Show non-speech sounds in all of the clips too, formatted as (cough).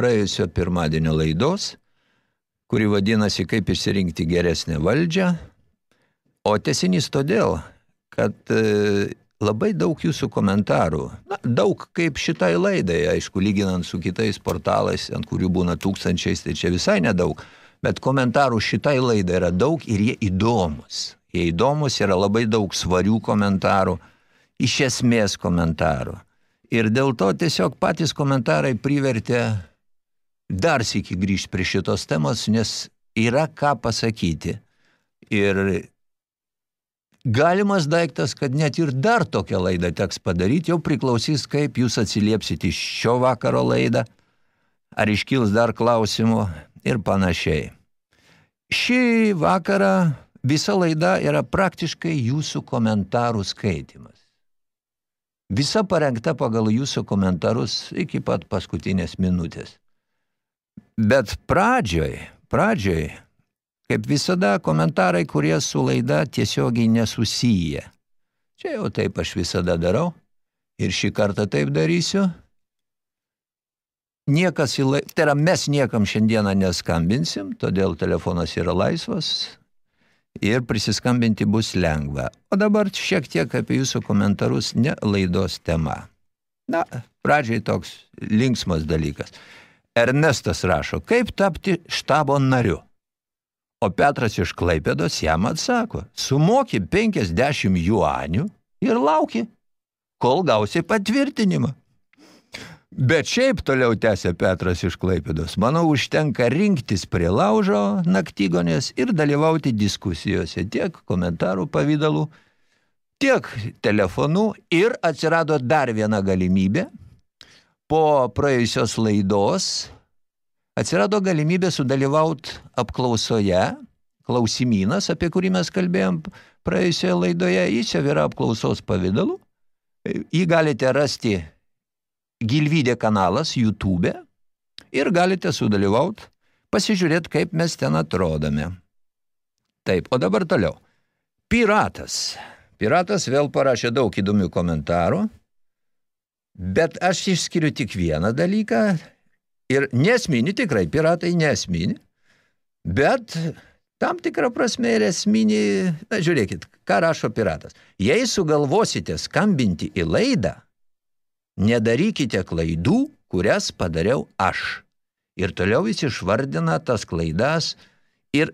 praėjusio pirmadienio laidos, kuri vadinasi Kaip išsirinkti geresnę valdžią. O tesinys todėl, kad e, labai daug jūsų komentarų, na, daug kaip šitai laidai, aišku, lyginant su kitais portalais, ant kurių būna tūkstančiais, tai čia visai nedaug, bet komentarų šitai laidai yra daug ir jie įdomus. Jie įdomus, yra labai daug svarių komentarų, iš esmės komentarų. Ir dėl to tiesiog patys komentarai privertė dar sėki grįžti prie šitos temos, nes yra ką pasakyti. Ir galimas daiktas, kad net ir dar tokią laidą teks padaryti, jau priklausys, kaip jūs atsiliepsite iš šio vakaro laidą, ar iškils dar klausimų ir panašiai. Šį vakarą visa laida yra praktiškai jūsų komentarų skaitimas. Visa parengta pagal jūsų komentarus iki pat paskutinės minutės. Bet pradžioj, pradžioj, kaip visada, komentarai, kurie su laida tiesiogiai nesusiję. Čia jau taip aš visada darau ir šį kartą taip darysiu. Niekas į laidą, tai yra mes niekam šiandieną neskambinsim, todėl telefonas yra laisvas, ir prisiskambinti bus lengva. O dabar šiek tiek apie jūsų komentarus, ne laidos tema. Na, pradžiai toks linksmas dalykas. Ernestas rašo, kaip tapti štabo nariu. O Petras iš Klaipėdos jam atsako, sumoki 50 juanių ir lauki, kol gausi patvirtinimą. Bet šiaip toliau tęsė Petras iš Klaipėdos. Manau, užtenka rinktis prie laužo naktygonės ir dalyvauti diskusijose tiek komentarų pavydalų, tiek telefonu ir atsirado dar viena galimybė. Po praėjusios laidos atsirado galimybė sudalyvauti apklausoje, klausimynas, apie kurį mes kalbėjom praėjusioje laidoje, jis jau yra apklausos pavydalu. Jį galite rasti Gilvydė kanalas YouTube ir galite sudalyvauti, pasižiūrėti, kaip mes ten atrodome. Taip, o dabar toliau. Piratas. Piratas vėl parašė daug įdomių komentarų, bet aš išskiriu tik vieną dalyką ir nesmini, tikrai piratai nesmini, bet tam tikrą prasme ir esminį, na žiūrėkit, ką rašo piratas. Jei sugalvosite skambinti į laidą, nedarykite klaidų, kurias padariau aš. Ir toliau jis išvardina tas klaidas ir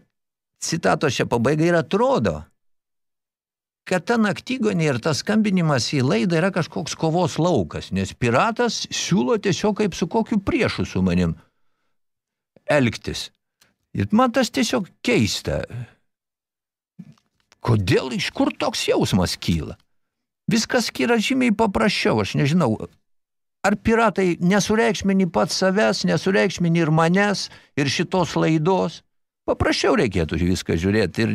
citato šią pabaigą ir atrodo, kad ta naktygonė ir tas skambinimas į laidą yra kažkoks kovos laukas, nes piratas siūlo tiesiog kaip su kokiu priešu su manim elgtis. Ir man tas tiesiog keista. Kodėl, iš kur toks jausmas kyla? Viskas yra žymiai paprasčiau, aš nežinau, ar piratai nesureikšmini pats savęs, nesureikšmini ir manęs, ir šitos laidos. Paprasčiau reikėtų viską žiūrėti ir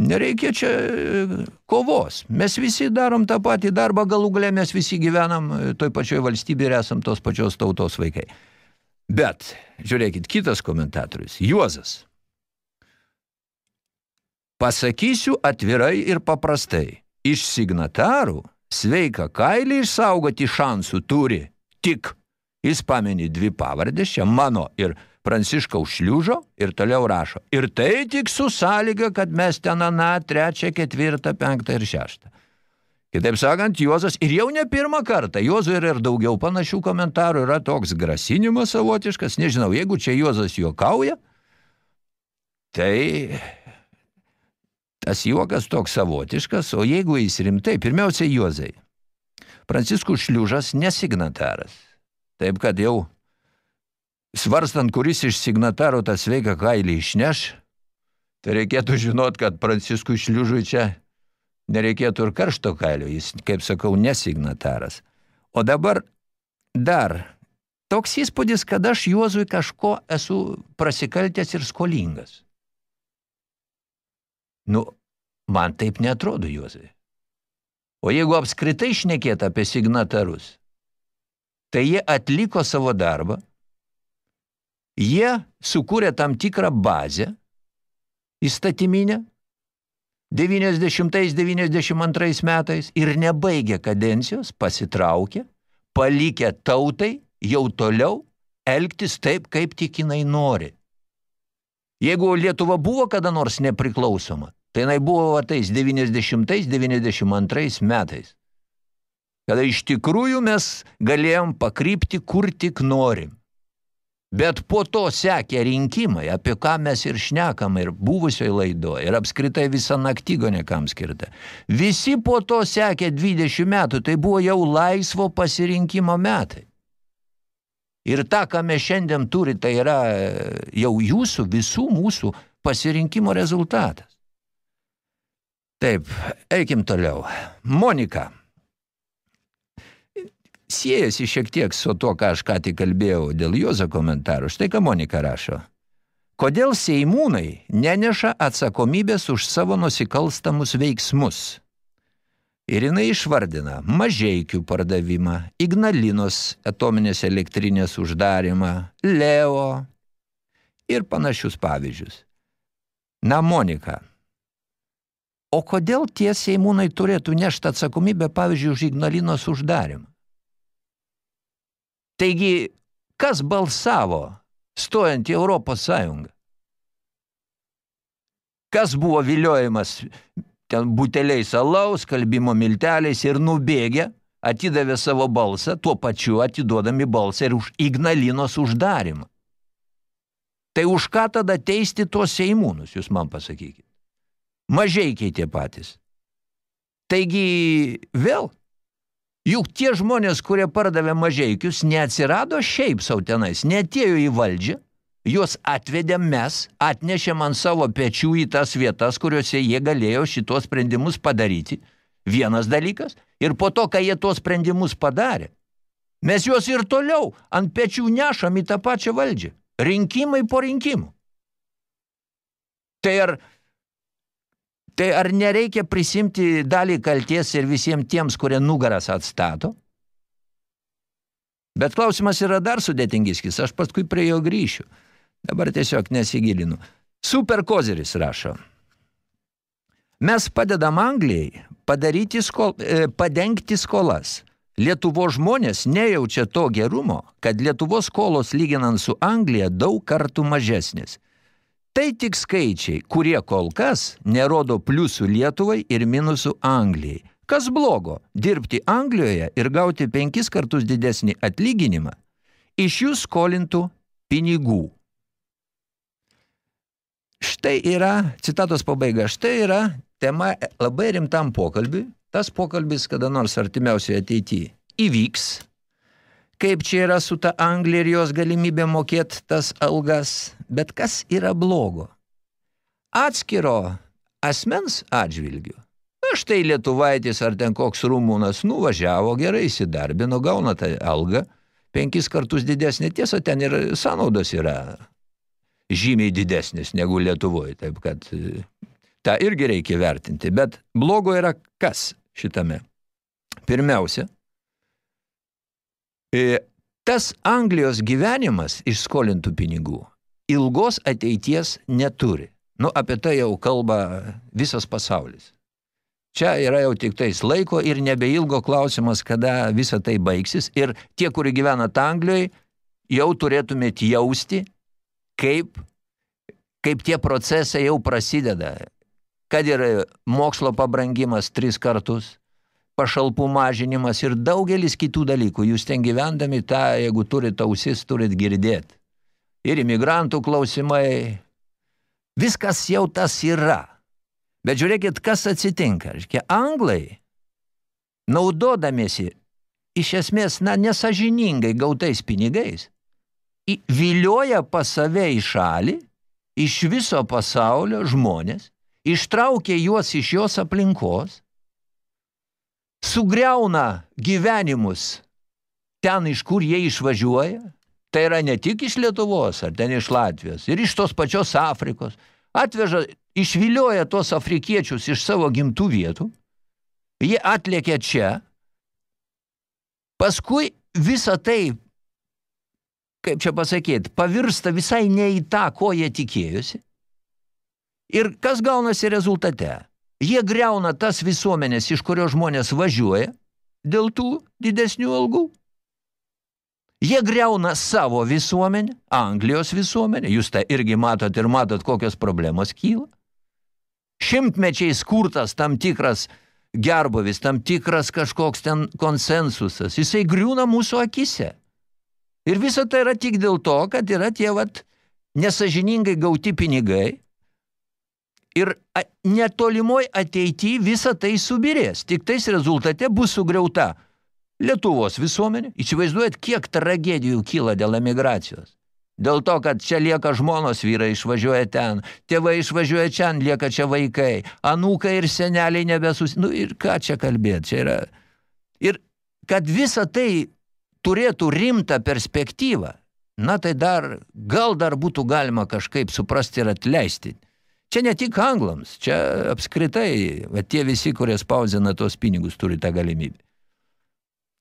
nereikia čia e, kovos. Mes visi darom tą patį darbą, galų galę mes visi gyvenam e, toj pačioj valstybėje ir esam tos pačios tautos vaikai. Bet, žiūrėkit, kitas komentatorius, Juozas. Pasakysiu atvirai ir paprastai. Iš signatarų sveiką kailį išsaugoti šansų turi tik. Jis pameni dvi pavardės, čia mano ir Pranciškaus šliužo ir toliau rašo. Ir tai tik su sąlyga, kad mes ten aną trečią, ketvirtą, penktą ir šeštą. Kitaip sakant, Juozas ir jau ne pirmą kartą, Juozui yra ir daugiau panašių komentarų, yra toks grasinimas savotiškas, nežinau, jeigu čia Juozas juokauja, tai tas juokas toks savotiškas, o jeigu jis rimtai, pirmiausia Juozai, Pranciškus Šliužas nesignataras. Taip kad jau svarstant, kuris iš signatarų tą sveiką kailį išneš, tai reikėtų žinot, kad Pranciškui Šliužui čia nereikėtų ir karšto kailio, jis, kaip sakau, nesignataras. O dabar dar toks įspūdis, kad aš Juozui kažko esu prasikaltęs ir skolingas. Nu, man taip netrodo, Juozai. O jeigu apskritai šnekėt apie signatarus, tai jie atliko savo darbą, jie sukūrė tam tikrą bazę įstatyminę 90-92 metais ir nebaigė kadencijos, pasitraukė, palikę tautai jau toliau elgtis taip, kaip tik jinai nori. Jeigu Lietuva buvo kada nors nepriklausoma, tai jinai buvo va, tais 90-92 metais, kada iš tikrųjų mes galėjom pakrypti kur tik norim. Bet po to sekė rinkimai, apie ką mes ir šnekam ir buvusioj laidoje, ir apskritai visą naktygonę kam skirta. Visi po to sekė 20 metų, tai buvo jau laisvo pasirinkimo metai. Ir ta, ką mes šiandien turi, tai yra e, jau jūsų, visų mūsų pasirinkimo rezultatas. Taip, eikim toliau. Monika siejasi šiek tiek su to, ką aš ką tik kalbėjau dėl Jozo komentarų. Štai ką Monika rašo. Kodėl seimūnai neneša atsakomybės už savo nusikalstamus veiksmus? Ir jinai išvardina mažeikių pardavimą, Ignalinos atominės elektrinės uždarimą, Leo ir panašius pavyzdžius. Na, Monika, o kodėl tie seimūnai turėtų nešti atsakomybę, pavyzdžiui, už Ignalinos uždarimą? Taigi, kas balsavo stojant į Europos Sąjungą? Kas buvo viliojimas ten buteliais alaus, kalbimo milteliais ir nubėgę, atidavė savo balsą, tuo pačiu atiduodami balsą ir už Ignalinos uždarimą. Tai už ką tada teisti tuos seimūnus, jūs man pasakykit? Mažeikiai tie patys. Taigi vėl Juk tie žmonės, kurie pardavė mažeikius, neatsirado šiaip savo tenais, netėjo į valdžią, juos atvedėm mes, atnešėm ant savo pečių į tas vietas, kuriuose jie galėjo šitos sprendimus padaryti. Vienas dalykas. Ir po to, kai jie tuos sprendimus padarė, mes juos ir toliau ant pečių nešam į tą pačią valdžią. Rinkimai po rinkimų. Tai ar Tai ar nereikia prisimti dalį kalties ir visiems tiems, kurie nugaras atstato? Bet klausimas yra dar sudėtingiskis, aš paskui prie jo grįšiu. Dabar tiesiog nesigilinu. Super kozeris rašo. Mes padedam Anglijai padaryti skol, e, padengti skolas. Lietuvo žmonės nejaučia to gerumo, kad Lietuvos skolos lyginant su Anglija daug kartų mažesnės – Tai tik skaičiai, kurie kol kas nerodo pliusų Lietuvai ir minusų Anglijai. Kas blogo – dirbti Anglijoje ir gauti penkis kartus didesnį atlyginimą, iš jų skolintų pinigų. Štai yra, citatos pabaiga, štai yra tema labai rimtam pokalbiui. Tas pokalbis kada nors artimiausioje ateityje įvyks – kaip čia yra su ta Anglija ir jos galimybė mokėti tas algas, bet kas yra blogo? Atskiro asmens atžvilgių. Na štai lietuvaitis ar ten koks rumūnas nuvažiavo, gerai įsidarbino, gauna tą algą, penkis kartus didesnė tiesa, ten ir sąnaudos yra žymiai didesnis negu Lietuvoje, taip kad e, tą irgi reikia vertinti, bet blogo yra kas šitame? Pirmiausia, tas Anglijos gyvenimas iš skolintų pinigų ilgos ateities neturi. Nu, apie tai jau kalba visas pasaulis. Čia yra jau tik tais laiko ir nebeilgo klausimas, kada visa tai baigsis. Ir tie, kurie gyvena Anglijoje, jau turėtumėt jausti, kaip, kaip tie procesai jau prasideda. Kad ir mokslo pabrangimas tris kartus, pašalpų mažinimas ir daugelis kitų dalykų. Jūs ten gyvendami tą, jeigu turit ausis, turit girdėti. Ir imigrantų klausimai. Viskas jau tas yra. Bet žiūrėkit, kas atsitinka. Reiškia, anglai, naudodamiesi iš esmės, na, nesažiningai gautais pinigais, vilioja pas save į šalį, iš viso pasaulio žmonės, ištraukia juos iš jos aplinkos, sugriauna gyvenimus ten, iš kur jie išvažiuoja, tai yra ne tik iš Lietuvos ar ten iš Latvijos, ir iš tos pačios Afrikos, atveža, išvilioja tos afrikiečius iš savo gimtų vietų, jie atlėkia čia, paskui visą tai, kaip čia pasakyti, pavirsta visai ne į tą, ko jie tikėjosi. Ir kas gaunasi rezultate? Jie greuna tas visuomenės, iš kurio žmonės važiuoja dėl tų didesnių algų. Jie greuna savo visuomenę, Anglijos visuomenę, jūs tą irgi matot ir matot, kokios problemos kyla. Šimtmečiais kurtas tam tikras gerbovis, tam tikras kažkoks ten konsensusas, jisai griūna mūsų akise. Ir visa tai yra tik dėl to, kad yra tie vat, nesažiningai gauti pinigai ir netolimoj ateityje visa tai subirės. Tik tais rezultate bus sugriauta Lietuvos visuomenė. Įsivaizduojat, kiek tragedijų kyla dėl emigracijos. Dėl to, kad čia lieka žmonos vyrai išvažiuoja ten, tėvai išvažiuoja čia, lieka čia vaikai, anūkai ir seneliai nebesus... Nu ir ką čia kalbėti, čia yra... Ir kad visa tai turėtų rimtą perspektyvą, na tai dar, gal dar būtų galima kažkaip suprasti ir atleisti. Čia ne tik anglams, čia apskritai, va, tie visi, kurie spausina tos pinigus, turi tą galimybę.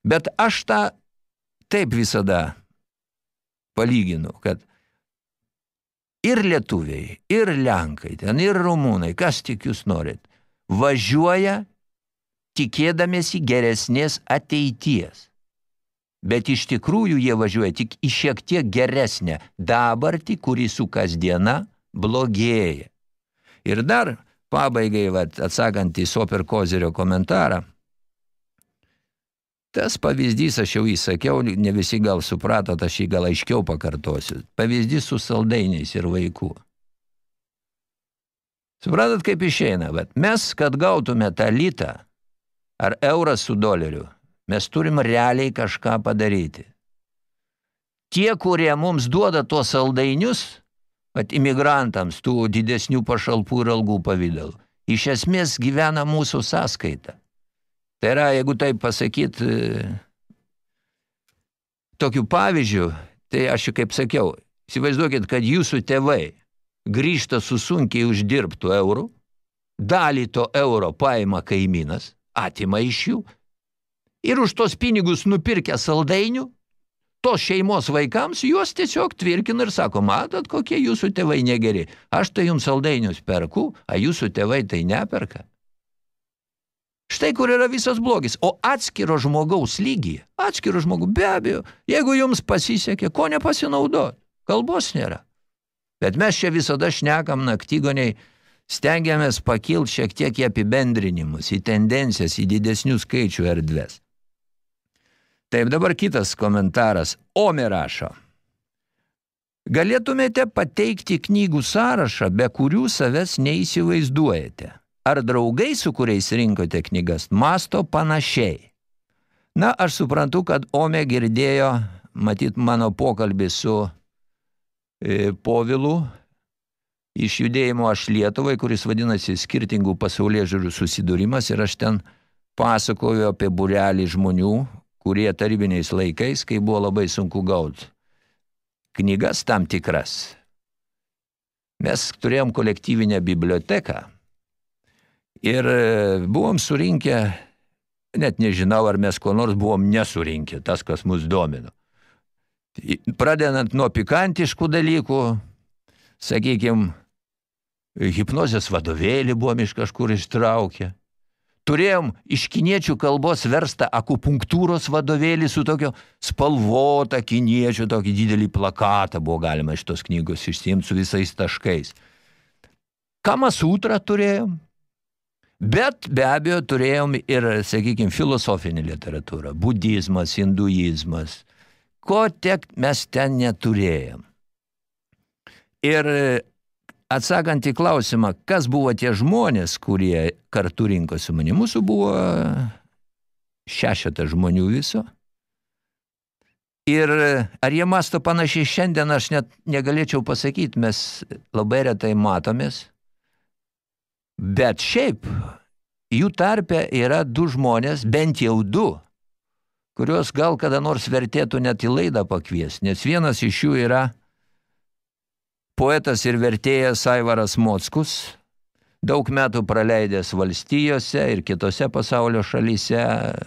Bet aš tą taip visada palyginu, kad ir lietuviai, ir lenkai, ten ir rumūnai, kas tik jūs norit, važiuoja tikėdamėsi geresnės ateities. Bet iš tikrųjų jie važiuoja tik į šiek tiek geresnę dabartį, kuri su kasdiena blogėja. Ir dar pabaigai, vat, atsakant į Soper Kozerio komentarą, Tas pavyzdys, aš jau įsakiau, ne visi gal supratot, aš jį gal aiškiau pakartosiu. Pavyzdys su saldainiais ir vaikų. Supratot, kaip išeina, bet mes, kad gautume tą litą ar eurą su doleriu, mes turim realiai kažką padaryti. Tie, kurie mums duoda tuos saldainius, at imigrantams tų didesnių pašalpų ir algų pavydalų, iš esmės gyvena mūsų sąskaita. Tai yra, jeigu taip pasakyt, tokiu pavyzdžiu, tai aš kaip sakiau, įsivaizduokit, kad jūsų tėvai grįžta su sunkiai uždirbtų eurų, dalį to euro paima kaimynas, atima iš jų, ir už tos pinigus nupirkę saldainių, tos šeimos vaikams juos tiesiog tvirkina ir sako, matot, kokie jūsų tėvai negeri. Aš tai jums saldainius perku, a jūsų tėvai tai neperka. Štai kur yra visas blogis. O atskiro žmogaus lygyje, atskiro žmogų, be abejo, jeigu jums pasisekė, ko nepasinaudot? Kalbos nėra. Bet mes čia visada šnekam naktygoniai, stengiamės pakilti šiek tiek į apibendrinimus, į tendencijas, į didesnių skaičių erdvės. Taip, dabar kitas komentaras. Omi rašo. Galėtumėte pateikti knygų sąrašą, be kurių savęs neįsivaizduojate. Ar draugai, su kuriais rinkote knygas, masto panašiai? Na, aš suprantu, kad Ome girdėjo, matyt, mano pokalbį su e, Povilu iš judėjimo Aš Lietuvai, kuris vadinasi skirtingų pasaulyje žiūrių susidūrimas ir aš ten pasakoju apie burelį žmonių, kurie tarybiniais laikais, kai buvo labai sunku gauti knygas tam tikras. Mes turėjom kolektyvinę biblioteką, Ir e, buvom surinkę, net nežinau, ar mes ko nors buvom nesurinkę, tas, kas mus domino. Pradedant nuo pikantiškų dalykų, sakykime, hipnozės vadovėlį buvom iš kažkur ištraukę. Turėjom iš kiniečių kalbos verstą akupunktūros vadovėlį su tokio spalvota kiniečių, tokį didelį plakatą buvo galima iš tos knygos išsiimti su visais taškais. Kamasutrą turėjom, Bet be abejo turėjom ir, sakykime, filosofinį literatūrą, budizmas, hinduizmas, ko tiek mes ten neturėjom. Ir atsakant į klausimą, kas buvo tie žmonės, kurie kartu rinko su manimi, mūsų buvo šešetą žmonių viso. Ir ar jie masto panašiai šiandien, aš net negalėčiau pasakyti, mes labai retai matomės, Bet šiaip jų tarpe yra du žmonės, bent jau du, kuriuos gal kada nors vertėtų net į laidą pakviesti, nes vienas iš jų yra poetas ir vertėjas Aivaras Mockus, daug metų praleidęs valstijose ir kitose pasaulio šalyse,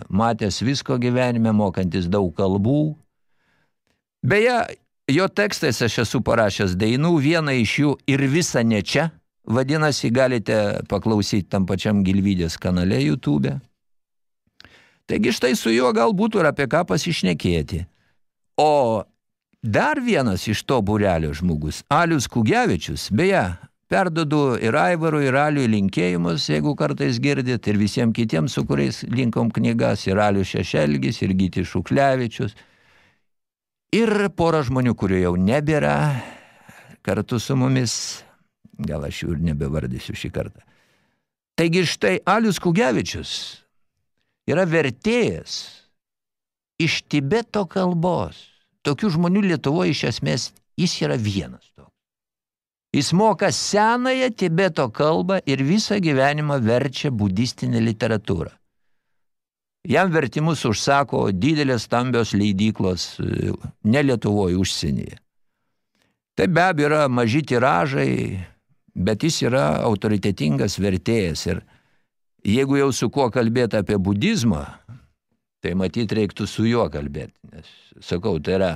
matęs visko gyvenime, mokantis daug kalbų. Beje, jo tekstais aš esu parašęs dainų, vieną iš jų ir visą ne čia – Vadinasi, galite paklausyti tam pačiam Gilvydės kanale YouTube. Taigi štai su juo gal būtų ir apie ką pasišnekėti. O dar vienas iš to būrelio žmogus, Alius Kugevičius, beje, perdodu ir Aivarui, ir Aliui linkėjimus, jeigu kartais girdit, ir visiems kitiems, su kuriais linkom knygas, ir Alius Šešelgis, ir Gyti Šuklevičius, ir pora žmonių, kurių jau nebėra kartu su mumis, gal aš jų ir nebevardysiu šį kartą. Taigi štai Alius Kugevičius yra vertėjas iš Tibeto kalbos. Tokių žmonių Lietuvoje iš esmės jis yra vienas toks. Jis moka senąją Tibeto kalbą ir visą gyvenimą verčia budistinę literatūrą. Jam vertimus užsako didelės stambios leidyklos ne Lietuvoje užsienyje. Tai be abejo yra maži tiražai, bet jis yra autoritetingas vertėjas ir jeigu jau su kuo kalbėti apie budizmą, tai matyt reiktų su juo kalbėti, nes sakau, tai yra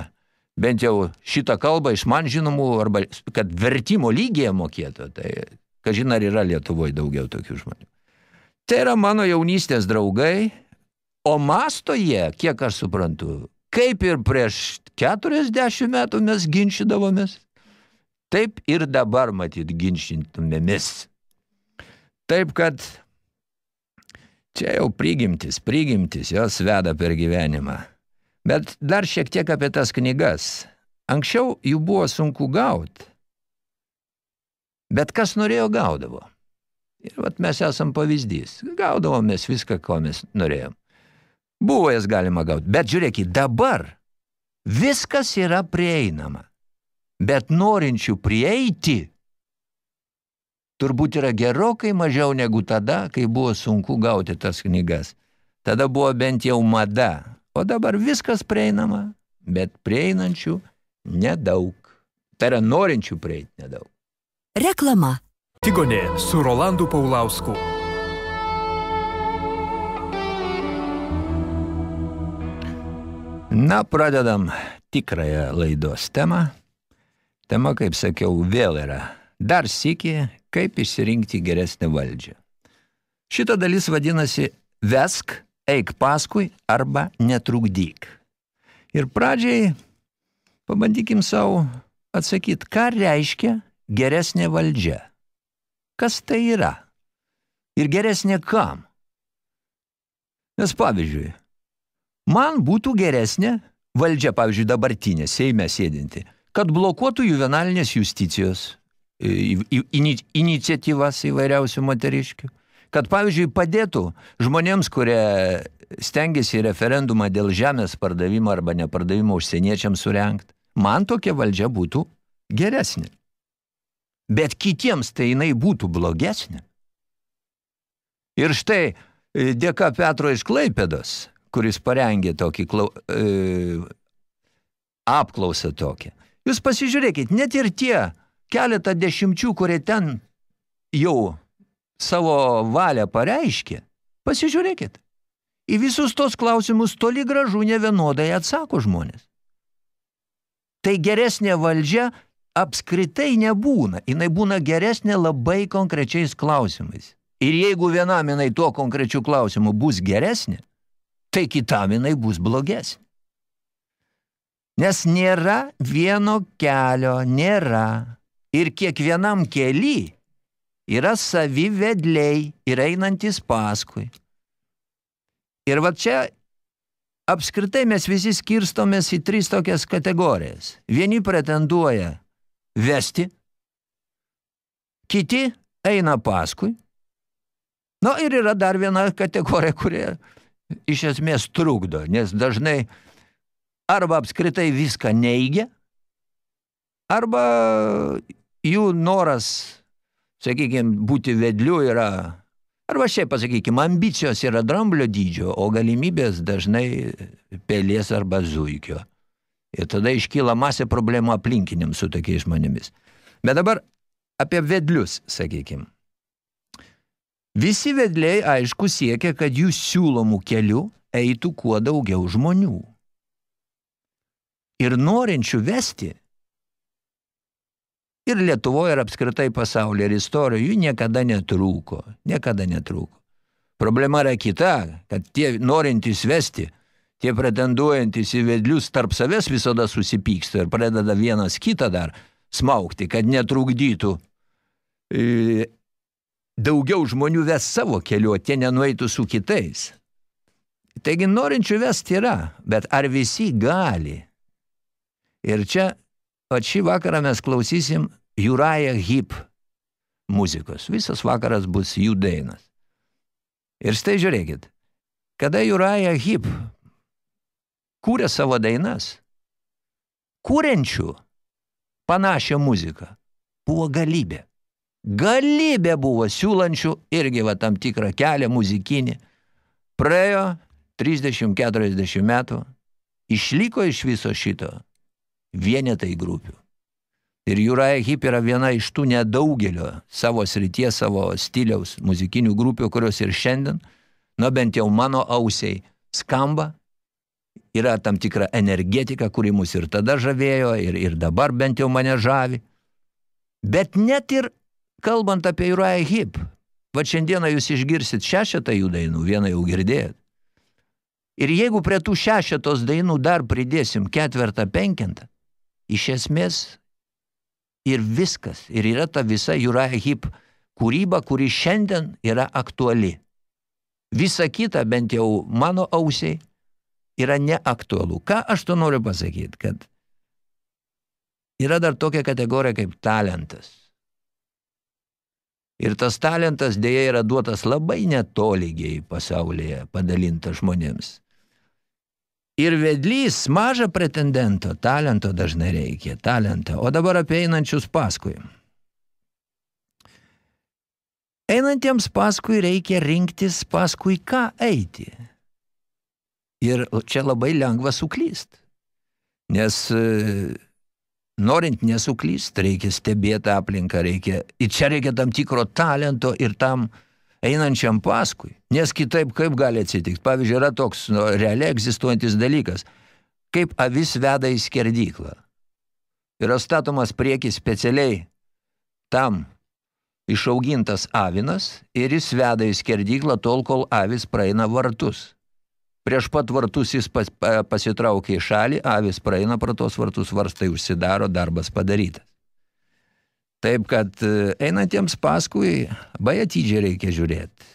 bent jau šitą kalbą iš man žinomų, arba kad vertimo lygyje mokėtų, tai kažin ar yra Lietuvoje daugiau tokių žmonių. Tai yra mano jaunystės draugai, o masto jie, kiek aš suprantu, kaip ir prieš 40 metų mes ginčydavomės, taip ir dabar matyt ginčintumėmis. Taip kad čia jau prigimtis, prigimtis jos veda per gyvenimą. Bet dar šiek tiek apie tas knygas. Anksčiau jų buvo sunku gauti. Bet kas norėjo, gaudavo. Ir vat mes esam pavyzdys. Gaudavom mes viską, ko mes norėjom. Buvo jas galima gauti. Bet žiūrėkit, dabar viskas yra prieinama. Bet norinčių prieiti turbūt yra gerokai mažiau negu tada, kai buvo sunku gauti tas knygas. Tada buvo bent jau mada O dabar viskas prieinama, bet prieinančių nedaug. Tai yra norinčių prieiti nedaug. Reklama. Tigonė su Rolandu Paulausku. Na, pradedam tikrąją laidos temą. Tema, kaip sakiau, vėl yra dar sėki, kaip išsirinkti geresnę valdžią. Šita dalis vadinasi Vesk eik paskui arba netrukdyk. Ir pradžiai pabandykim savo atsakyti, ką reiškia geresnė valdžia. Kas tai yra? Ir geresnė kam? Nes pavyzdžiui, man būtų geresnė valdžia, pavyzdžiui, dabartinė, Seime sėdinti, kad blokuotų juvenalinės justicijos iniciatyvas įvairiausių moteriškių, kad, pavyzdžiui, padėtų žmonėms, kurie stengiasi referendumą dėl žemės pardavimo arba nepardavimo užsieniečiams surengt, man tokia valdžia būtų geresnė. Bet kitiems tai jinai būtų blogesnė. Ir štai e, dėka Petro iš Klaipėdos, kuris parengė tokį klau, e, apklausą tokią. Jūs pasižiūrėkit, net ir tie keletą dešimčių, kurie ten jau savo valią pareiškė, pasižiūrėkit. Į visus tos klausimus toli gražu nevienodai atsako žmonės. Tai geresnė valdžia apskritai nebūna. Jinai būna geresnė labai konkrečiais klausimais. Ir jeigu vienam jinai tuo konkrečiu klausimu bus geresnė, tai kitam jinai bus blogesnė. Nes nėra vieno kelio, nėra. Ir kiekvienam keli yra savi vedliai ir einantis paskui. Ir va čia apskritai mes visi skirstomės į tris tokias kategorijas. Vieni pretenduoja vesti, kiti eina paskui. Nu ir yra dar viena kategorija, kurie iš esmės trukdo, nes dažnai arba apskritai viską neigia, arba jų noras sakykime, būti vedliu yra, arba šiaip pasakykime, ambicijos yra dramblio dydžio, o galimybės dažnai pelės arba zuikio. Ir tada iškyla masė problemų aplinkiniams su tokiais žmonėmis. Bet dabar apie vedlius, sakykime. Visi vedliai, aišku, siekia, kad jų siūlomų kelių eitų kuo daugiau žmonių. Ir norinčių vesti – ir Lietuvoje, ir apskritai pasaulyje, ir istorijoje, jų niekada netrūko. Niekada netrūko. Problema yra kita, kad tie norintys vesti, tie pretenduojantys į vedlius tarp savęs visada susipyksta ir pradeda vienas kitą dar smaukti, kad netrukdytų e, daugiau žmonių ves savo keliu, tie nenueitų su kitais. Taigi norinčių vesti yra, bet ar visi gali? Ir čia, o šį vakarą mes klausysim Juraja Hip muzikos. Visas vakaras bus jų dainas. Ir štai žiūrėkit, kada Juraja Hip kūrė savo dainas, kūrenčių panašią muziką buvo galybė. Galybė buvo siūlančių irgi va tam tikrą kelią muzikinį. Praėjo 30-40 metų, išliko iš viso šito vienetai grupių. Ir Juraja Hip yra viena iš tų nedaugelio savo srities, savo stiliaus muzikinių grupių, kurios ir šiandien, nu bent jau mano ausiai, skamba, yra tam tikra energetika, kuri mus ir tada žavėjo, ir, ir dabar bent jau mane žavi. Bet net ir kalbant apie Uriah Hip, va šiandieną jūs išgirsit šešetą jų dainų, vieną jau girdėjot. Ir jeigu prie tų šešetos dainų dar pridėsim ketvertą, penkentą, iš esmės ir viskas, ir yra ta visa Uriah Hip kūryba, kuri šiandien yra aktuali. Visa kita, bent jau mano ausiai, yra neaktualu. Ką aš to noriu pasakyti, kad yra dar tokia kategorija kaip talentas. Ir tas talentas dėja yra duotas labai netolygiai pasaulyje padalintas žmonėms. Ir vedlys mažą pretendento, talento dažnai reikia, talentą, o dabar apie einančius paskui. Einantiems paskui reikia rinktis paskui ką eiti. Ir čia labai lengva suklyst, nes norint nesuklyst, reikia stebėti aplinką, reikia, ir čia reikia tam tikro talento ir tam einančiam paskui, nes kitaip kaip gali atsitikti. Pavyzdžiui, yra toks nu, realiai egzistuojantis dalykas, kaip avis veda į skerdyklą. Yra statomas priekis specialiai tam išaugintas avinas ir jis veda į skerdyklą tol, kol avis praeina vartus. Prieš pat vartus jis pas, pasitraukia į šalį, avis praeina pro tos vartus, varstai užsidaro, darbas padarytas. Taip, kad e, einantiems paskui, bai atidžiai reikia žiūrėti.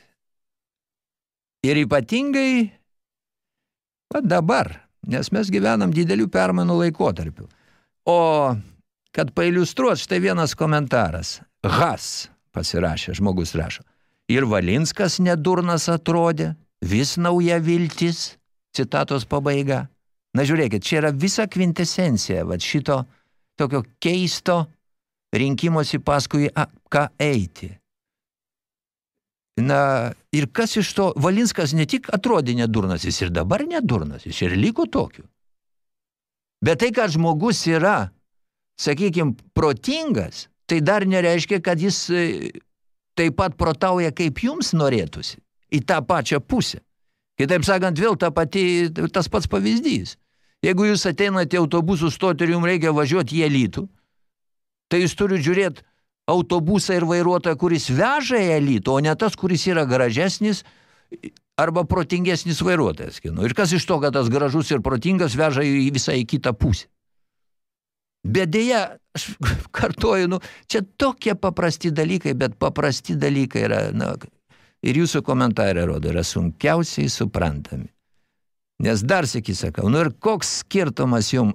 Ir ypatingai va dabar, nes mes gyvenam didelių permainų laikotarpių. O kad pailiustruot, štai vienas komentaras. Has pasirašė, žmogus rašo. Ir Valinskas nedurnas atrodė, vis nauja viltis, citatos pabaiga. Na žiūrėkit, čia yra visa kvintesencija vat šito tokio keisto rinkimosi paskui a, ką eiti. Na, ir kas iš to, Valinskas ne tik atrodė nedurnas, jis ir dabar nedurnas, jis ir liko tokiu. Bet tai, kad žmogus yra, sakykime, protingas, tai dar nereiškia, kad jis e, taip pat protauja, kaip jums norėtųsi į tą pačią pusę. Kitaip sakant, vėl ta pati, tas pats pavyzdys. Jeigu jūs ateinate autobusų stoti ir jums reikia važiuoti į elitų, tai jūs turite žiūrėti autobusą ir vairuotoją, kuris veža į elitų, o ne tas, kuris yra gražesnis arba protingesnis vairuotojas. Nu, ir kas iš to, kad tas gražus ir protingas veža į visą į kitą pusę. Bet dėja, aš (laughs) kartuoju, nu, čia tokie paprasti dalykai, bet paprasti dalykai yra, na, ir jūsų komentarai rodo, yra sunkiausiai suprantami. Nes dar sėki sakau, nu ir koks skirtumas jum,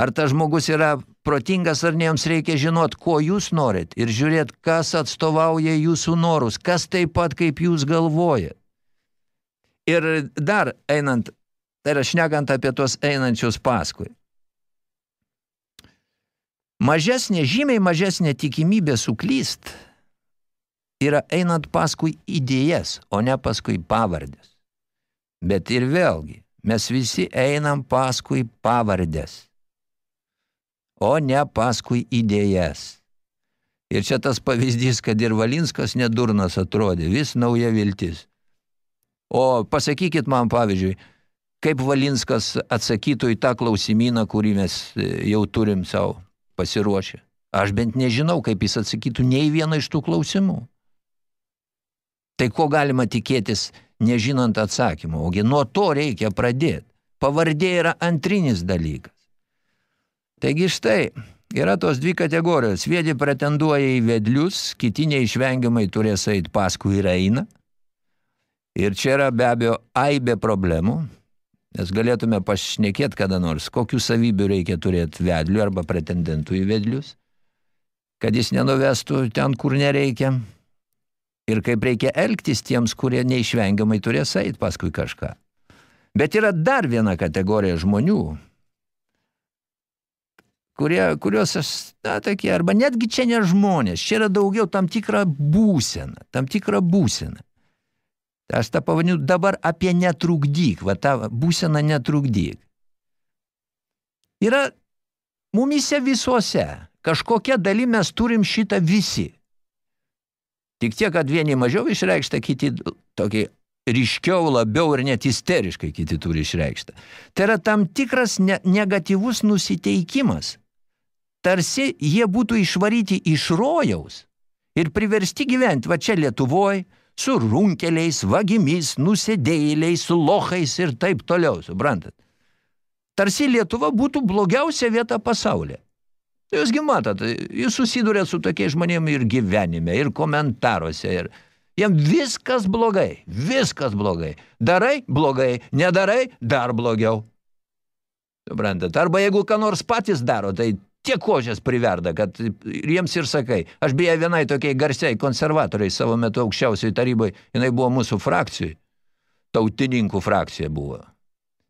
ar tas žmogus yra protingas ar ne, jums reikia žinot, ko jūs norit ir žiūrėt, kas atstovauja jūsų norus, kas taip pat kaip jūs galvojat. Ir dar einant, tai yra šnekant apie tuos einančius paskui. Mažesnė, žymiai mažesnė tikimybė suklyst – yra einant paskui idėjas, o ne paskui pavardės. Bet ir vėlgi, mes visi einam paskui pavardės, o ne paskui idėjas. Ir čia tas pavyzdys, kad ir Valinskas nedurnas atrodė, vis nauja viltis. O pasakykit man, pavyzdžiui, kaip Valinskas atsakytų į tą klausimyną, kurį mes e, jau turim savo pasiruošę. Aš bent nežinau, kaip jis atsakytų nei vieną iš tų klausimų. Tai ko galima tikėtis, nežinant atsakymą? Ogi nuo to reikia pradėti. pavardė yra antrinis dalykas. Taigi štai, yra tos dvi kategorijos. Vieni pretenduoja į vedlius, kiti neišvengiamai turės eiti paskui ir eina. Ir čia yra be abejo aibė problemų, nes galėtume pašnekėti kada nors, kokių savybių reikia turėti vedlių arba pretendentų į vedlius, kad jis nenuvestų ten, kur nereikia. Ir kaip reikia elgtis tiems, kurie neišvengiamai turės eiti paskui kažką. Bet yra dar viena kategorija žmonių, kurie, kurios aš, na, tokie, arba netgi čia ne žmonės, čia yra daugiau tam tikrą būseną, tam tikrą būseną. Aš tą pavadinu dabar apie netrukdyk, va tą būseną netrukdyk. Yra mumise visuose, kažkokia daly mes turim šitą visi. Tik tiek, kad vieni mažiau išreikšta, kiti tokį ryškiau, labiau ir net isteriškai kiti turi išreikštą. Tai yra tam tikras ne negatyvus nusiteikimas. Tarsi jie būtų išvaryti iš rojaus ir priversti gyventi va čia Lietuvoje, su runkeliais, vagimis, nusidėjėliais, su lochais ir taip toliau, suprantat. Tarsi Lietuva būtų blogiausia vieta pasaulyje. Jūsgi matot, jūs susidurėt su tokiais žmonėmis ir gyvenime, ir komentaruose, ir jam viskas blogai, viskas blogai. Darai – blogai, nedarai – dar blogiau. Suprantat, arba jeigu ką nors patys daro, tai tiek kožės priverda, kad jiems ir sakai. Aš beje vienai tokiai garsiai konservatoriai savo metu aukščiausiai tarybai, jinai buvo mūsų frakcijai, tautininkų frakcija buvo.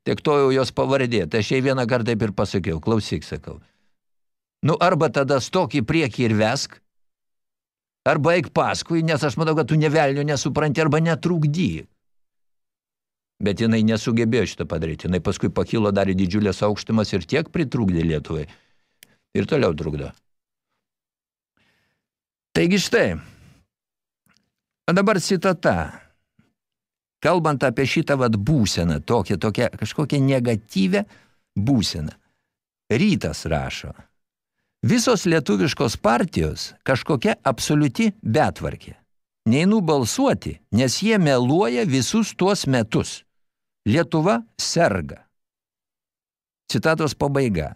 Tiek to jau jos pavardė, tai aš jai vieną kartą taip ir pasakiau, klausyk, sakau. Nu, arba tada stok į priekį ir vesk, arba eik paskui, nes aš matau, kad tu nevelnio nesupranti, arba netrukdyk. Bet jinai nesugebėjo šitą padaryti. Jinai paskui pakilo dar į didžiulės aukštimas ir tiek pritrūkdė Lietuvai ir toliau trukdo. Taigi štai, o dabar citata. Kalbant apie šitą vat būseną, tokią, tokią kažkokią negatyvę būseną. Rytas rašo. Visos lietuviškos partijos kažkokia absoliuti betvarkė. Neinu balsuoti, nes jie meluoja visus tuos metus. Lietuva serga. Citatos pabaiga.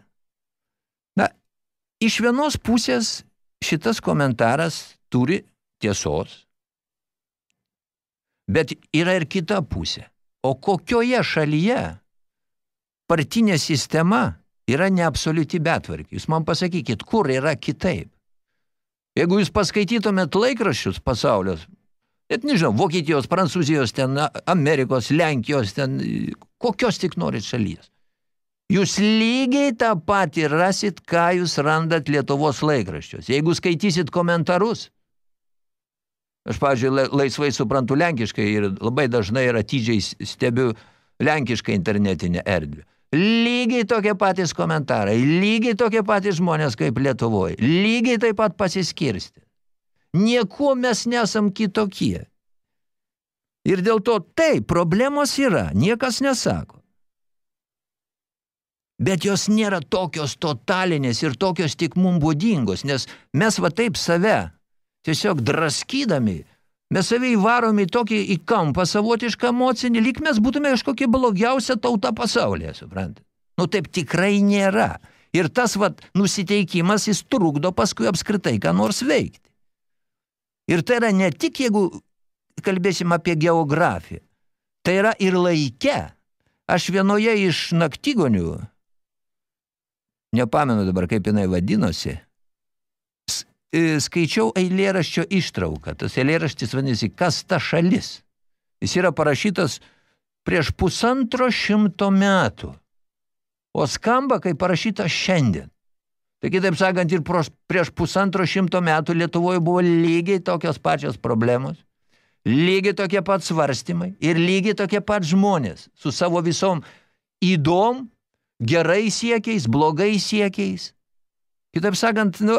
Iš vienos pusės šitas komentaras turi tiesos, bet yra ir kita pusė. O kokioje šalyje partinė sistema yra neabsoliuti betvarkė? Jūs man pasakykit, kur yra kitaip? Jeigu jūs paskaitytumėt laikraščius pasaulios, net nežinau, Vokietijos, Prancūzijos, ten, Amerikos, Lenkijos, ten, kokios tik norit šalies. Jūs lygiai tą patį rasit, ką jūs randat Lietuvos laikraščios. Jeigu skaitysit komentarus, aš, pavyzdžiui, laisvai suprantu lenkiškai ir labai dažnai ir atidžiai stebiu lenkišką internetinę erdvę. Lygiai tokie patys komentarai, lygiai tokie patys žmonės kaip Lietuvoje, lygiai taip pat pasiskirsti. Niekuo mes nesam kitokie. Ir dėl to tai problemos yra, niekas nesako bet jos nėra tokios totalinės ir tokios tik mum būdingos, nes mes va taip save tiesiog draskydami, mes save įvarom į tokį į kampą savotišką emocinį, lyg mes būtume kažkokia blogiausia tauta pasaulyje, suprantate. Nu taip tikrai nėra. Ir tas vat nusiteikimas, jis trukdo paskui apskritai ką nors veikti. Ir tai yra ne tik, jeigu kalbėsim apie geografiją, tai yra ir laike. Aš vienoje iš naktigonių nepamenu dabar, kaip jinai vadinosi, e, skaičiau eilėraščio ištrauką. Tas eilėraštis vadinasi, kas ta šalis. Jis yra parašytas prieš pusantro šimto metų, o skamba, kaip parašyta šiandien. Tai kitaip sakant, ir prieš pusantro šimto metų Lietuvoje buvo lygiai tokios pačios problemos, lygiai tokie pat svarstymai ir lygiai tokie pat žmonės su savo visom įdom gerai siekiais, blogai siekiais. Kitaip sakant, nu,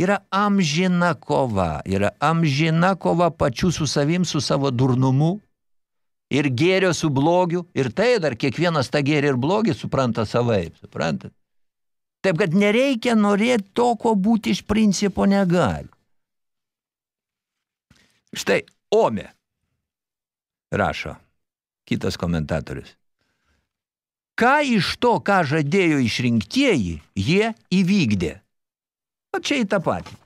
yra amžina kova, yra amžina kova pačių su savim, su savo durnumu ir gėrio su blogiu, ir tai dar kiekvienas tą gėrį ir blogį supranta savaip, suprantat? Taip, kad nereikia norėti to, ko būti iš principo negali. Štai, Ome, rašo kitas komentatorius. Ką iš to, ką žadėjo išrinktieji, jie įvykdė. O čia į tą patį.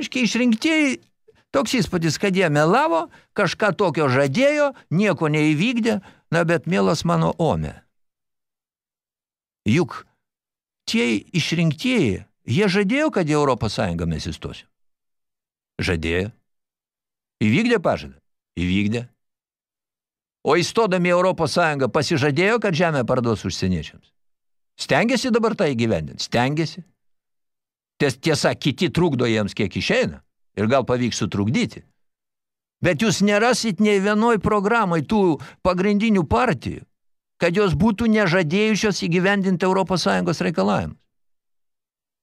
Aiškiai, išrinktieji toks įspūdis, kad jie melavo, kažką tokio žadėjo, nieko neįvykdė, na bet mielas mano ome. Juk tie išrinktieji, jie žadėjo, kad į Europos Sąjungą mes įstosim. Žadėjo. Įvykdė pažadą? Įvykdė. O įstodami į Europos Sąjungą pasižadėjo, kad žemę parduos užsieniečiams. Stengiasi dabar tai įgyvendinti? Stengiasi. Ties, tiesa, kiti trukdo jiems kiek išeina ir gal pavyks sutrukdyti. Bet jūs nerasit nei vienoj programai tų pagrindinių partijų, kad jos būtų nežadėjusios įgyvendinti Europos Sąjungos reikalavimus.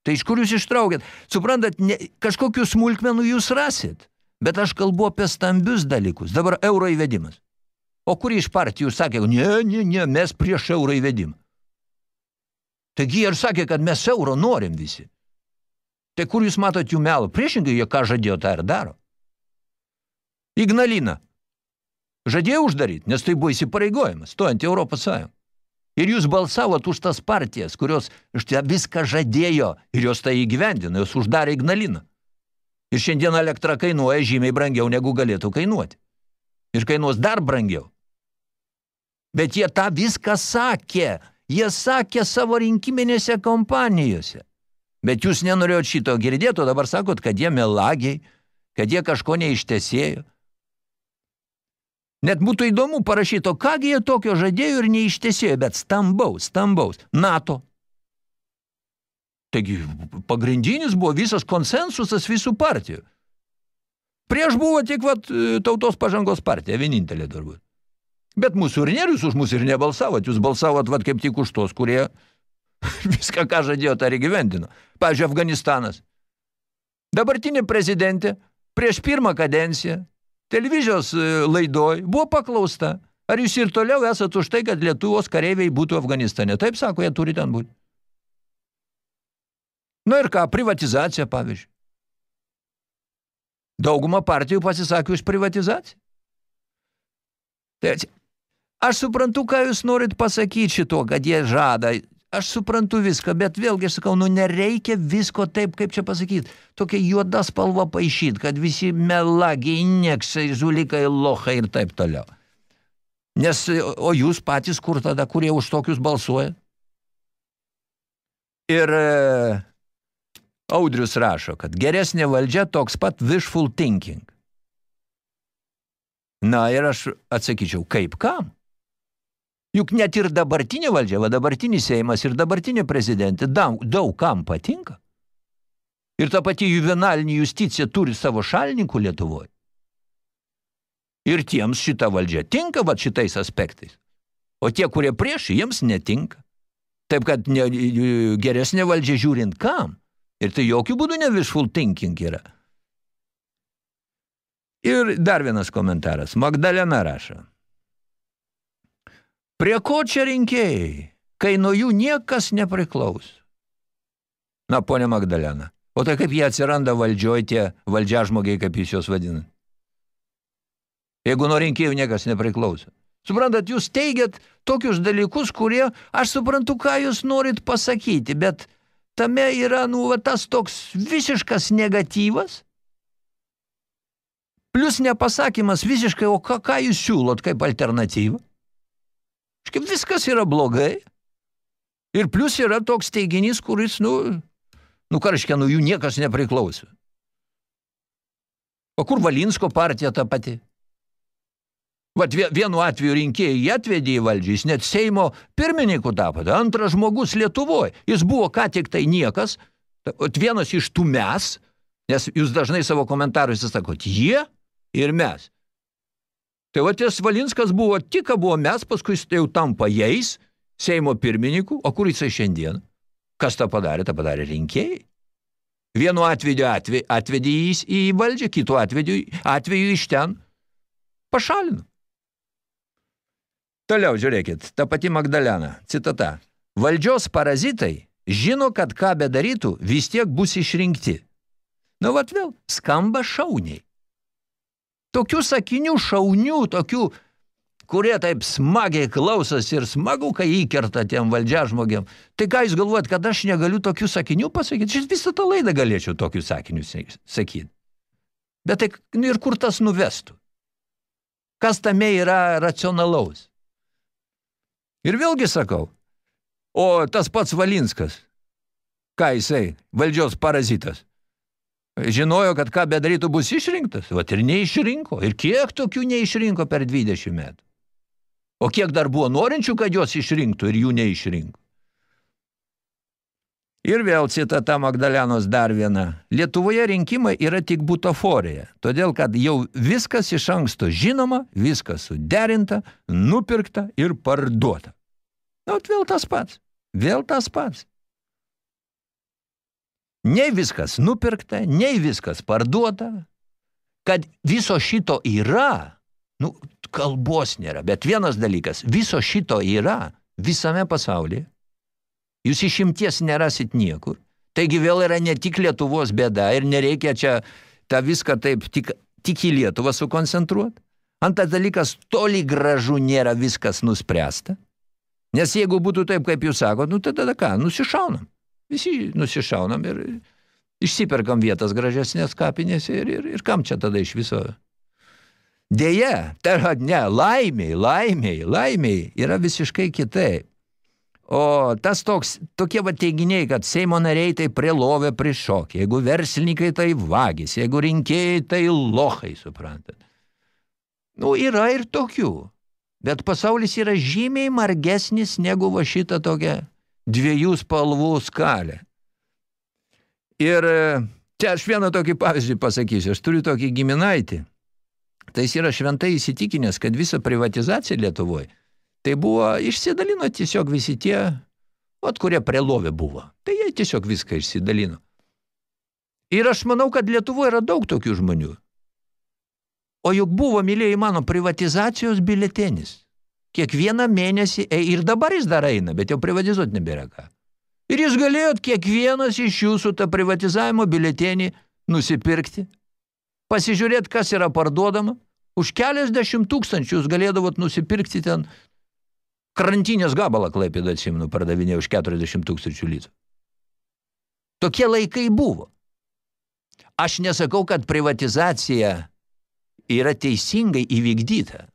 Tai iš kur jūs ištraukėt? Suprantat, ne, kažkokių smulkmenų jūs rasit, bet aš kalbu apie stambius dalykus. Dabar euro įvedimas. O kuri iš partijų sakė, ne, ne, ne, mes prieš euro įvedimą. Taigi ir sakė, kad mes euro norim visi. Tai kur jūs matot jų melą? Priešingai, jie ką žadėjo, tą ir daro. Ignalina. Žadėjo uždaryti, nes tai buvo įsipareigojimas, stojant į Europos Sąjungą. Ir jūs balsavot už tas partijas, kurios štai viską žadėjo ir jos tai įgyvendino, jos uždarė Ignaliną. Ir šiandien elektra kainuoja žymiai brangiau, negu galėtų kainuoti. Ir kainuos dar brangiau. Bet jie tą viską sakė. Jie sakė savo rinkiminėse kompanijose. Bet jūs nenorėjot šito girdėti, o dabar sakot, kad jie melagiai, kad jie kažko neištesėjo. Net būtų įdomu parašyti, o kągi jie tokio žadėjo ir neištesėjo, bet stambaus, stambaus. NATO. Taigi pagrindinis buvo visas konsensusas visų partijų. Prieš buvo tik vat, tautos pažangos partija, vienintelė turbūt. Bet mūsų ir nėr, jūs už mus ir nebalsavot, jūs balsavot vat kaip tik už tos, kurie (laughs) viską, ką žadėjo, tą ir gyvendino. Pavyzdžiui, Afganistanas. Dabartinė prezidentė prieš pirmą kadenciją televizijos e, laidoj buvo paklausta, ar jūs ir toliau esat už tai, kad Lietuvos kareiviai būtų Afganistane. Taip sako, jie turi ten būti. Na ir ką, privatizacija, pavyzdžiui. Dauguma partijų pasisakė už privatizaciją. Tai aš suprantu, ką jūs norit pasakyti šito, kad jie žada aš suprantu viską, bet vėlgi aš sakau, nu nereikia visko taip, kaip čia pasakyti, tokia juoda spalva paaišyt, kad visi melagiai, neksai, žulikai, lohai ir taip toliau. Nes, o jūs patys kur tada, kurie už tokius balsuoja? Ir e, Audrius rašo, kad geresnė valdžia toks pat wishful thinking. Na ir aš atsakyčiau, kaip kam? Juk net ir dabartinė valdžia, va dabartinis Seimas ir dabartinė prezidentė daug, daug kam patinka. Ir ta pati juvenalinė justicija turi savo šalininkų Lietuvoje. Ir tiems šita valdžia tinka va šitais aspektais. O tie, kurie prieš, jiems netinka. Taip, kad ne, geresnė valdžia žiūrint kam. Ir tai jokių būdų ne wishful thinking yra. Ir dar vienas komentaras. Magdalena rašo. Prie ko čia rinkėjai, kai nuo jų niekas nepriklaus? Na, ponė Magdalena, o tai kaip jie atsiranda valdžioj tie valdžia žmogiai, kaip jūs juos vadina? Jeigu nuo rinkėjų niekas nepriklauso. Suprantat, jūs teigiat tokius dalykus, kurie, aš suprantu, ką jūs norit pasakyti, bet tame yra, nu, va, tas toks visiškas negatyvas, plus nepasakymas visiškai, o ką, ką jūs siūlot kaip alternatyvą? Kaip viskas yra blogai. Ir plus yra toks teiginys, kuris, nu, nu karškia, nu jų niekas nepriklausė. O kur Valinsko partija ta pati? Vat vienu atveju rinkėjai jį atvedė į valdžią, jis net Seimo pirmininku tapo, tai antras žmogus Lietuvoje. Jis buvo ką tik tai niekas, vienas iš tų mes, nes jūs dažnai savo komentaruose sakot, jie ir mes. Tai va ties Valinskas buvo, tik buvo mes, paskui jau tampa jais, Seimo pirmininku, o kur jisai šiandien? Kas tą padarė? tą padarė rinkėjai. Vienu atveju atve, atvedė jį į valdžią, kitu atveju, atveju iš ten pašalino. Toliau žiūrėkit, ta pati Magdalena, citata. Valdžios parazitai žino, kad ką bedarytų, vis tiek bus išrinkti. Na, vat vėl, skamba šauniai tokių sakinių šaunių, tokių kurie taip smagiai klausosi ir smagu, kai įkerta tiem valdžia žmogiam. Tai ką jūs galvojat, kad aš negaliu tokių sakinių pasakyti? Šis visą tą laidą galėčiau tokių sakinių sakyti. Bet tai nu, ir kur tas nuvestų? Kas tame yra racionalaus? Ir vėlgi sakau, o tas pats Valinskas, ką jisai, valdžios parazitas, žinojo, kad ką bedarytų bus išrinktas, vat ir neišrinko. Ir kiek tokių neišrinko per 20 metų? O kiek dar buvo norinčių, kad juos išrinktų ir jų neišrinko? Ir vėl citata Magdalenos dar viena. Lietuvoje rinkimai yra tik butaforija, todėl kad jau viskas iš anksto žinoma, viskas suderinta, nupirkta ir parduota. Na, vėl tas pats. Vėl tas pats. Nei viskas nupirkta, nei viskas parduota. Kad viso šito yra, nu, kalbos nėra, bet vienas dalykas, viso šito yra visame pasaulyje. Jūs išimties nerasit niekur. Taigi vėl yra ne tik Lietuvos bėda ir nereikia čia tą viską taip tik, tik į Lietuvą sukoncentruoti. Antras dalykas, toli gražu nėra viskas nuspręsta. Nes jeigu būtų taip, kaip jūs sakot, nu tada ką, nusišaunam. Visi nusišaunam ir išsiperkam vietas gražesnės kapinėse ir, ir, ir kam čia tada iš viso Deja, tai ne, laimiai, laimiai, laimiai yra visiškai kitaip. O tas toks, tokie va teiginiai, kad Seimo nariai tai prie lovę prišokė, jeigu verslininkai tai vagis, jeigu rinkėjai tai lohai, suprantat. Nu, yra ir tokių. Bet pasaulis yra žymiai margesnis negu va šitą tokią dviejų spalvų skalę. Ir e, čia aš vieną tokį pavyzdį pasakysiu. Aš turiu tokį giminaitį. Tai jis yra šventai įsitikinęs, kad visa privatizacija Lietuvoje tai buvo, išsidalino tiesiog visi tie, ot, kurie prie lovė buvo. Tai jie tiesiog viską išsidalino. Ir aš manau, kad Lietuvoje yra daug tokių žmonių. O juk buvo, mylėjai mano, privatizacijos biletenis. Kiekvieną mėnesį, ir dabar jis dar eina, bet jau privatizuoti nebėra ką. Ir jūs galėjot kiekvienas iš jūsų tą privatizavimo biletenį nusipirkti pasižiūrėti, kas yra parduodama. Už keliasdešimt tūkstančių jūs galėdavot nusipirkti ten krantinės gabalą klaipėdą atsimenu, pardavinėjo už 40 tūkstančių litų. Tokie laikai buvo. Aš nesakau, kad privatizacija yra teisingai įvykdyta,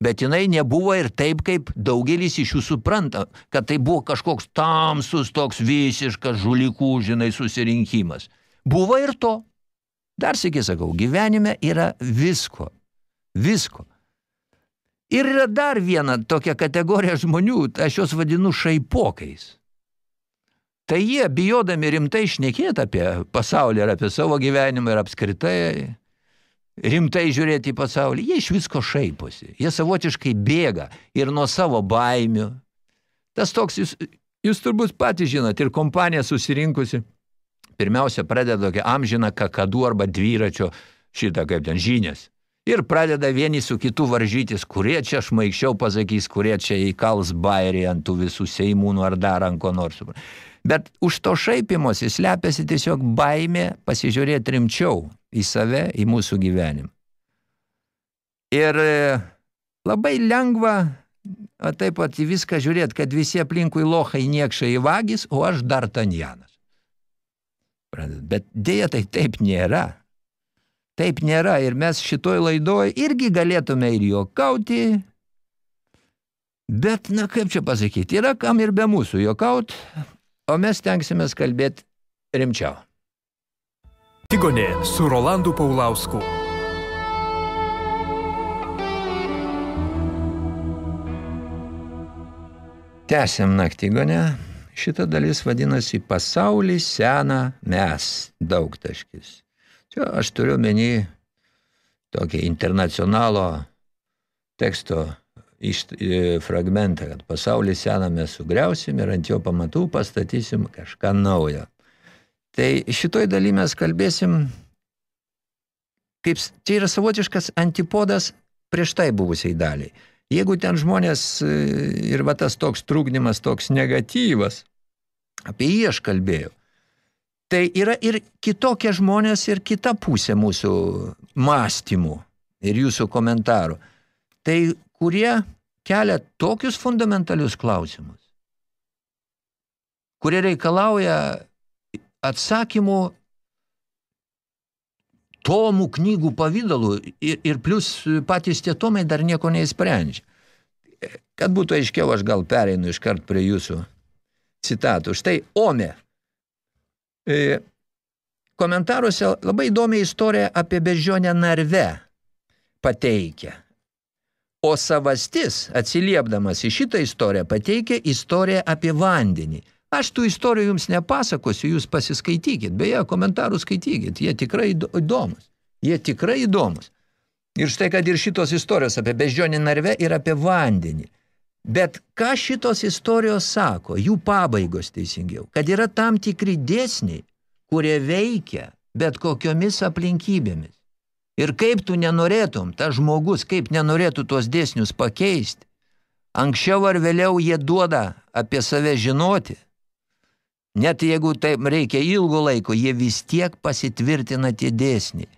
bet jinai nebuvo ir taip, kaip daugelis iš jų supranta, kad tai buvo kažkoks tamsus, toks visiškas žulikų, žinai, susirinkimas. Buvo ir to. Dar sėkiai sakau, gyvenime yra visko. Visko. Ir yra dar viena tokia kategorija žmonių, aš juos vadinu šaipokais. Tai jie, bijodami rimtai šnekėti apie pasaulį ir apie savo gyvenimą ir apskritai, rimtai žiūrėti į pasaulį, jie iš visko šaiposi. Jie savotiškai bėga ir nuo savo baimių. Tas toks, jūs, jūs turbūt patys žinot, ir kompanija susirinkusi – pirmiausia pradeda tokią amžiną kakadų arba dviračio šitą kaip ten žynės. Ir pradeda vieni su kitu varžytis, kurie čia šmaikščiau pasakys, kurie čia įkals bairį ant tų visų seimūnų ar dar ant ko nors. Bet už to šaipimosi slepiasi tiesiog baimė pasižiūrėti rimčiau į save, į mūsų gyvenimą. Ir e, labai lengva o taip pat į viską žiūrėti, kad visi aplinkui lohai niekšai vagis, o aš dar tanjanas. Bet dėja tai taip nėra. Taip nėra ir mes šitoj laidoj irgi galėtume ir juokauti, bet, na kaip čia pasakyti, yra kam ir be mūsų juokaut, o mes tenksimės kalbėti rimčiau. Tigonė su Rolandu Paulausku. Tęsiam naktigonę. Šita dalis vadinasi pasaulį seną mes daugtaškis. Čia aš turiu menį tokį internacionalo teksto iš, e, fragmentą, kad pasaulį seną mes sugriausim ir ant jo pamatų pastatysim kažką naujo. Tai šitoj daly mes kalbėsim, kaip čia yra savotiškas antipodas prieš tai buvusiai daliai. Jeigu ten žmonės e, ir va tas toks trūkdymas, toks negatyvas, apie jį aš kalbėjau. Tai yra ir kitokie žmonės ir kita pusė mūsų mąstymų ir jūsų komentarų. Tai kurie kelia tokius fundamentalius klausimus, kurie reikalauja atsakymų tomų knygų pavydalų ir, ir plus patys tie tomai dar nieko neįsprendžia. Kad būtų aiškiau, aš gal pereinu iškart prie jūsų citatų. Štai Ome. E, komentaruose labai įdomi istorija apie bežionę narve pateikia. O savastis, atsiliepdamas į šitą istoriją, pateikia istoriją apie vandenį. Aš tų istorijų jums nepasakosiu, jūs pasiskaitykit. Beje, komentarų skaitykit, jie tikrai įdomus. Jie tikrai įdomus. Ir štai, kad ir šitos istorijos apie bežionį narve ir apie vandenį. Bet ką šitos istorijos sako, jų pabaigos teisingiau, kad yra tam tikri dėsniai, kurie veikia bet kokiomis aplinkybėmis. Ir kaip tu nenorėtum, ta žmogus, kaip nenorėtų tuos dėsnius pakeisti, anksčiau ar vėliau jie duoda apie save žinoti. Net jeigu taip reikia ilgo laiko, jie vis tiek pasitvirtina tie dėsniai.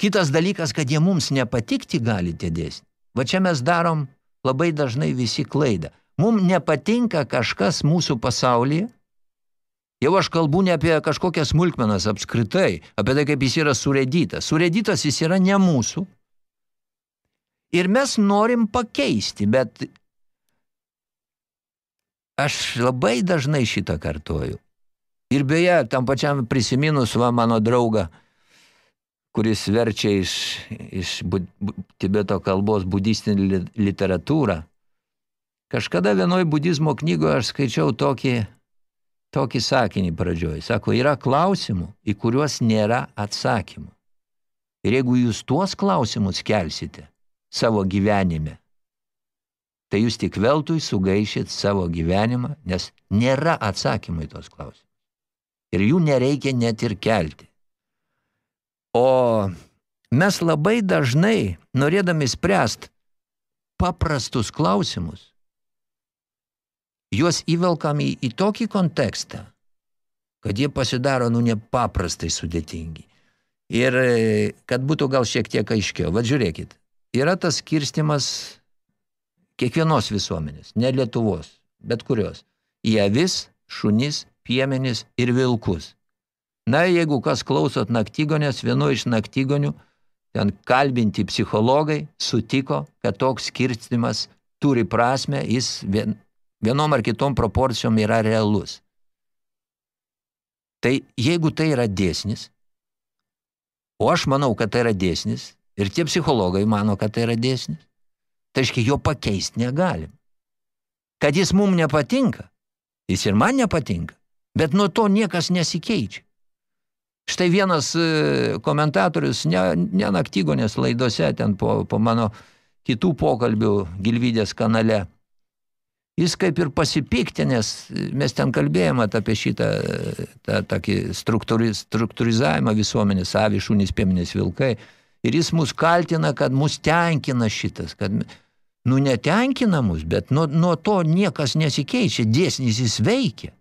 Kitas dalykas, kad jie mums nepatikti gali tie dėsniai. Va čia mes darom labai dažnai visi klaidą. Mums nepatinka kažkas mūsų pasaulyje, Jau aš kalbu ne apie kažkokias smulkmenas apskritai, apie tai, kaip jis yra surėdytas. Surėdytas jis yra ne mūsų. Ir mes norim pakeisti, bet aš labai dažnai šitą kartoju. Ir beje, tam pačiam prisiminus va, mano draugą, kuris verčia iš, iš bud, Tibeto kalbos budistinį literatūrą, kažkada vienoj budizmo knygoje aš skaičiau tokį tokį sakinį pradžioj. Sako, yra klausimų, į kuriuos nėra atsakymų. Ir jeigu jūs tuos klausimus kelsite savo gyvenime, tai jūs tik veltui sugaišit savo gyvenimą, nes nėra atsakymų į tos klausimus. Ir jų nereikia net ir kelti. O mes labai dažnai, norėdami spręst paprastus klausimus, juos įvelkam į, į tokį kontekstą, kad jie pasidaro, nu, nepaprastai sudėtingi. Ir kad būtų gal šiek tiek aiškiau, vad žiūrėkit, yra tas skirstimas kiekvienos visuomenės, ne Lietuvos, bet kurios, į avis, šunis, piemenis ir vilkus. Na, jeigu kas klausot naktygonės, vienu iš naktygonių, ten kalbinti psichologai sutiko, kad toks skirstimas turi prasme, jis vien, vienom ar kitom proporcijom yra realus. Tai jeigu tai yra dėsnis, o aš manau, kad tai yra dėsnis, ir tie psichologai mano, kad tai yra dėsnis, tai aiškiai jo pakeisti negalim. Kad jis mum nepatinka, jis ir man nepatinka, bet nuo to niekas nesikeičia. Štai vienas e, komentatorius, ne, ne naktygonės laidose, ten po, po mano kitų pokalbių Gilvydės kanale, jis kaip ir pasipikti, nes mes ten kalbėjome apie šitą tą, tokį struktūriz, struktūrizavimą visuomenės, avi, šunys, piemenės, vilkai. Ir jis mus kaltina, kad mus tenkina šitas, kad nu netenkina mus, bet nuo, nuo to niekas nesikeičia, dėsnis jis veikia.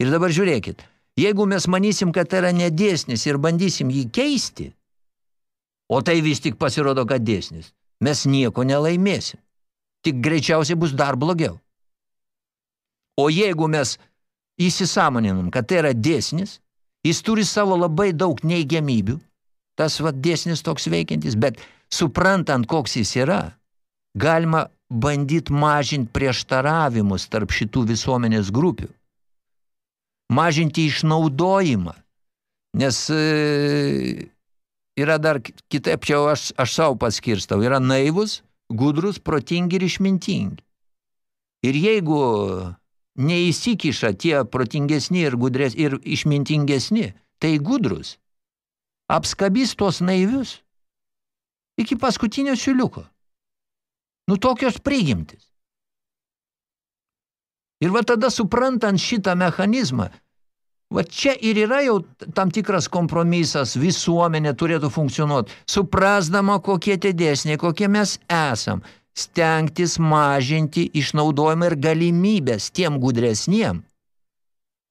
Ir dabar žiūrėkit, jeigu mes manysim, kad tai yra nedėsnis ir bandysim jį keisti, o tai vis tik pasirodo, kad dėsnis, mes nieko nelaimėsim. Tik greičiausiai bus dar blogiau. O jeigu mes įsisamoninam, kad tai yra dėsnis, jis turi savo labai daug neigiamybių, tas va, dėsnis toks veikiantis, bet suprantant, koks jis yra, galima bandyti mažinti prieštaravimus tarp šitų visuomenės grupių. Mažinti išnaudojimą, nes e, yra dar kitaip, čia aš, aš savo paskirstau, yra naivus, gudrus, protingi ir išmintingi. Ir jeigu neįsikiša tie protingesni ir, gudres, ir išmintingesni, tai gudrus, apskabys tuos naivius iki paskutinio siuliuko. Nu tokios prigimtis. Ir va tada suprantant šitą mechanizmą, va čia ir yra jau tam tikras kompromisas, visuomenė turėtų funkcionuoti, suprasdama kokie tie dėsniai, kokie mes esam – stengtis mažinti išnaudojimą ir galimybės tiem gudresniem,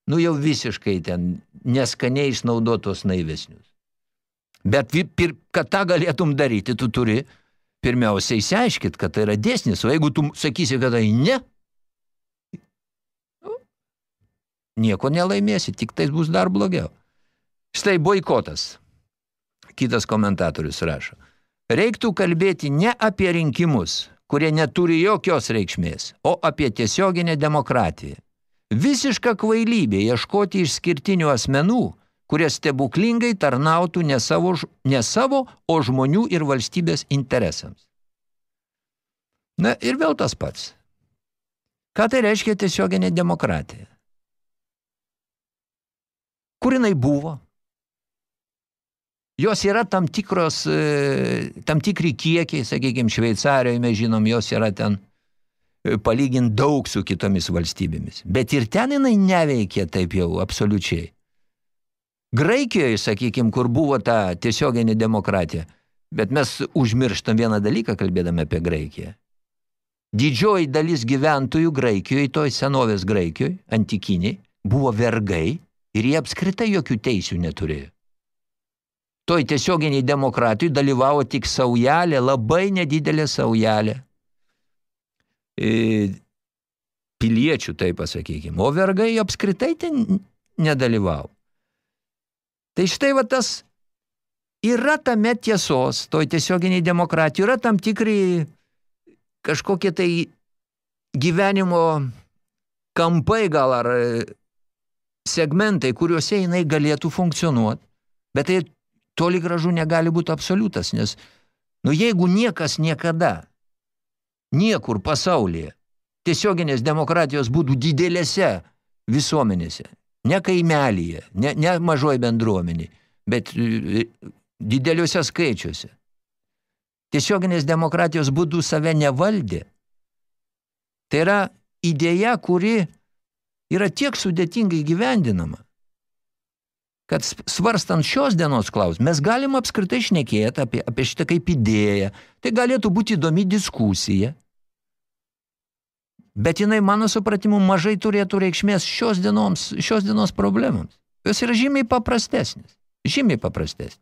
nu jau visiškai ten neskaniai išnaudotos naivesnius. Bet kad tą galėtum daryti, tu turi pirmiausia įsiaiškit, kad tai yra dėsnis, o jeigu tu sakysi, kad tai ne, nu, nieko nelaimėsi, tik tai bus dar blogiau. Štai boikotas. Kitas komentatorius rašo. Reiktų kalbėti ne apie rinkimus, kurie neturi jokios reikšmės, o apie tiesioginę demokratiją. Visiška kvailybė ieškoti išskirtinių asmenų, kurie stebuklingai tarnautų ne savo, ne savo, o žmonių ir valstybės interesams. Na ir vėl tas pats. Ką tai reiškia tiesioginė demokratija? Kur jinai buvo? Jos yra tam tikros, e, tam tikri kiekiai, sakykime, Šveicarijoje mes žinom, jos yra ten e, palyginti daug su kitomis valstybėmis. Bet ir ten jinai neveikia taip jau absoliučiai. Graikijoje, sakykime, kur buvo ta tiesioginė demokratija, bet mes užmirštam vieną dalyką, kalbėdami apie Graikiją. Didžioji dalis gyventojų Graikijoje, toj senovės Graikijoje, antikiniai, buvo vergai ir jie apskritai jokių teisių neturėjo. Toj tiesioginiai demokratijai dalyvavo tik saujelė, labai nedidelė saujelė e, piliečių, taip pasakykime. O vergai apskritai ten nedalyvavo. Tai štai va tas yra tame tiesos, toj tiesioginiai demokratijai, yra tam tikri kažkokie tai gyvenimo kampai gal ar segmentai, kuriuose jinai galėtų funkcionuoti. Bet tai toli gražu negali būti absoliutas, nes nu, jeigu niekas niekada, niekur pasaulyje, tiesioginės demokratijos būtų didelėse visuomenėse, ne kaimelyje, ne, ne mažoj bendruomenį, bet e, dideliuose skaičiuose. Tiesioginės demokratijos būdų save nevaldė. Tai yra idėja, kuri yra tiek sudėtingai gyvendinama, kad svarstant šios dienos klausimą, mes galim apskritai šnekėti apie, apie šitą kaip idėją. Tai galėtų būti įdomi diskusija, Bet jinai, mano supratimu, mažai turėtų reikšmės šios, dienoms, šios dienos problemams. Jos yra žymiai paprastesnis. Žymiai paprastesnis.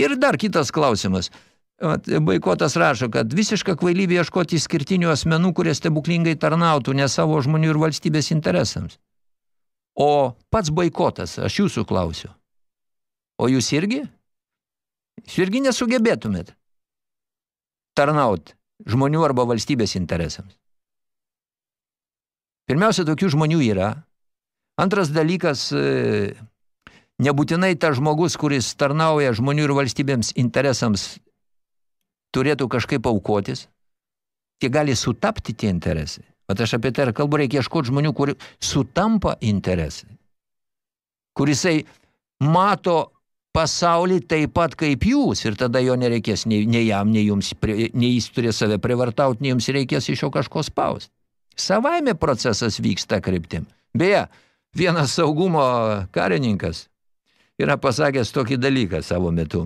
Ir dar kitas klausimas. Baikotas rašo, kad visiška kvailybė ieškoti skirtinių asmenų, kurie stebuklingai tarnautų ne savo žmonių ir valstybės interesams. O pats baikotas, aš jūsų klausiu. O jūs irgi? Jūs irgi nesugebėtumėt tarnaut žmonių arba valstybės interesams. Pirmiausia, tokių žmonių yra. Antras dalykas, e, nebūtinai tas žmogus, kuris tarnauja žmonių ir valstybėms interesams, turėtų kažkaip aukotis. Tie gali sutapti tie interesai. Bet aš apie tai ir kalbu, reikia ieškoti žmonių, kur sutampa interesai. Kurisai mato pasaulį taip pat kaip jūs ir tada jo nereikės nei, nei jam, nei jums, nei jis turės save privartauti, nei jums reikės iš jo kažko spausti. Savaime procesas vyksta kryptim. Beje, vienas saugumo karininkas yra pasakęs tokį dalyką savo metu.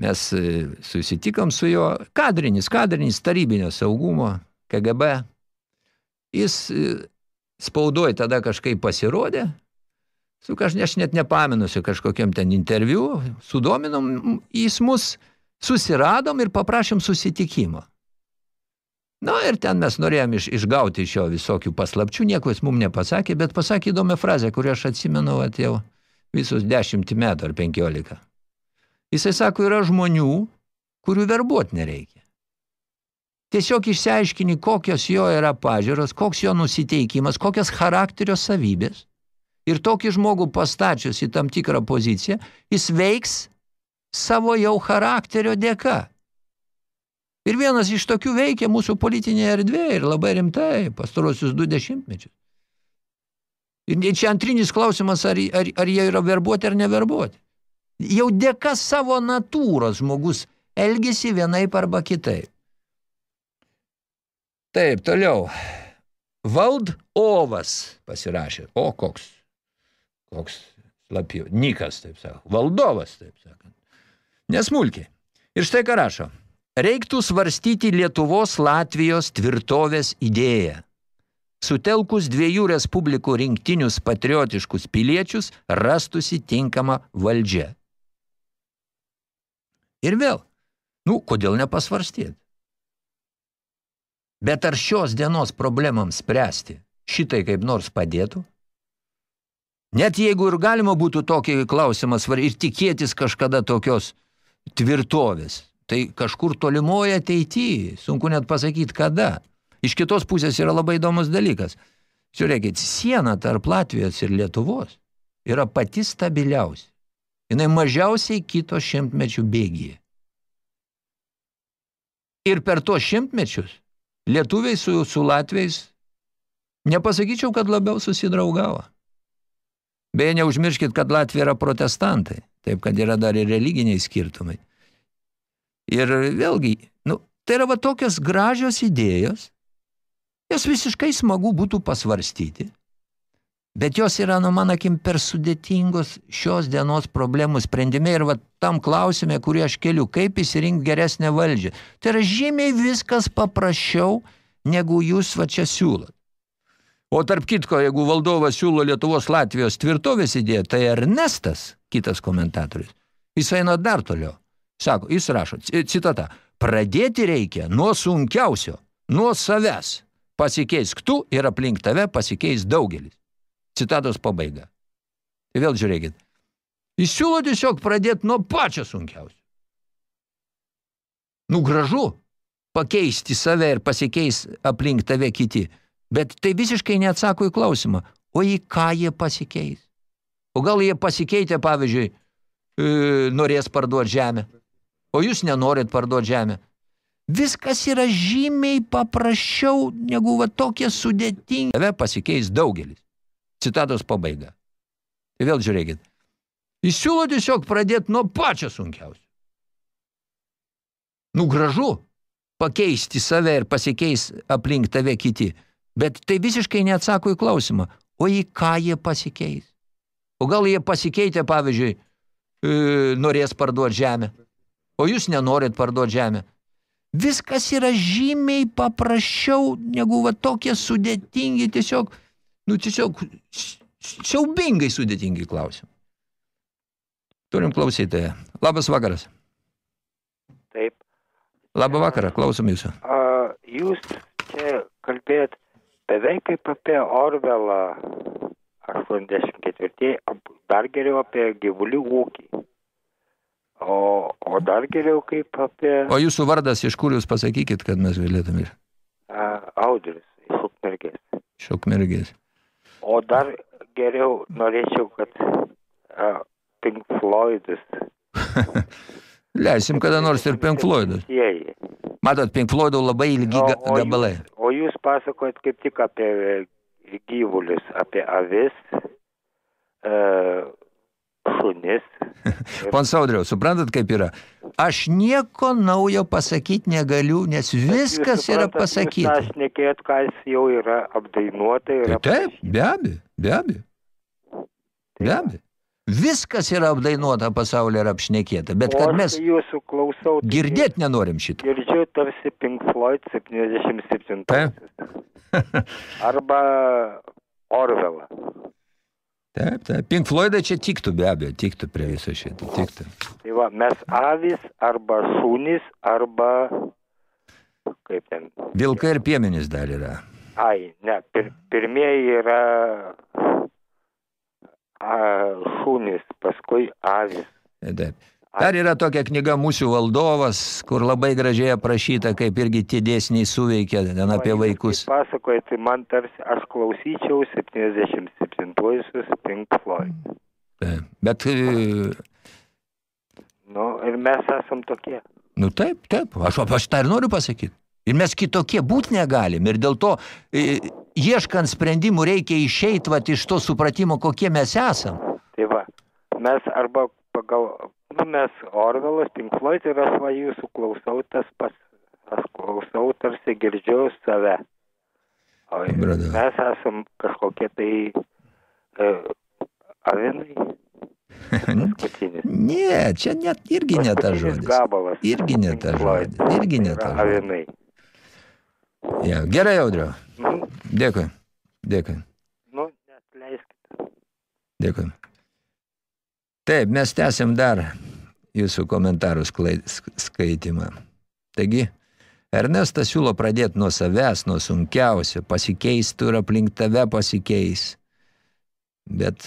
Mes e, susitikom su jo kadrinis, kadrinis tarybinio saugumo, KGB. Jis e, spaudoj tada kažkaip pasirodė, su kažkaip, aš net nepaminusiu kažkokiam ten interviu, sudominom, jis mus susiradom ir paprašėm susitikimo. Na ir ten mes norėjom iš, išgauti iš jo visokių paslapčių, nieko jis mums nepasakė, bet pasakė įdomią frazę, kurią aš atsimenu at jau visus dešimtį metų ar penkiolika. Jisai sako, yra žmonių, kurių verbuot nereikia. Tiesiog išsiaiškini, kokios jo yra pažiūros, koks jo nusiteikimas, kokias charakterio savybės. Ir tokį žmogų pastačius į tam tikrą poziciją, jis veiks savo jau charakterio dėka. Ir vienas iš tokių veikia mūsų politinėje erdvėje ir labai rimtai pastarosius du dešimtmečius. Ir čia antrinis klausimas, ar, ar, ar jie yra verbuoti ar neverbuoti. Jau dėka savo natūros žmogus elgesi vienaip arba kitaip. Taip, toliau. Valdovas pasirašė. O, koks, koks slapjų. Nikas, taip sako. Valdovas, taip sakant. Nesmulkiai. Ir štai ką rašo reiktų svarstyti Lietuvos Latvijos tvirtovės idėją. Sutelkus dviejų respublikų rinktinius patriotiškus piliečius rastusi tinkama valdžia. Ir vėl, Nu, kodėl nepasvarstyti? Bet ar šios dienos problemams spręsti šitai kaip nors padėtų? Net jeigu ir galima būtų tokį klausimą svar ir tikėtis kažkada tokios tvirtovės, tai kažkur tolimoje ateityje, sunku net pasakyti kada. Iš kitos pusės yra labai įdomus dalykas. Žiūrėkit, siena tarp Latvijos ir Lietuvos yra pati stabiliausia. Jinai mažiausiai kito šimtmečių bėgyje. Ir per tuos šimtmečius lietuviai su, su latviais nepasakyčiau, kad labiau susidraugavo. Beje, neužmirškit, kad Latvija yra protestantai, taip kad yra dar ir religiniai skirtumai. Ir vėlgi, nu, tai yra va tokios gražios idėjos, jas visiškai smagu būtų pasvarstyti, bet jos yra, nu, man akim, per sudėtingos šios dienos problemų sprendime ir va tam klausime, kurį aš keliu, kaip įsirinkti geresnę valdžią. Tai yra žymiai viskas paprasčiau, negu jūs va čia siūlot. O tarp kitko, jeigu valdovas siūlo Lietuvos Latvijos tvirtovės idėją, tai Ernestas, kitas komentatorius, jis eina dar toliau. Sako, jis rašo, citata, pradėti reikia nuo sunkiausio, nuo savęs. Pasikeisk tu ir aplink tave pasikeis daugelis. Citatos pabaiga. Tai vėl žiūrėkit. Jis siūlo tiesiog pradėti nuo pačio sunkiausio. Nu, gražu pakeisti save ir pasikeis aplink tave kiti. Bet tai visiškai neatsako į klausimą, o į ką jie pasikeis? O gal jie pasikeitė, pavyzdžiui, e, norės parduoti žemę, o jūs nenorit parduoti žemę. Viskas yra žymiai paprasčiau negu va tokie sudėtingi. Tave pasikeis daugelis. Citatos pabaiga. Tai vėl žiūrėkit. Jis siūlo tiesiog pradėti nuo pačio sunkiausio. Nu, gražu pakeisti save ir pasikeis aplink tave kiti. Bet tai visiškai neatsako į klausimą, o į ką jie pasikeis? O gal jie pasikeitė, pavyzdžiui, e, norės parduoti žemę, o jūs nenorit parduoti žemę. Viskas yra žymiai paprasčiau negu va tokie sudėtingi, tiesiog, nu tiesiog siaubingai sudėtingi klausimai. Turim klausytoją. Labas vakaras. Taip. Labą vakarą, klausom jūsų. A, jūs čia kalbėjot beveik kaip apie Orvelą 84, dar geriau apie gyvulių ūkį. O, o dar geriau kaip apie O jūsų vardas, iš kur jūs pasakykit, kad mes galėtume ir a, Audris iš Ukmergės. O dar geriau norėčiau, kad a, Pink Floydus. (laughs) Leisim kada nors ir Pink Floydus. Matot, Pink Floydų labai ilgi O, ga o, gabalai. jūs, o jūs pasakojat kaip tik apie gyvulius, apie avis, e, šunis. (laughs) Pons Audriau, suprantat, kaip yra? Aš nieko naujo pasakyti negaliu, nes viskas Jūs yra suprantat, pasakyta. Jūs tą šnekėjot, kas jau yra apdainuota. Tai Yra taip, be abejo, be abejo. Be abejo. Viskas yra apdainuota pasaulyje ir apšnekėta, bet kad aš mes kai jūsų klausau. tai girdėt nenorim šitą. Girdžiu tarsi Pink Floyd 77. Taip. (laughs) Arba Orvelą. Taip, taip. Pink Floydai čia tiktų be abejo, tiktų prie viso šito, tiktų. Tai va, mes avis arba šunys arba kaip ten. Vilkai ir piemenys dar yra. Ai, ne, pir, pirmieji yra a, šunys, paskui avis. Taip. Dar yra tokia knyga Mūsų valdovas, kur labai gražiai aprašyta, kaip irgi tie dėsniai suveikia ten apie vaikus. kaip Pasakojate, tai man tarsi aš klausyčiau 77-uosius Pink Floyd. Bet, e, Nu, ir mes esam tokie. nu taip, taip, aš, aš tą ir noriu pasakyti. Ir mes kitokie būti negalim. Ir dėl to, e, ieškant sprendimų, reikia išeiti vat, iš to supratimo, kokie mes esam. Tai va, mes arba pagal, nu, mes Orvelas, Pink Floyd ir aš va jūsų klausau tas pas, aš klausau tarsi girdžiu save. O mes esam kažkokie tai e, avinai. (laughs) Paskutinis. ne, čia net irgi ne ta žodis. Gabalas. Irgi ne ta žodis. Irgi ne ta žodis. Ja, gerai, Audriau. Mhm. Dėkui. Dėkui. Nu, neatleiskite. Dėkui. Taip, mes tęsim dar jūsų komentarų skaitimą. Taigi, Ernestas siūlo pradėti nuo savęs, nuo sunkiausio, pasikeistų ir aplink tave pasikeis. Bet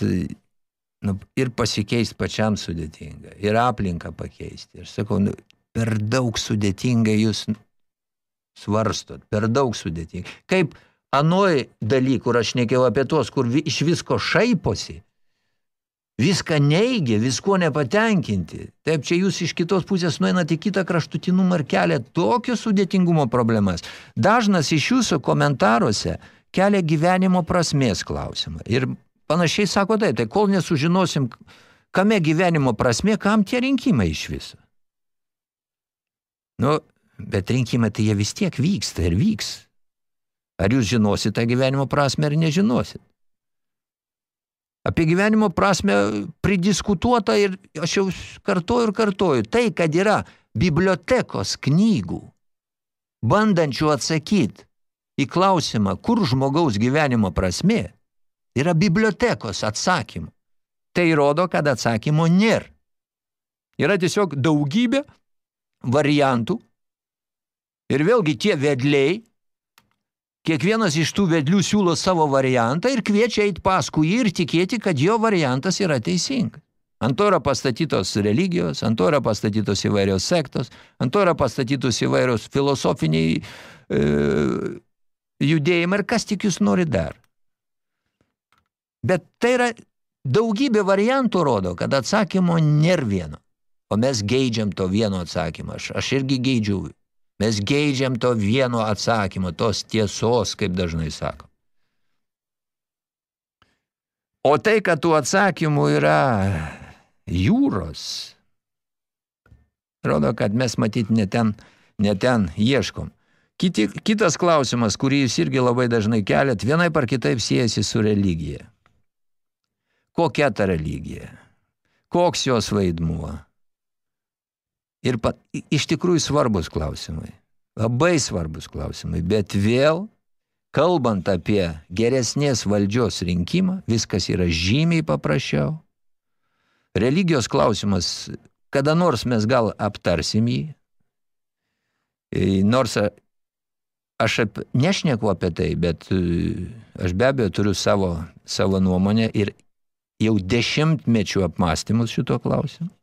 nu, ir pasikeist pačiam sudėtinga, ir aplinką pakeisti. Ir sakau, nu, per daug sudėtingai jūs svarstot, per daug sudėtingai. Kaip anoj daly, kur aš nekėjau apie tos, kur iš visko šaiposi, viską neigia, visko nepatenkinti. Taip, čia jūs iš kitos pusės nueinate į kitą kraštutinumą ir kelia tokio sudėtingumo problemas. Dažnas iš jūsų komentaruose kelia gyvenimo prasmės klausimą. Ir panašiai sako tai, tai kol nesužinosim, kame gyvenimo prasmė, kam tie rinkimai iš viso. Nu, bet rinkimai tai jie vis tiek vyksta ir vyks. Ar jūs žinosite gyvenimo prasme ar nežinosit? Apie gyvenimo prasme pridiskutuota ir aš jau kartoju ir kartoju. Tai, kad yra bibliotekos knygų, bandančių atsakyti į klausimą, kur žmogaus gyvenimo prasmė, yra bibliotekos atsakymų. Tai rodo, kad atsakymo nėra. Yra tiesiog daugybė variantų ir vėlgi tie vedliai Kiekvienas iš tų vedlių siūlo savo variantą ir kviečia eiti paskui jį ir tikėti, kad jo variantas yra teisingas. Ant to yra pastatytos religijos, ant to yra pastatytos įvairios sektos, ant to yra pastatytos įvairios filosofiniai e, judėjimai ir kas tik jūs nori dar. Bet tai yra daugybė variantų rodo, kad atsakymo nėra vieno. O mes geidžiam to vieno atsakymą. Aš, aš irgi geidžiu Mes geidžiam to vieno atsakymo, tos tiesos, kaip dažnai sako. O tai, kad tų atsakymų yra jūros, rodo, kad mes matyt ne ten, ne ten ieškom. Kiti, kitas klausimas, kurį jūs irgi labai dažnai keliat, vienai par kitaip siejasi su religija. Kokia ta religija? Koks jos vaidmuo? Ir pat, iš tikrųjų svarbus klausimai. Labai svarbus klausimai. Bet vėl, kalbant apie geresnės valdžios rinkimą, viskas yra žymiai paprasčiau. Religijos klausimas, kada nors mes gal aptarsim jį. E, nors aš ap, nešneku apie tai, bet e, aš be abejo turiu savo, savo nuomonę ir jau dešimtmečių apmąstymus šito klausimu.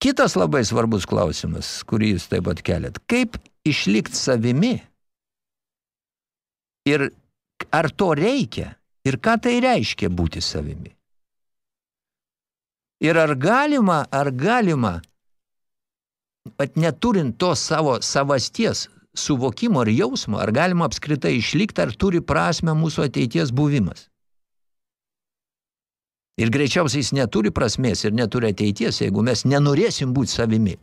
Kitas labai svarbus klausimas, kurį jūs taip pat keliat. Kaip išlikti savimi? Ir ar to reikia? Ir ką tai reiškia būti savimi? Ir ar galima, ar galima, pat neturint to savo savasties suvokimo ir jausmo, ar galima apskritai išlikti, ar turi prasme mūsų ateities buvimas? Ir greičiausiai jis neturi prasmės ir neturi ateities, jeigu mes nenorėsim būti savimi.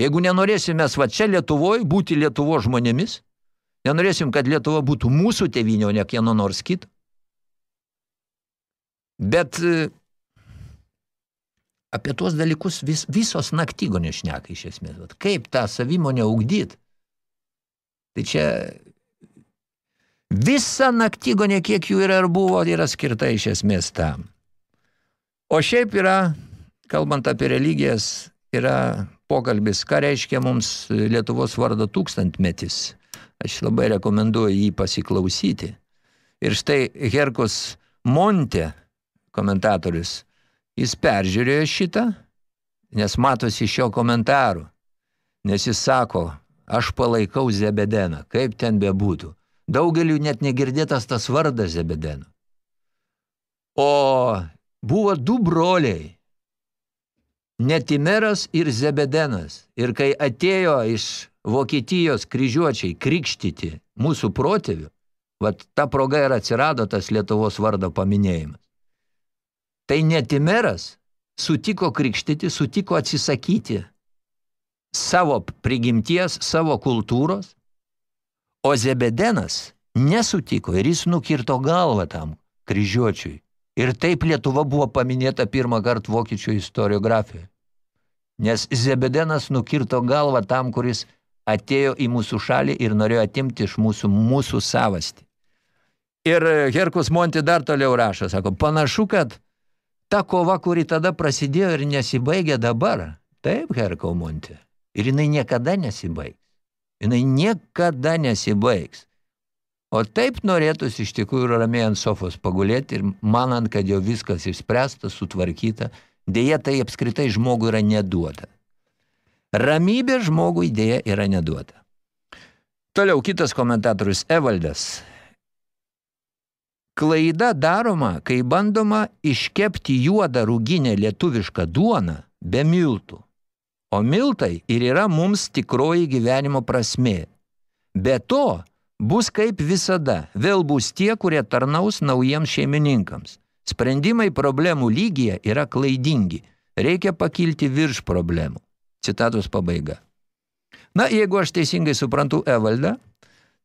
Jeigu nenorėsim mes va čia Lietuvoje būti Lietuvo žmonėmis, nenorėsim, kad Lietuva būtų mūsų tėvinė, o ne kieno nors kito. Bet e, apie tuos dalykus vis, visos naktygo nešneka iš esmės. Vat kaip tą savimonę ugdyt? Tai čia visa naktygonė, kiek jų yra ir buvo, yra skirta iš esmės tam. O šiaip yra, kalbant apie religijas, yra pokalbis, ką reiškia mums Lietuvos vardo tūkstantmetis. Aš labai rekomenduoju jį pasiklausyti. Ir štai Herkus Monte, komentatorius, jis peržiūrėjo šitą, nes matosi iš jo komentarų. Nes jis sako, aš palaikau Zebedeną, kaip ten bebūtų. Daugeliu net negirdėtas tas vardas Zebedeno. O buvo du broliai, Netimeras ir Zebedenas. Ir kai atėjo iš Vokietijos kryžiuočiai krikštyti mūsų protėvių, vat ta proga ir atsirado tas Lietuvos vardo paminėjimas. Tai Netimeras sutiko krikštyti, sutiko atsisakyti savo prigimties, savo kultūros, o Zebedenas nesutiko ir jis nukirto galvą tam kryžiuočiui. Ir taip Lietuva buvo paminėta pirmą kartą vokiečių istoriografijoje. Nes Zebedenas nukirto galvą tam, kuris atėjo į mūsų šalį ir norėjo atimti iš mūsų mūsų savastį. Ir Herkus Monti dar toliau rašo, sako, panašu, kad ta kova, kuri tada prasidėjo ir nesibaigė dabar, taip, Herkau Monte, ir jinai niekada nesibaigs. Jinai niekada nesibaigs. O taip norėtųsi iš tikrųjų ramiai ant sofos pagulėti ir manant, kad jau viskas išspręsta, sutvarkyta, dėja tai apskritai žmogui yra neduota. Ramybė žmogui dėja yra neduota. Toliau kitas komentatorius Evaldas. Klaida daroma, kai bandoma iškepti juodą rūginę lietuvišką duoną be miltų. O miltai ir yra mums tikroji gyvenimo prasmė. Be to, bus kaip visada, vėl bus tie, kurie tarnaus naujiems šeimininkams. Sprendimai problemų lygyje yra klaidingi. Reikia pakilti virš problemų. Citatos pabaiga. Na, jeigu aš teisingai suprantu Evaldą,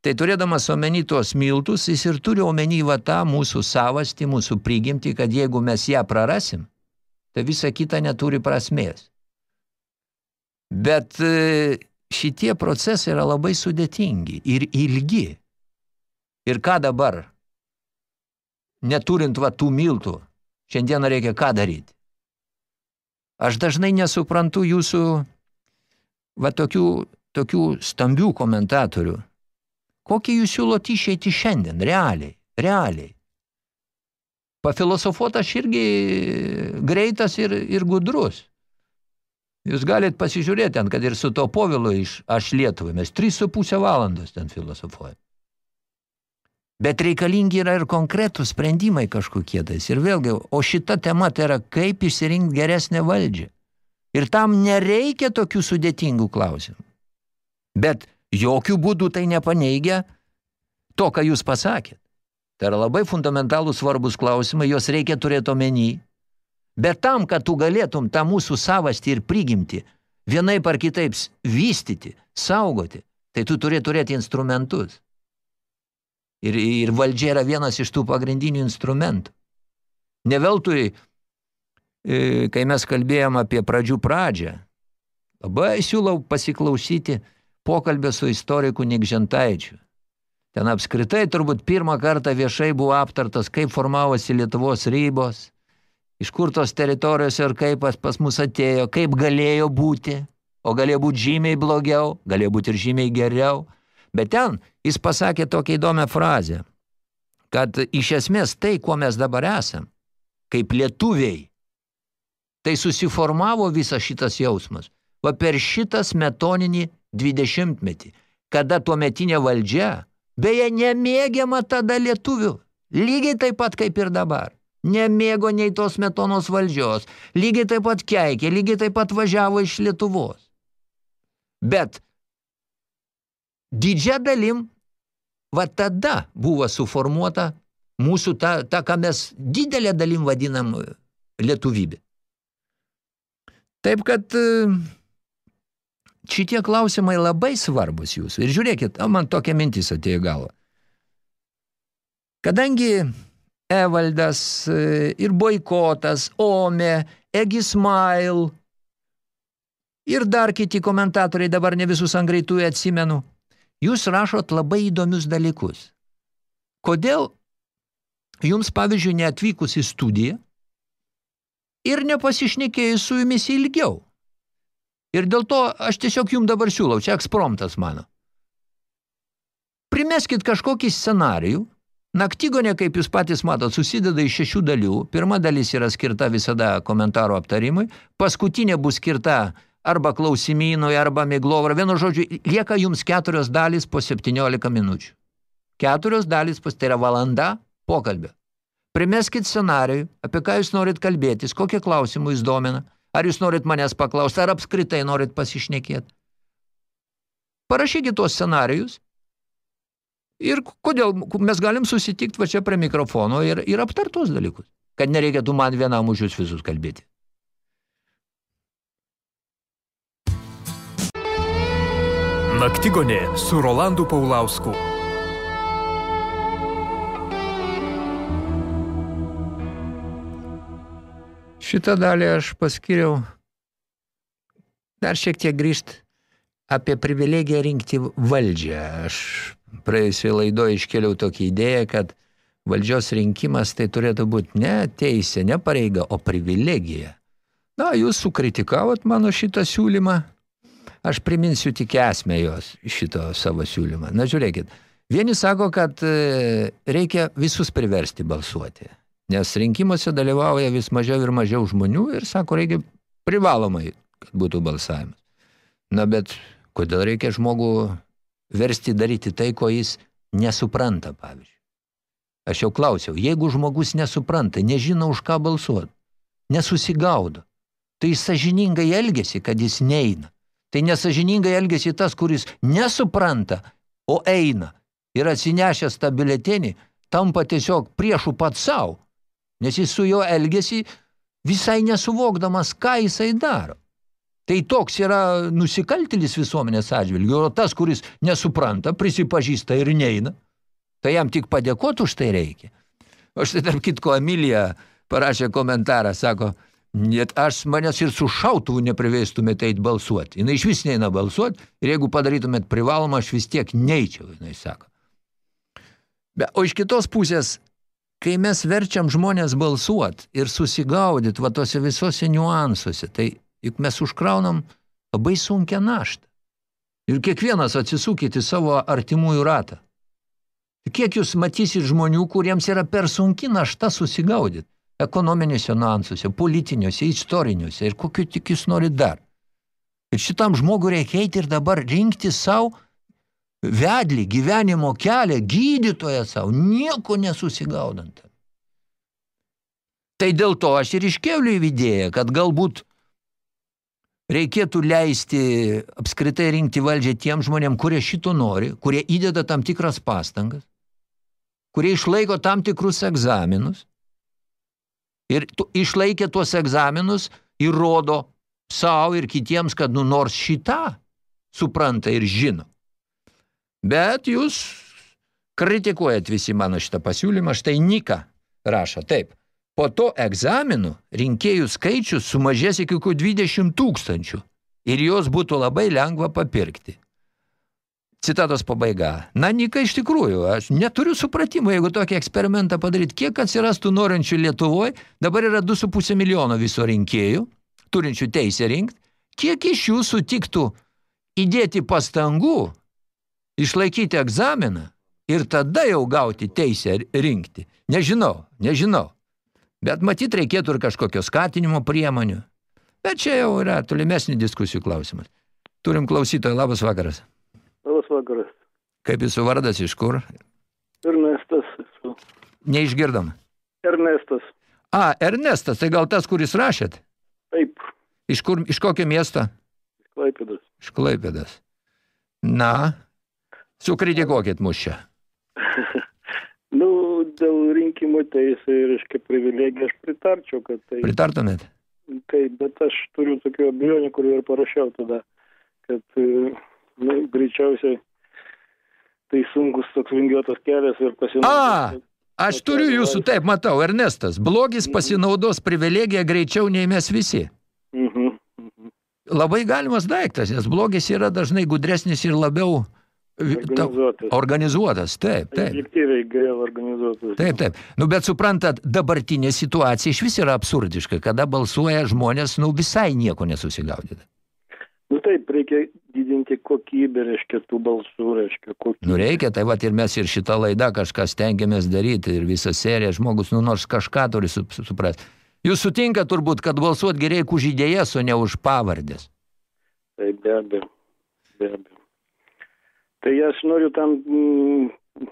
tai turėdamas omeny tuos miltus, jis ir turi omeny va tą mūsų savastį, mūsų prigimtį, kad jeigu mes ją prarasim, tai visa kita neturi prasmės. Bet e, šitie procesai yra labai sudėtingi ir ilgi. Ir ką dabar, neturint va tų miltų, šiandieną reikia ką daryti? Aš dažnai nesuprantu jūsų va tokių, tokių stambių komentatorių. Kokį jūs siūlot išeiti šiandien, realiai, realiai? Pafilosofuot aš irgi greitas ir, ir gudrus. Jūs galit pasižiūrėti ten, kad ir su to povilu iš aš Lietuvai, mes 3,5 valandos ten filosofuojam. Bet reikalingi yra ir konkretų sprendimai kažkokie tais. Ir vėlgi, o šita tema tai yra kaip išsirinkti geresnę valdžią. Ir tam nereikia tokių sudėtingų klausimų. Bet jokių būdų tai nepaneigia to, ką jūs pasakėt. Tai yra labai fundamentalūs svarbus klausimai, juos reikia turėti omeny. Bet tam, kad tu galėtum tą mūsų savastį ir prigimti, vienaip ar kitaip vystyti, saugoti, tai tu turi turėti instrumentus. Ir, ir valdžia yra vienas iš tų pagrindinių instrumentų. Neveltui, e, kai mes kalbėjom apie pradžių pradžią, labai siūlau pasiklausyti pokalbę su istoriku Nikžentaičiu. Ten apskritai turbūt pirmą kartą viešai buvo aptartas, kaip formavosi Lietuvos rybos, iš kur tos teritorijos ir kaip pas, mus atėjo, kaip galėjo būti, o galėjo būti žymiai blogiau, galėjo būti ir žymiai geriau. Bet ten jis pasakė tokią įdomią frazę, kad iš esmės tai, kuo mes dabar esam, kaip lietuviai, tai susiformavo visas šitas jausmas. Va per šitą smetoninį dvidešimtmetį, kada tuo metinė valdžia, beje, nemėgiama tada lietuvių, lygiai taip pat kaip ir dabar. Nemėgo nei tos metonos valdžios, lygiai taip pat keikė, lygiai taip pat važiavo iš Lietuvos. Bet didžia dalim, va tada buvo suformuota mūsų ta, ta ką mes didelė dalim vadinam lietuvybė. Taip kad e, šitie klausimai labai svarbus jūsų. Ir žiūrėkit, man tokia mintis atėjo galva. Kadangi Evaldas e, ir Boikotas, Ome, Egismail ir dar kiti komentatoriai, dabar ne visus ant greitųjų atsimenu, jūs rašot labai įdomius dalykus. Kodėl jums, pavyzdžiui, neatvykus į studiją ir nepasišnekėjus su jumis ilgiau? Ir dėl to aš tiesiog jums dabar siūlau, čia ekspromtas mano. Primeskit kažkokį scenarijų, Naktigonė, kaip jūs patys matot, susideda iš šešių dalių. Pirma dalis yra skirta visada komentaro aptarimui, paskutinė bus skirta arba klausimynui, arba miglovra. Vienu žodžiu, lieka jums keturios dalys po 17 minučių. Keturios dalys, tai yra valanda pokalbio. Primeskit scenarijų, apie ką jūs norit kalbėtis, kokie klausimų jūs domina, ar jūs norit manęs paklausti, ar apskritai norit pasišnekėti. Parašykit tuos scenarijus ir kodėl mes galim susitikti va čia prie mikrofono ir, ir aptartos dalykus, kad nereikėtų man vienam už jūs visus kalbėti. Naktigonė su Rolandu Paulausku. Šitą dalį aš paskiriau dar šiek tiek grįžt apie privilegiją rinkti valdžią. Aš praėjusioje laidoje iškėliau tokį idėją, kad valdžios rinkimas tai turėtų būti ne teisė, ne pareiga, o privilegija. Na, jūs sukritikavot mano šitą siūlymą, aš priminsiu tik esmę jos šito savo siūlymą. Na, žiūrėkit, vieni sako, kad e, reikia visus priversti balsuoti, nes rinkimuose dalyvauja vis mažiau ir mažiau žmonių ir sako, reikia privalomai, kad būtų balsavimas. Na, bet kodėl reikia žmogų versti daryti tai, ko jis nesupranta, pavyzdžiui. Aš jau klausiau, jeigu žmogus nesupranta, nežino už ką balsuoti, nesusigaudo, tai jis sažiningai elgesi, kad jis neina. Tai nesažiningai elgesi tas, kuris nesupranta, o eina ir atsinešęs tą biletenį, tampa tiesiog priešų pats savo, nes jis su jo elgesi visai nesuvokdamas, ką jisai daro. Tai toks yra nusikaltelis visuomenės atžvilgių, o tas, kuris nesupranta, prisipažįsta ir neina, tai jam tik padėkoti už tai reikia. O štai tarp kitko Emilija parašė komentarą, sako, net aš manęs ir su šautuvu nepriveistumėte eit balsuoti. Jis iš vis neina balsuoti ir jeigu padarytumėt privalomą, aš vis tiek neičiau, jinai sako. Be, o iš kitos pusės, kai mes verčiam žmonės balsuot ir susigaudyt va tose visose niuansuose, tai juk mes užkraunam labai sunkę naštą. Ir kiekvienas atsisukit į savo artimųjų ratą. Kiek jūs matysit žmonių, kuriems yra per sunki našta susigaudyt ekonominėse niuansuose, politiniuose, istoriniuose ir kokiu tik jūs norit dar. Ir šitam žmogui reikia eiti ir dabar rinkti savo vedlį gyvenimo kelią, gydytoją savo, nieko nesusigaudant. Tai dėl to aš ir iškėliu į idėją, kad galbūt reikėtų leisti apskritai rinkti valdžią tiem žmonėm, kurie šito nori, kurie įdeda tam tikras pastangas, kurie išlaiko tam tikrus egzaminus ir tu, išlaikė tuos egzaminus ir rodo savo ir kitiems, kad nu nors šitą supranta ir žino. Bet jūs kritikuojat visi mano šitą pasiūlymą, štai Nika rašo taip. Po to egzaminų rinkėjų skaičius sumažės iki 20 tūkstančių ir jos būtų labai lengva papirkti. Citatos pabaiga. Na, Nika, iš tikrųjų, aš neturiu supratimo, jeigu tokį eksperimentą padaryti, kiek atsirastų norinčių Lietuvoje, dabar yra 2,5 milijono viso rinkėjų, turinčių teisę rinkti, kiek iš jų sutiktų įdėti pastangų, išlaikyti egzaminą ir tada jau gauti teisę rinkti. Nežinau, nežinau. Bet matyt, reikėtų ir kažkokio skatinimo priemonių. Bet čia jau yra tolimesnį diskusijų klausimas. Turim klausytoją, labas vakaras. Labas vakaras. Kaip jūsų vardas, iš kur? Ernestas. Neišgirdom. Ernestas. A, Ernestas, tai gal tas, kuris rašėt? Taip, Iš, kur, iš kokio miesto? Klaipėdas. Iš Klaipėdas. Na, sukritikuokit mus čia. Dėl rinkimų teisė ir, reiškia, privilegija aš pritarčiau, kad tai, Pritartumėt? taip, bet aš turiu tokių abejonių, kurių ir parašiau tada, kad, e, nu, greičiausiai tai sunkus toks vingiuotas kelias ir A, pasinaudoti. aš turiu jūsų, taip, matau, Ernestas. Blogis pasinaudos privilegiją greičiau nei mes visi. Mhm. mhm. Labai galimas daiktas, nes blogis yra dažnai gudresnis ir labiau ta- Organizuotas. organizuotas. Taip, taip. Objektyviai geriau organizuotas. Taip, taip. Nu, bet suprantat, dabartinė situacija iš vis yra absurdiška, kada balsuoja žmonės, nu, visai nieko nesusigaudyti. Nu taip, reikia didinti kokybę, reiškia, tų balsų, reiškia, kokybę. Nu, reikia, tai vat ir mes ir šitą laidą kažką stengiamės daryti ir visą seriją žmogus, nu, nors kažką turi su, su, suprasti. Jūs sutinka turbūt, kad balsuot gerai už idėjas, o ne už pavardės. Tai be abejo, be abejo. Tai aš noriu tam mm,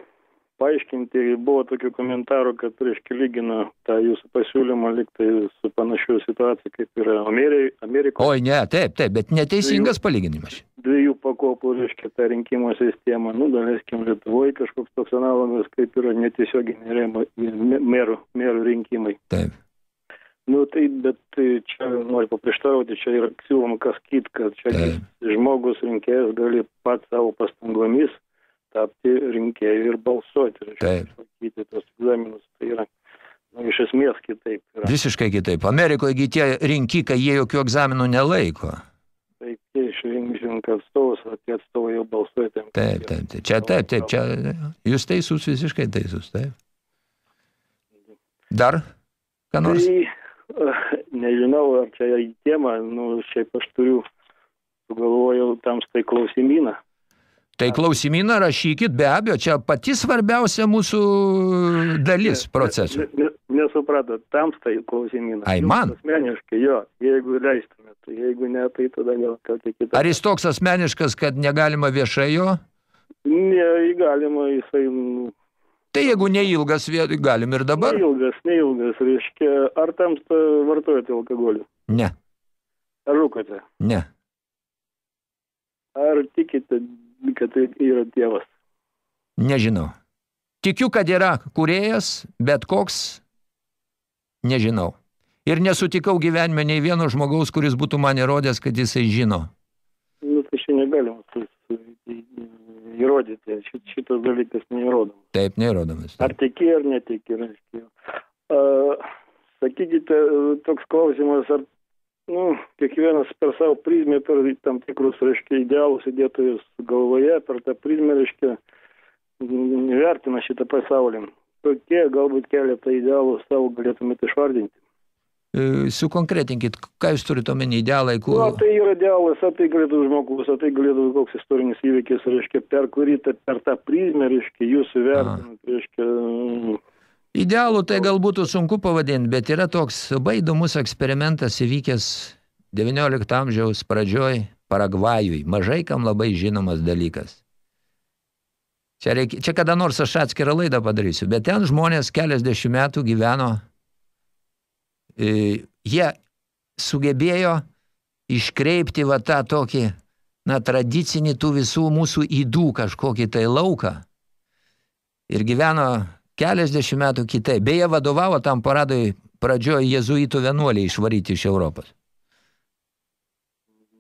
paaiškinti, buvo tokių komentarų, kad, reiškia, lygina tą jūsų pasiūlymą liktai su panašiu situacija, kaip yra Ameri- Amerikoje. Oi, ne, taip, taip, bet neteisingas palyginimas. Dviejų pakopų, reiškia, tą rinkimo sistemą. Nu, daleiskim, Lietuvoje kažkoks toks analogas, kaip yra netiesioginiai merų, merų rinkimai. Taip. Nu, tai, bet tai čia noriu paprieštarauti, čia yra siūloma kas kit, kad čia Taip. žmogus rinkėjas gali pats savo pastangomis tapti rinkėjų ir balsuoti. reiškia, Taip. Išlaikyti tos egzaminus. Tai yra, nu, iš esmės kitaip yra. Visiškai kitaip. Amerikoje tie rinkikai, jie jokių egzaminų nelaiko. Tai tie išrinkti atstovus, o tie atstovai jau balsuoja. tai- Taip, taip, taip. Čia taip, taip, čia jūs teisus, visiškai teisus, taip. Dar? Ką nors? Tai (sighs) nežinau, ar čia į temą, nu, šiaip aš turiu, sugalvojau tamstai klausimyną. Tai klausimyną rašykit, be abejo, čia pati svarbiausia mūsų dalis procesų. Ne, ne, nesupratot, tamstai klausimyną. Ai, man? Asmeniškai, jo, jeigu leistumėt, tai jeigu ne, tai tada gal kokia kita. Ar jis toks asmeniškas, kad negalima viešai jo? Ne, galima jisai, nu, Tai jeigu neilgas, galim ir dabar? neilgas, neilgas, reiškia, ar tamsta vartojate alkoholį? Ne, Ar rūkote? ne. Ar tikite, kad tai yra Dievas? Nežinau. Tikiu, kad yra kurėjas, bet koks, nežinau. Ir nesutikau gyvenime nei vieno žmogaus, kuris būtų man įrodęs, kad jisai žino. Nu, tai čia negalima įrodyti, Šit, šitas dalykas neįrodomas. Taip, neįrodomas. Ar tiki, ar netiki, reiškia. A, sakykite, toks klausimas, ar nu, kiekvienas per savo prizmę, per tam tikrus, reiškia, idealus įdėtojus galvoje, per tą prizmę, reiškia, m, vertina šitą pasaulį. Tokie galbūt keletą idealų savo galėtumėte išvardinti. E, Sukonkretinkit, ką jūs turite omeny idealai, kur... o tai yra idealas, o tai galėtų žmogus, o tai galėtų koks istorinis įvykis, reiškia, per kurį per tą prizmę, reiškia, jūs įvertinat, reiškia, mm, Idealų tai gal būtų sunku pavadinti, bet yra toks labai įdomus eksperimentas įvykęs 19 amžiaus pradžioj Paragvajui. Mažai kam labai žinomas dalykas. Čia, reikia, čia kada nors aš atskirą laidą padarysiu, bet ten žmonės keliasdešimt metų gyveno, jie sugebėjo iškreipti va tą tokį, na, tradicinį tų visų mūsų įdų kažkokį tai lauką ir gyveno keliasdešimt metų kitaip. Beje, vadovavo tam paradui pradžioje jezuitų vienuoliai išvaryti iš Europos.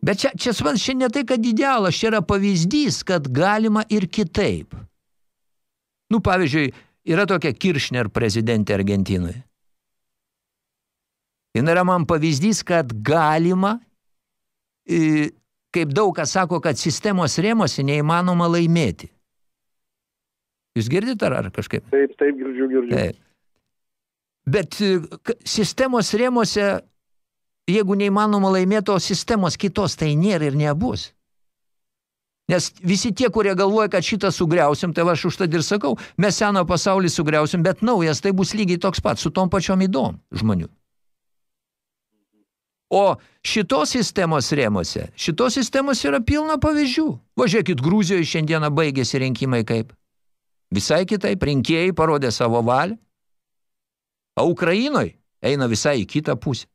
Bet čia, čia, čia ne tai, kad idealas, čia yra pavyzdys, kad galima ir kitaip. Nu, pavyzdžiui, yra tokia Kiršner prezidentė Argentinoje. Jis yra man pavyzdys, kad galima, kaip daug kas sako, kad sistemos rėmose neįmanoma laimėti. Jūs girdite ar, ar kažkaip? taip, taip, girdžiu, girdžiu. Taip. Bet sistemos rėmose, jeigu neįmanoma laimėti, o sistemos kitos tai nėra ir nebus. Nes visi tie, kurie galvoja, kad šitą sugriausim, tai aš užtad ir sakau, mes seno pasaulį sugriausim, bet naujas tai bus lygiai toks pat, su tom pačiom įdom žmonių. O šitos sistemos rėmose, šitos sistemos yra pilna pavyzdžių. Važiuokit, Grūzijoje šiandieną baigėsi rinkimai kaip. Visai kitaip, rinkėjai parodė savo valią, o Ukrainoje eina visai į kitą pusę.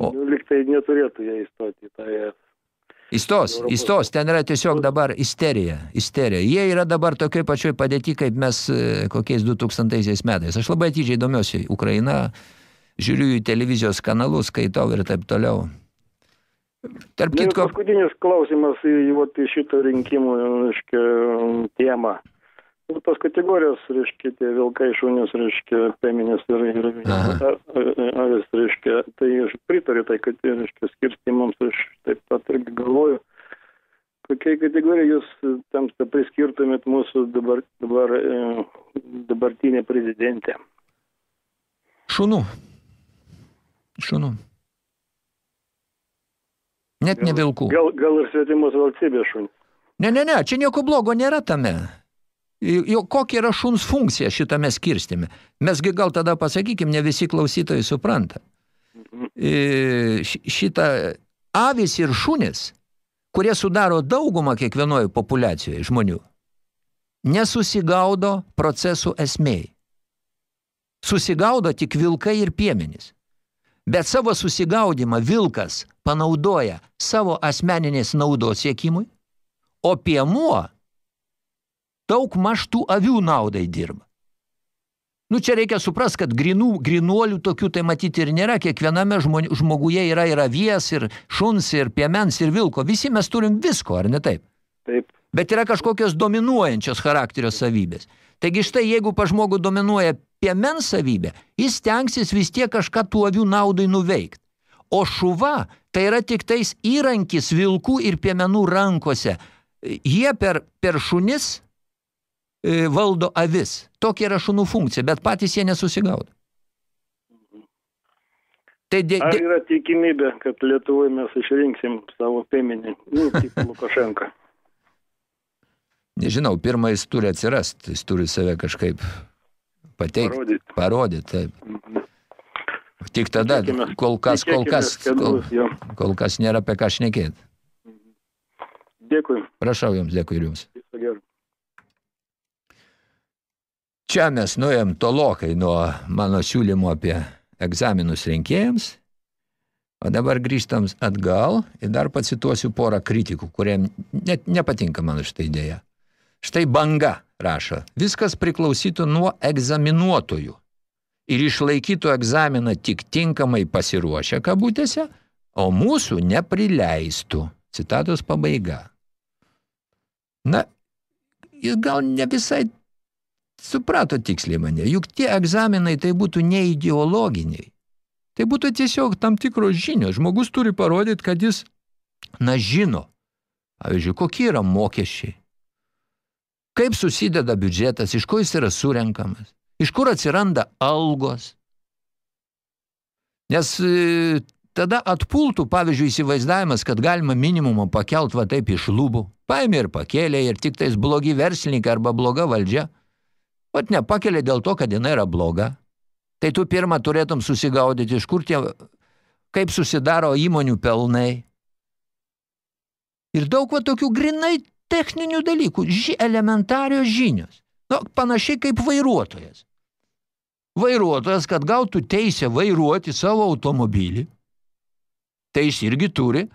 O- Nu, Liktai neturėtų jie įstoti tą ES. Įstos, įstos, ten yra tiesiog dabar isterija, isterija. Jie yra dabar tokioj pačioj padėti, kaip mes e, kokiais 2000 metais. Aš labai atidžiai domiuosi Ukraina, žiūriu į televizijos kanalus, skaitau ir taip toliau. Tarp Nu, ir kitko, paskutinis klausimas į, vat, į šitą rinkimų, reiškia, temą. Nu, tos kategorijos, reiškia, tie vilkai, šunys, reiškia, peminės ir, ir avis, reiškia, tai aš pritariu tai, kad, reiškia, skirstimams, aš taip pat irgi galvoju, kokiai kategorijai jūs tam priskirtumėt mūsų dabar, dabar, e, dabartinė prezidentė. šunų. Šunų. Net ne vilkų. Gal, gal ir svetimos valstybės šunys. Ne, ne, ne, čia nieko blogo nėra tame. Jo, kokia yra šuns funkcija šitame skirstime? Mesgi gal tada pasakykim, ne visi klausytojai supranta. Ši- Šitą avis ir šunis, kurie sudaro daugumą kiekvienoje populiacijoje žmonių, nesusigaudo procesų esmėj. Susigaudo tik vilkai ir piemenys. Bet savo susigaudimą vilkas panaudoja savo asmeninės naudos siekimui, o piemuo daug maštų avių naudai dirba. Nu, čia reikia suprast, kad grinų, grinuolių tokių tai matyti ir nėra. Kiekviename žmonių, žmoguje yra ir avies, ir šuns, ir piemens, ir vilko. Visi mes turim visko, ar ne taip? Taip. Bet yra kažkokios dominuojančios charakterio savybės. Taigi štai, jeigu pa žmogų dominuoja piemens savybė, jis tenksis vis tiek kažką tų avių naudai nuveikti. O šuva tai yra tik tais įrankis vilkų ir piemenų rankose. Jie per, per šunis e, valdo avis. Tokia yra šunų funkcija, bet patys jie nesusigaudo. Tai dė, dė... Ar yra tikimybė, kad Lietuvoje mes išrinksim savo pėminį, nu, tik Lukašenką? (laughs) Nežinau, pirmą jis turi atsirast, jis turi save kažkaip pateikti, parodyti, parodyti taip. Mhm. Tik tada, tikėkime, kol kas, kol kas, kol, kol kas nėra apie ką šnekėti. Mhm. Dėkui. Prašau jums, dėkui ir jums. Čia mes nuėjom tolokai nuo mano siūlymo apie egzaminus rinkėjams, o dabar grįžtam atgal ir dar pacituosiu porą kritikų, kuriem net nepatinka man šitą idėją. Štai banga rašo, viskas priklausytų nuo egzaminuotojų ir išlaikytų egzaminą tik tinkamai pasiruošę kabutėse, o mūsų neprileistų. Citatos pabaiga. Na, jis gal ne visai suprato tiksliai mane, juk tie egzaminai tai būtų ne ideologiniai. Tai būtų tiesiog tam tikros žinios. Žmogus turi parodyti, kad jis, na, žino, pavyzdžiui, kokie yra mokesčiai, kaip susideda biudžetas, iš ko jis yra surenkamas, iš kur atsiranda algos. Nes e, tada atpultų, pavyzdžiui, įsivaizdavimas, kad galima minimumą pakelt va taip iš lubų. Paėmė ir pakėlė ir tik tais blogi verslininkai arba bloga valdžia – Vat nepakelia dėl to, kad jinai yra bloga. Tai tu pirmą turėtum susigaudyti, iš kur tie, kaip susidaro įmonių pelnai. Ir daug va tokių grinai techninių dalykų, ži, elementarios žinios. Nu, panašiai kaip vairuotojas. Vairuotojas, kad gautų teisę vairuoti savo automobilį, tai jis irgi turi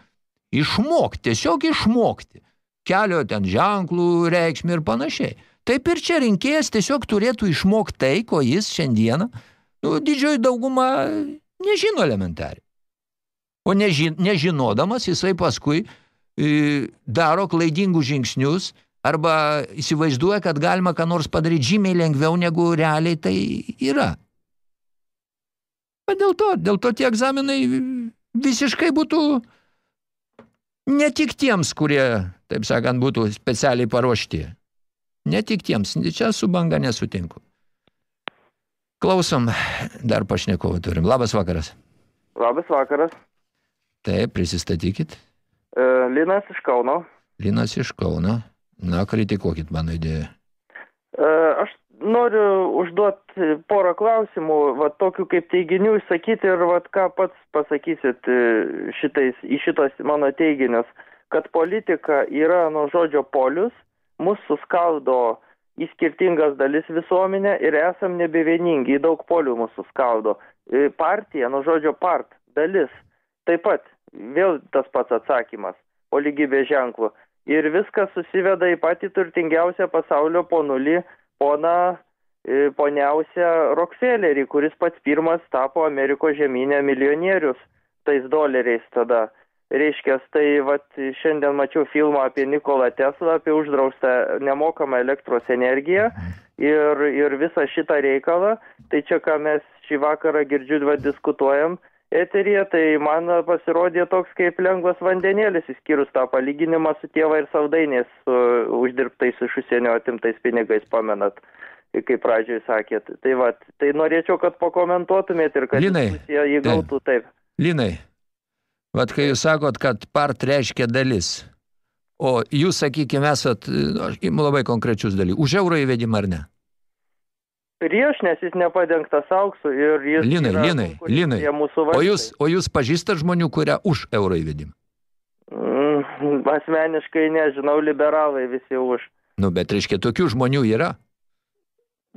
išmokti, tiesiog išmokti. Kelio ten ženklų, reikšmė ir panašiai. Taip ir čia rinkėjas tiesiog turėtų išmokti tai, ko jis šiandieną, nu, didžioji dauguma nežino elementariai. O neži, nežinodamas jisai paskui daro klaidingus žingsnius arba įsivaizduoja, kad galima ką nors padaryti žymiai lengviau, negu realiai tai yra. Bet dėl to, dėl to tie egzaminai visiškai būtų ne tik tiems, kurie, taip sakant, būtų specialiai paruošti. Ne tik tiems, čia su banga nesutinku. Klausom, dar pašnekovą turim. Labas vakaras. Labas vakaras. Taip, prisistatykit. E, Linas iš Kauno. Linas iš Kauno. Na, kritikuokit mano idėją. E, aš noriu užduoti porą klausimų, va, tokių kaip teiginių išsakyti ir va, ką pats pasakysit e, šitais, į šitos mano teiginius, kad politika yra nuo žodžio polius – mus suskaldo į skirtingas dalis visuomenę ir esam nebevieningi, į daug polių mus suskaldo. Partija, nuo žodžio part, dalis, taip pat, vėl tas pats atsakymas, po lygybės ženklų. Ir viskas susiveda į patį turtingiausią pasaulio ponulį, poną e, poniausią Rokfellerį, kuris pats pirmas tapo Amerikos žemynė milijonierius tais doleriais tada reiškia tai vat šiandien mačiau filmą apie Nikolą Teslą, apie uždraustą nemokamą elektros energiją ir, ir visą šitą reikalą. Tai čia, ką mes šį vakarą girdžiu, va, diskutuojam eteryje, tai man pasirodė toks kaip lengvas vandenėlis, įskyrus tą palyginimą su tėva ir saudainės su uždirbtais iš užsienio atimtais pinigais, pamenat kaip pradžioj sakėt. Tai va, tai norėčiau, kad pakomentuotumėt ir kad Linai, diskusija įgautų taip. Linai, Vat kai jūs sakot, kad part reiškia dalis, o jūs, sakykime, esat, aš imu labai konkrečius dalykus, už euro įvedimą ar ne? Prieš, nes jis nepadengtas auksu ir jis linai, yra linai, linai. O jūs, o jūs pažįstat žmonių, kurie už euro įvedimą? Mm, asmeniškai nežinau, liberalai visi už. Nu, bet reiškia, tokių žmonių yra?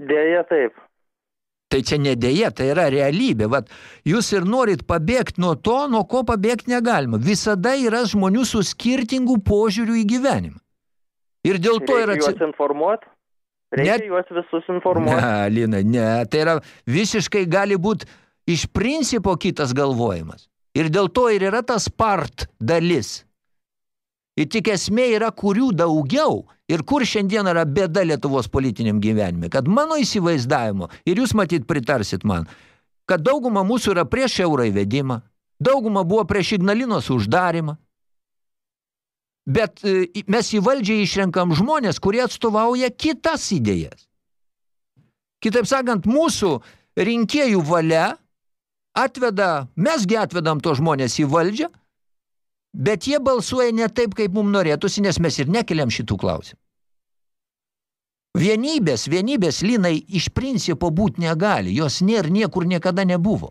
Dėja taip. Tai čia nedėja, tai yra realybė. Vat, jūs ir norit pabėgti nuo to, nuo ko pabėgti negalima. Visada yra žmonių su skirtingų požiūrių į gyvenimą. Ir dėl to Reikia yra... juos informuoti? Reikia Net... juos visus informuoti? (laughs) Ne, Lina, ne. Tai yra visiškai gali būti iš principo kitas galvojimas. Ir dėl to ir yra tas part dalis. Ir tik esmė yra, kurių daugiau ir kur šiandien yra bėda Lietuvos politiniam gyvenime. Kad mano įsivaizdavimo, ir jūs matyt pritarsit man, kad dauguma mūsų yra prieš eurą įvedimą, dauguma buvo prieš Ignalinos uždarimą. Bet e, mes į valdžią išrenkam žmonės, kurie atstovauja kitas idėjas. Kitaip sakant, mūsų rinkėjų valia atveda, mesgi atvedam to žmonės į valdžią, bet jie balsuoja ne taip, kaip mums norėtųsi, nes mes ir nekeliam šitų klausimų. Vienybės, vienybės linai iš principo būt negali, jos nėra niekur niekada nebuvo.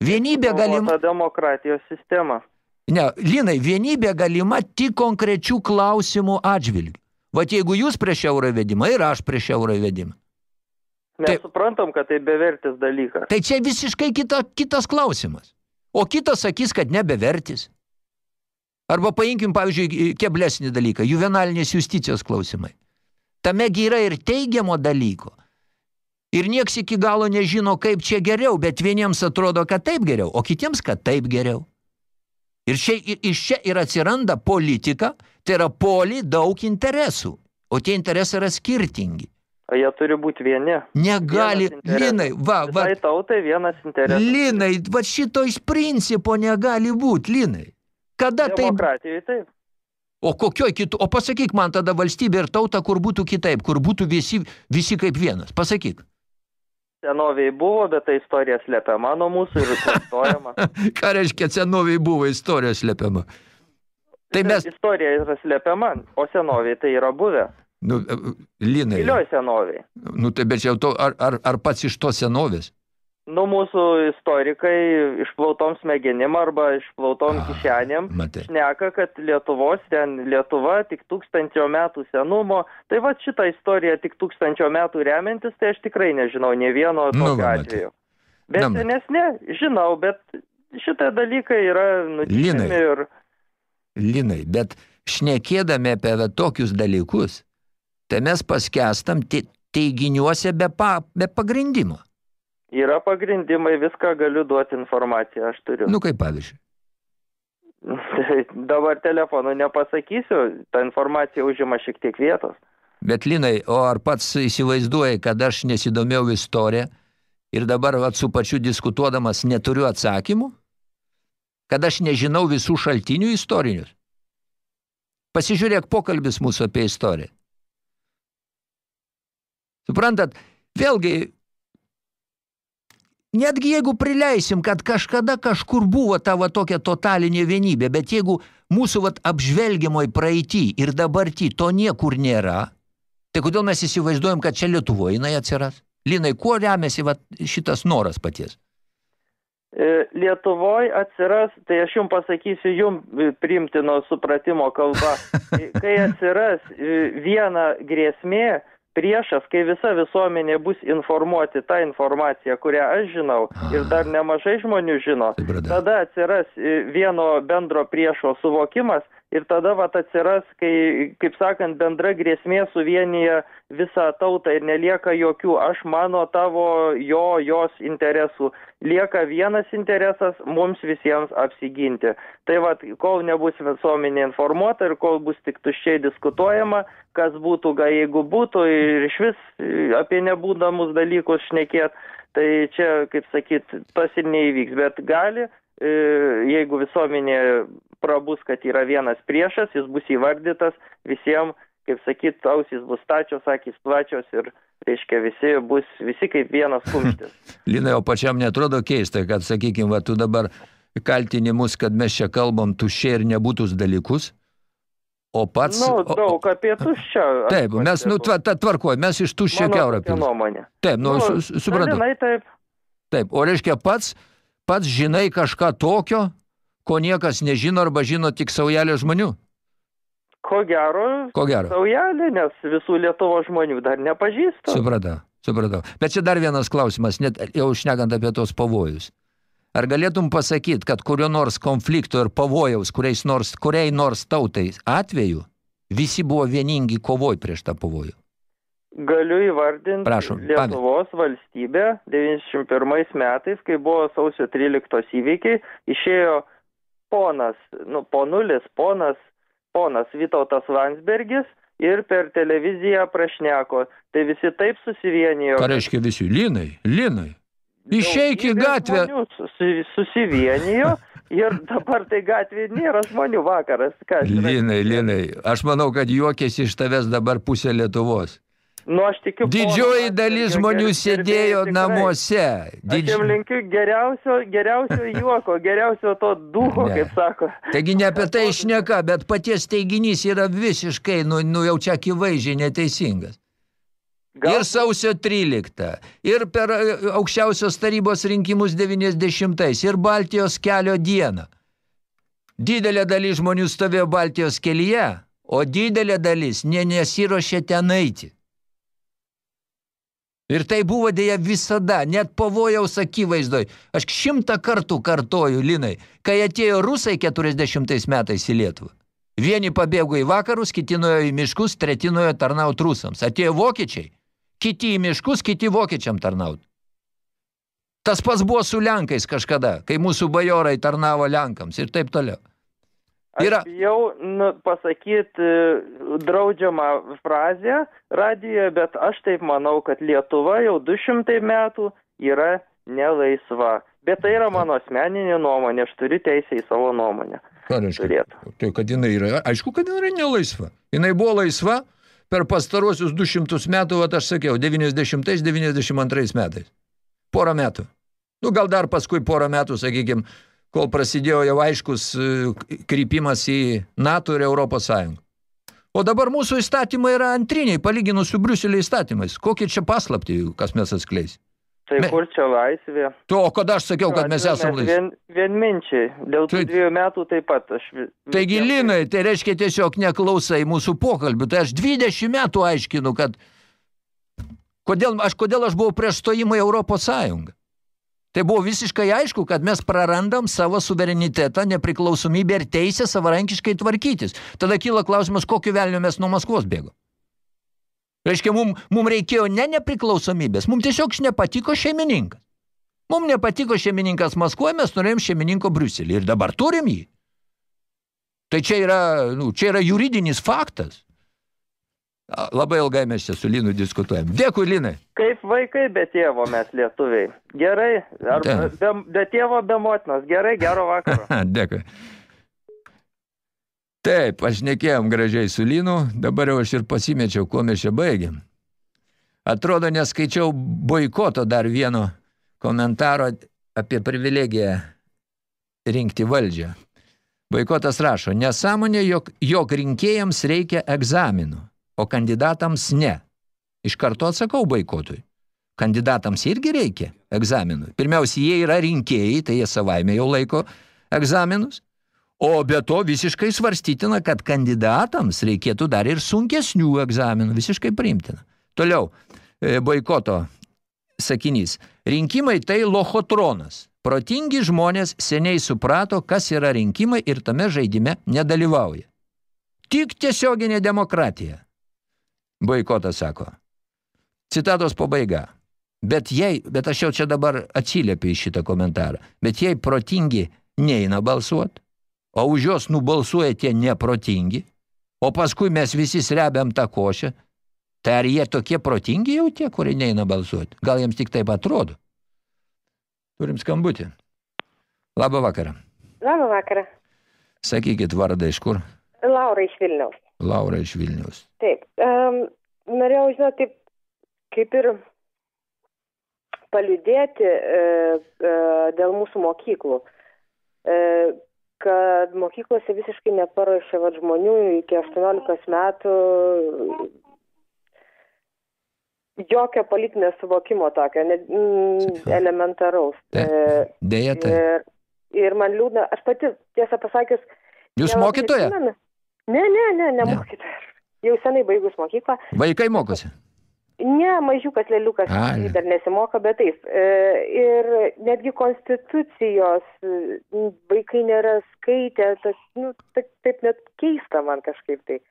Vienybė galima... Ta demokratijos sistema. Ne, Linai, vienybė galima tik konkrečių klausimų atžvilgių. Vat jeigu jūs prieš euro įvedimą ir aš prieš euro įvedimą. Mes Taip. suprantam, kad tai bevertis dalykas. Tai čia visiškai kita, kitas klausimas. O kitas sakys, kad nebevertis. Arba paimkim, pavyzdžiui, keblesnį dalyką, juvenalinės justicijos klausimai. Tame gi yra ir teigiamo dalyko. Ir nieks iki galo nežino, kaip čia geriau, bet vieniems atrodo, kad taip geriau, o kitiems, kad taip geriau. Ir ir, iš čia ir atsiranda politika, tai yra poli daug interesų, o tie interesai yra skirtingi. O jie turi būti vieni. Negali. Linai, va, va, Visai tautai vienas interesas. Linai, va šito iš principo negali būti, Linai. Kada taip? Demokratijai taip. O kokioj kitų? O pasakyk man tada valstybė ir tauta, kur būtų kitaip, kur būtų visi, visi kaip vienas. Pasakyk. Senoviai buvo, bet ta istorija slepiama nuo mūsų ir klastojama. (laughs) Ką reiškia senoviai buvo istorija slepiama? Tai mes, Istorija yra slepiama, o senoviai tai yra buvę. nu, Linai, Gilioj senoviai. nu tai bet čia to, ar, ar, ar pats iš to senovės? Nu, mūsų istorikai išplautom smegenim arba išplautom kišenėm šneka, kad Lietuvos ten Lietuva tik tūkstančio metų senumo. Tai va šitą istoriją tik tūkstančio metų remiantis, tai aš tikrai nežinau ne vieno Nu, tokio matai. atveju. Bet matai. senesnė, žinau, bet šitie dalykai yra Linai. ir Linai, bet šnekėdami apie tokius dalykus, tai mes paskestam te- teiginiuose be, pa, be pagrindimo. Yra pagrindimai, viską galiu duoti informaciją, aš turiu. Nu, kaip pavyzdžiui. (laughs) Dabar telefonu nepasakysiu, ta informacija užima šiek tiek vietos. Bet Linai, o ar pats įsivaizduoji, kad aš nesidomėjau istoriją ir dabar vat, su pačiu diskutuodamas neturiu atsakymų? Kad aš nežinau visų šaltinių istorinius? Pasižiūrėk pokalbis mūsų apie istoriją. Suprantat, vėlgi, netgi jeigu prileisim, kad kažkada kažkur buvo ta va tokia totalinė vienybė, bet jeigu mūsų vat apžvelgiamoj praeitį ir dabartį to niekur nėra, tai kodėl mes įsivaizduojam, kad čia Lietuvoje jinai atsiras? Linai, kuo remiasi vat šitas noras paties? E, Lietuvoj atsiras, tai aš jums pasakysiu jum e, priimtino supratimo kalba, (laughs) kai atsiras e, viena grėsmė, priešas, kai visa visuomenė bus informuoti tą informaciją, kurią aš žinau ir dar nemažai žmonių žino, tada atsiras e, vieno bendro priešo suvokimas ir tada vat atsiras, kai, kaip sakant, bendra grėsmė suvienyje visą tautą ir nelieka jokių aš mano tavo, jo, jos interesų. Lieka vienas interesas mums visiems apsiginti. Tai vat, kol nebus visuomenė informuota ir kol bus tik tuščiai diskutuojama, kas būtų, ga, jeigu būtų ir iš vis e, apie nebūdamus dalykus šnekėt, tai čia, kaip sakyt, tas ir neįvyks. Bet gali, e, jeigu visuomenė prabus, kad yra vienas priešas, jis bus įvardytas visiems, kaip sakyt, ausys bus stačios, akys plačios ir, reiškia, visi bus, visi kaip vienas (laughs) kumštis. Linai, o pačiam netrodo keista, kad, sakykime, va, tu dabar kaltini mus, kad mes čia kalbam tuščiai ir nebūtus dalykus, o pats... Nu, daug apie tuščią. (laughs) Taip, mes, nu, tva, ta tvarkoj, mes iš tuščio keurą nuomonė. Taip, nu, su, su, suprantu. dalinai taip. Taip, o reiškia pats, pats žinai kažką tokio, ko niekas nežino arba žino tik saujelė žmonių. Ko gero, Ko gero. saujelė, nes visų Lietuvo žmonių dar nepažįstu. Supratau, supratau. Bet čia dar vienas klausimas, net jau šnekant apie tos pavojus. Ar galėtum pasakyti, kad kurio nors konflikto ir pavojaus, kuriais nors, kuriai nors tautai atveju, visi buvo vieningi kovoj prieš tą pavojų? Galiu įvardinti Prašom, Lietuvos valstybę 91 metais, kai buvo sausio 13 įvykiai, išėjo ponas, nu, ponulis, ponas, ponas Vytautas Landsbergis ir per televiziją prašneko. Tai visi taip susivienijo. Ką reiškia visi? Linai, linai. Išeik į gatvę. Susivienijo Ir (laughs) dabar tai gatvėje nėra žmonių vakaras. Kas? Linai, Linai, aš manau, kad juokėsi iš tavęs dabar pusė Lietuvos. Nu, aš tikiu. Didžioji dalis žmonių sėdėjo tikrai. namuose. Aš Didž... jam linkiu geriausio, geriausio (laughs) juoko, geriausio to duho, Ne. kaip sako. Taigi ne apie tai šneka, bet paties teiginys yra visiškai, nu, nu jau čia akivaizdžiai neteisingas. Ir sausio 13, ir per e, aukščiausios tarybos rinkimus 90, ir Baltijos kelio dieną. Didelė dalis žmonių stovėjo Baltijos kelyje, o didelė dalis ne nesirošė ten eiti. Ir tai buvo dėja visada, net pavojaus akivaizdoj. Aš šimtą kartų kartoju, Linai, kai atėjo rusai 40 metais į Lietuvą. Vieni pabėgo į vakarus, kiti nuėjo į miškus, treti nuėjo tarnaut rusams. Atėjo vokiečiai, kiti į miškus, kiti vokiečiam tarnaut. Tas pats buvo su Lenkais kažkada, kai mūsų bajorai tarnavo Lenkams ir taip toliau. Aš Yra- bijau nu, pasakyti draudžiamą frazę radijoje, bet aš taip manau, kad Lietuva jau 200 metų yra nelaisva. Bet tai yra mano asmeninė nuomonė, aš turiu teisę į savo nuomonę. Ką reiškia? Turėtų. Tai kad jinai yra, aišku, kad jinai yra nelaisva. Jinai buvo laisva per pastaruosius 200 metų, vat aš sakiau, 90-92 metais. Porą metų. Nu, gal dar paskui porą metų, sakykime, kol prasidėjo jau aiškus e, krypimas į NATO ir Europos Sąjungą. O dabar mūsų įstatymai yra antriniai, palyginus su Briuselio įstatymais. Kokie čia paslapti, kas mes atskleis? Tai Me- kur čia laisvė? To, o kada aš sakiau, kad mes esam laisvi? Vien, vienminčiai. Dėl tų Tai- dviejų metų taip pat aš... vi- Taigi, Linai, tai reiškia tiesiog neklausai mūsų pokalbių. Tai aš 20 metų aiškinu, kad kodėl aš, kodėl aš buvau prieš stojimą į Europos Sąjungą. Tai buvo visiškai aišku, kad mes prarandam savo suverenitetą, nepriklausomybę ir teisę savarankiškai tvarkytis. Tada kyla klausimas, kokiu velniu mes nuo Maskvos bėgo. Reiškia, mum, mum reikėjo ne nepriklausomybės, mum tiesiog nepatiko šeimininkas. Mum nepatiko šeimininkas Maskvoje, mes norėjom šeimininko Briuselį ir dabar turim jį. Tai čia yra, nu, čia yra juridinis faktas. Labai ilgai mes čia su Linu diskutuojam. Dėkui, Linai. Kaip vaikai be tėvo mes lietuviai. Gerai, ar Taip. be, be tėvo, be motinos. Gerai, gero vakaro. (laughs) Dėkui. Taip, aš nekėjom gražiai su Linu, dabar jau aš ir pasimečiau, kuo mes čia baigėm. Atrodo, neskaičiau boikoto dar vieno komentaro apie privilegiją rinkti valdžią. Boikotas rašo, nesąmonė, jog, jog rinkėjams reikia egzaminų, o kandidatams ne. Iš karto atsakau boikotui. Kandidatams irgi reikia egzaminų. Pirmiausia, jie yra rinkėjai, tai jie savaime jau laiko egzaminus. O be to visiškai svarstytina, kad kandidatams reikėtų dar ir sunkesnių egzaminų, visiškai priimtina. Toliau, e, boikoto sakinys. Rinkimai tai lochotronas. Protingi žmonės seniai suprato, kas yra rinkimai ir tame žaidime nedalyvauja. Tik tiesioginė demokratija. Boikotas sako. Citatos pabaiga. Bet jei, bet aš jau čia dabar atsiliepiu į šitą komentarą, bet jei protingi neina balsuot, o už juos nubalsuoja tie neprotingi, o paskui mes visi srebiam tą košę, tai ar jie tokie protingi jau tie, kurie neina balsuoti? Gal jiems tik taip atrodo? Turim skambutį. Labą vakarą. Labą vakarą. Sakykit vardą iš kur? Laura iš Vilniaus. Laura iš Vilniaus. Taip. Um, norėjau žinoti, taip, kaip ir paliudėti e, e, dėl mūsų mokyklų, e, kad mokyklose visiškai neparuošia vat, žmonių iki 18 metų jokio politinio suvokimo tokio, ne, mm, elementaraus. Taip. E, Deja, tai. ir, ir man liūdna, aš pati, tiesą pasakius, Jūs mokytoja? atsimenu. Ne, ne, ne, ne, Ne. mokytoja. Jau senai baigus mokyklą. Vaikai mokosi. Ne, mažiukas lėliukas A, dar nesimoka, bet taip. E, ir netgi konstitucijos e, vaikai nėra skaitę, tas, nu, taip, taip net keista man kažkaip tai.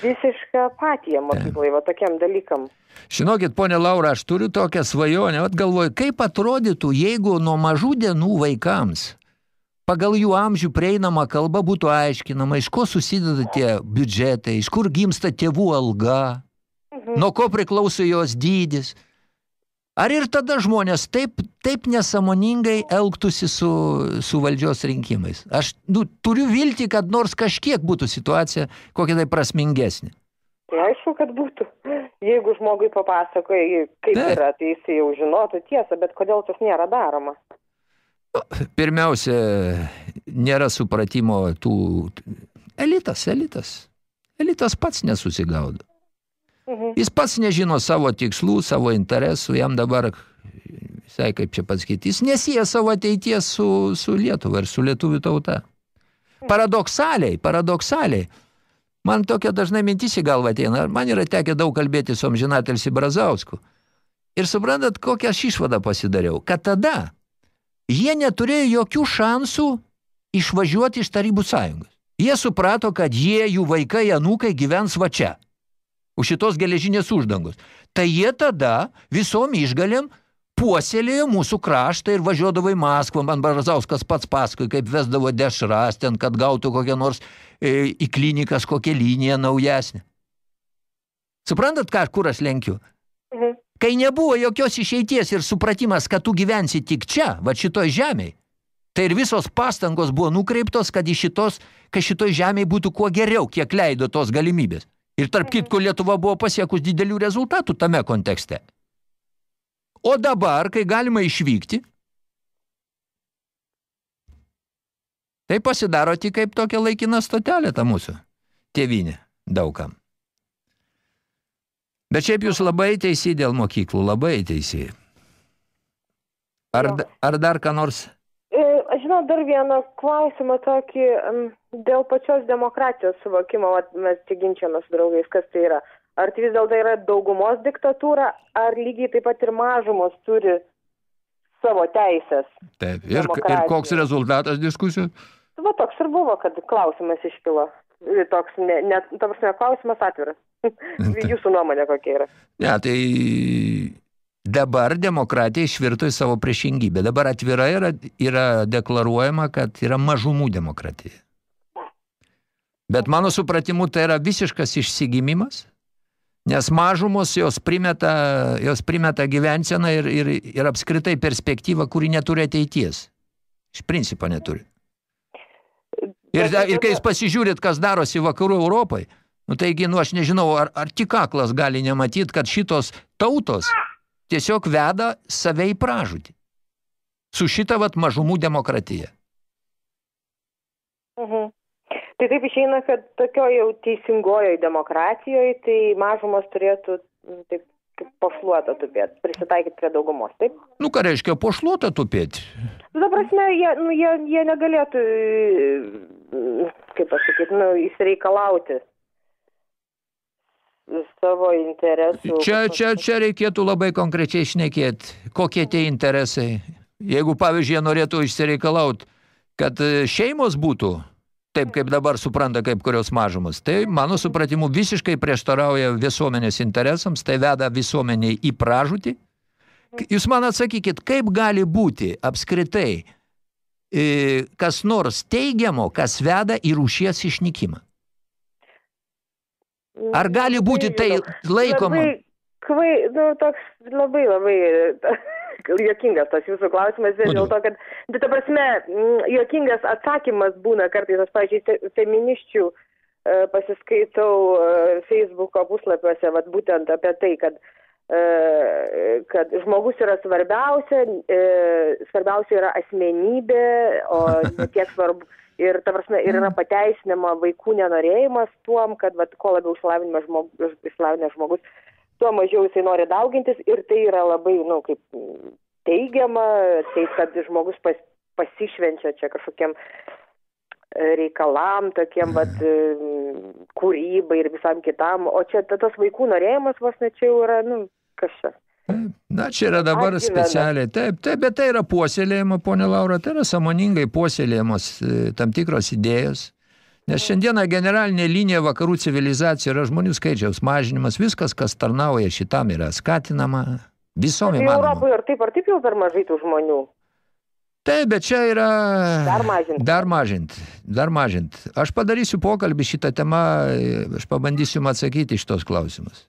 Visiška apatija mokyklai, va tokiam dalykam. Žinokit, ponė Laura, aš turiu tokią svajonę, vat galvoju, kaip atrodytų, jeigu nuo mažų dienų vaikams pagal jų amžių prieinama kalba būtų aiškinama, iš ko susideda tie biudžetai, iš kur gimsta tėvų alga, Mhm. nuo ko priklauso jos dydis. Ar ir tada žmonės taip, taip nesamoningai elgtųsi su, su valdžios rinkimais? Aš nu, turiu vilti, kad nors kažkiek būtų situacija kokia tai prasmingesnė. Tai aišku, kad būtų. Jeigu žmogui papasakoja, kaip Taip. yra, tai jis jau žinotų tiesą, bet kodėl tas nėra daroma? Pirmiausia, nėra supratimo tų... Elitas, elitas. Elitas pats nesusigaudo. Mhm. Jis pats nežino savo tikslų, savo interesų, jam dabar, visai kaip čia pasakyti, jis nesieja savo ateities su, su Lietuva ir su lietuvių tauta. Paradoksaliai, paradoksaliai, man tokia dažnai mintis į galvą ateina, man yra tekę daug kalbėti su amžinatelsi Brazausku. Ir suprantat, kokią aš išvadą pasidariau, kad tada jie neturėjo jokių šansų išvažiuoti iš Tarybų sąjungos. Jie suprato, kad jie, jų vaikai, anūkai gyvens va čia už šitos geležinės uždangos. Tai jie tada visom išgalėm puoselėjo mūsų kraštą ir važiuodavo į Maskvą. Man Barazauskas pats paskui, kaip vesdavo dešras ten, kad gautų kokią nors e, į klinikas kokią liniją naujesnę. Suprantat, ką, kur aš lenkiu? Mhm. Kai nebuvo jokios išeities ir supratimas, kad tu gyvensi tik čia, va šitoj žemėj, tai ir visos pastangos buvo nukreiptos, kad, iš šitos, kad šitoj žemėj būtų kuo geriau, kiek leido tos galimybės. Ir tarp kitko Lietuva buvo pasiekus didelių rezultatų tame kontekste. O dabar, kai galima išvykti, tai pasidaro tik kaip tokia laikina stotelė ta mūsų tėvinė daugam. Bet šiaip jūs labai teisi dėl mokyklų, labai teisi. Ar, Jo. ar dar ką nors? E, Aš žinau dar vieną klausimą tokį dėl pačios demokratijos suvokimo, mes čia ginčiamės su draugais, kas tai yra. Ar tai vis dėlto yra daugumos diktatūra, ar lygiai taip pat ir mažumos turi savo teisės. Taip. Ir, ir Demokratija. koks rezultatas diskusijos? Va toks ir buvo, kad klausimas iškilo. Ir Toks, ne, ne, ta prasme, klausimas atviras. (laughs) Jūsų nuomonė kokia yra? Ne, tai dabar demokratija išvirto į savo priešingybę. Dabar atvirai yra, yra deklaruojama, kad yra mažumų demokratija. Bet mano supratimu tai yra visiškas išsigimimas, nes mažumos jos primeta, jos primeta gyvenseną ir, ir, ir apskritai perspektyvą, kuri neturi ateities. Iš principo neturi. Ir, ir kai jūs pasižiūrit, kas darosi vakarų Europai, nu taigi, nu aš nežinau, ar, ar tik aklas gali nematyti, kad šitos tautos tiesiog veda save į pražūtį. Su šita vat mažumų demokratija. Mhm. Tai taip išeina, kad tokio jau teisingojoje demokratijoje, tai mažumos turėtų m, taip pošluota tupėti, prisitaikyti prie daugumos, taip? Nu, ką reiškia pošluota tupėti? Nu, prasme, jie, nu, jie, jie negalėtų, kaip pasakyti, nu, įsireikalauti savo interesų. Čia, čia, čia reikėtų labai konkrečiai šnekėti, kokie tie interesai. Jeigu, pavyzdžiui, jie norėtų išsireikalaut, kad e, šeimos būtų, taip kaip dabar supranta kaip kurios mažumos, tai mano supratimu visiškai prieštarauja visuomenės interesams, tai veda visuomeniai į pražūtį. K- Jūs man atsakykit, kaip gali būti apskritai e, kas nors teigiamo, kas veda į rūšies išnykimą? Ar gali būti tai laikoma? Labai, kvai, nu, toks labai, labai juokingas tas jūsų klausimas, vien dėl to, kad, bet ta prasme, juokingas atsakymas būna kartais, aš, pavyzdžiui, fe- feministių e, pasiskaitau e, Facebooko puslapiuose, vat būtent apie tai, kad e, kad žmogus yra svarbiausia, svarbiausia yra asmenybė, o (laughs) ne tiek svarbu. Ir, ta prasme, ir yra pateisinama vaikų nenorėjimas tuom, kad vat, kuo labiau išsilavinęs žmogus, išsilavinęs žmogus, tuo mažiau jisai nori daugintis. Ir tai yra labai, nu, kaip mm, teigiama, tai kad žmogus pas, pasišvenčia čia kažkokiem e, reikalam, tokiem, vat, e, kūrybai ir visam kitam, o čia ta- tas vaikų norėjimas vos ne čia jau yra, nu, kas čia. Na, čia yra dabar Atgyvena. specialiai. Taip, taip, bet tai yra puoselėjama, ponė Laura, tai yra samoningai puoselėjamos e, tam tikros idėjos. Nes šiandieną generalinė linija vakarų civilizacijų yra žmonių skaičiaus mažinimas. Viskas, kas tarnauja šitam, yra skatinama visom Tai įmanomom. Europoje ir taip ar taip jau per mažai tų žmonių. Taip, bet čia yra... Dar mažint. Dar mažint. Dar mažint. Aš padarysiu pokalbį šitą temą, e, aš pabandysiu jums atsakyti iš tos klausimus.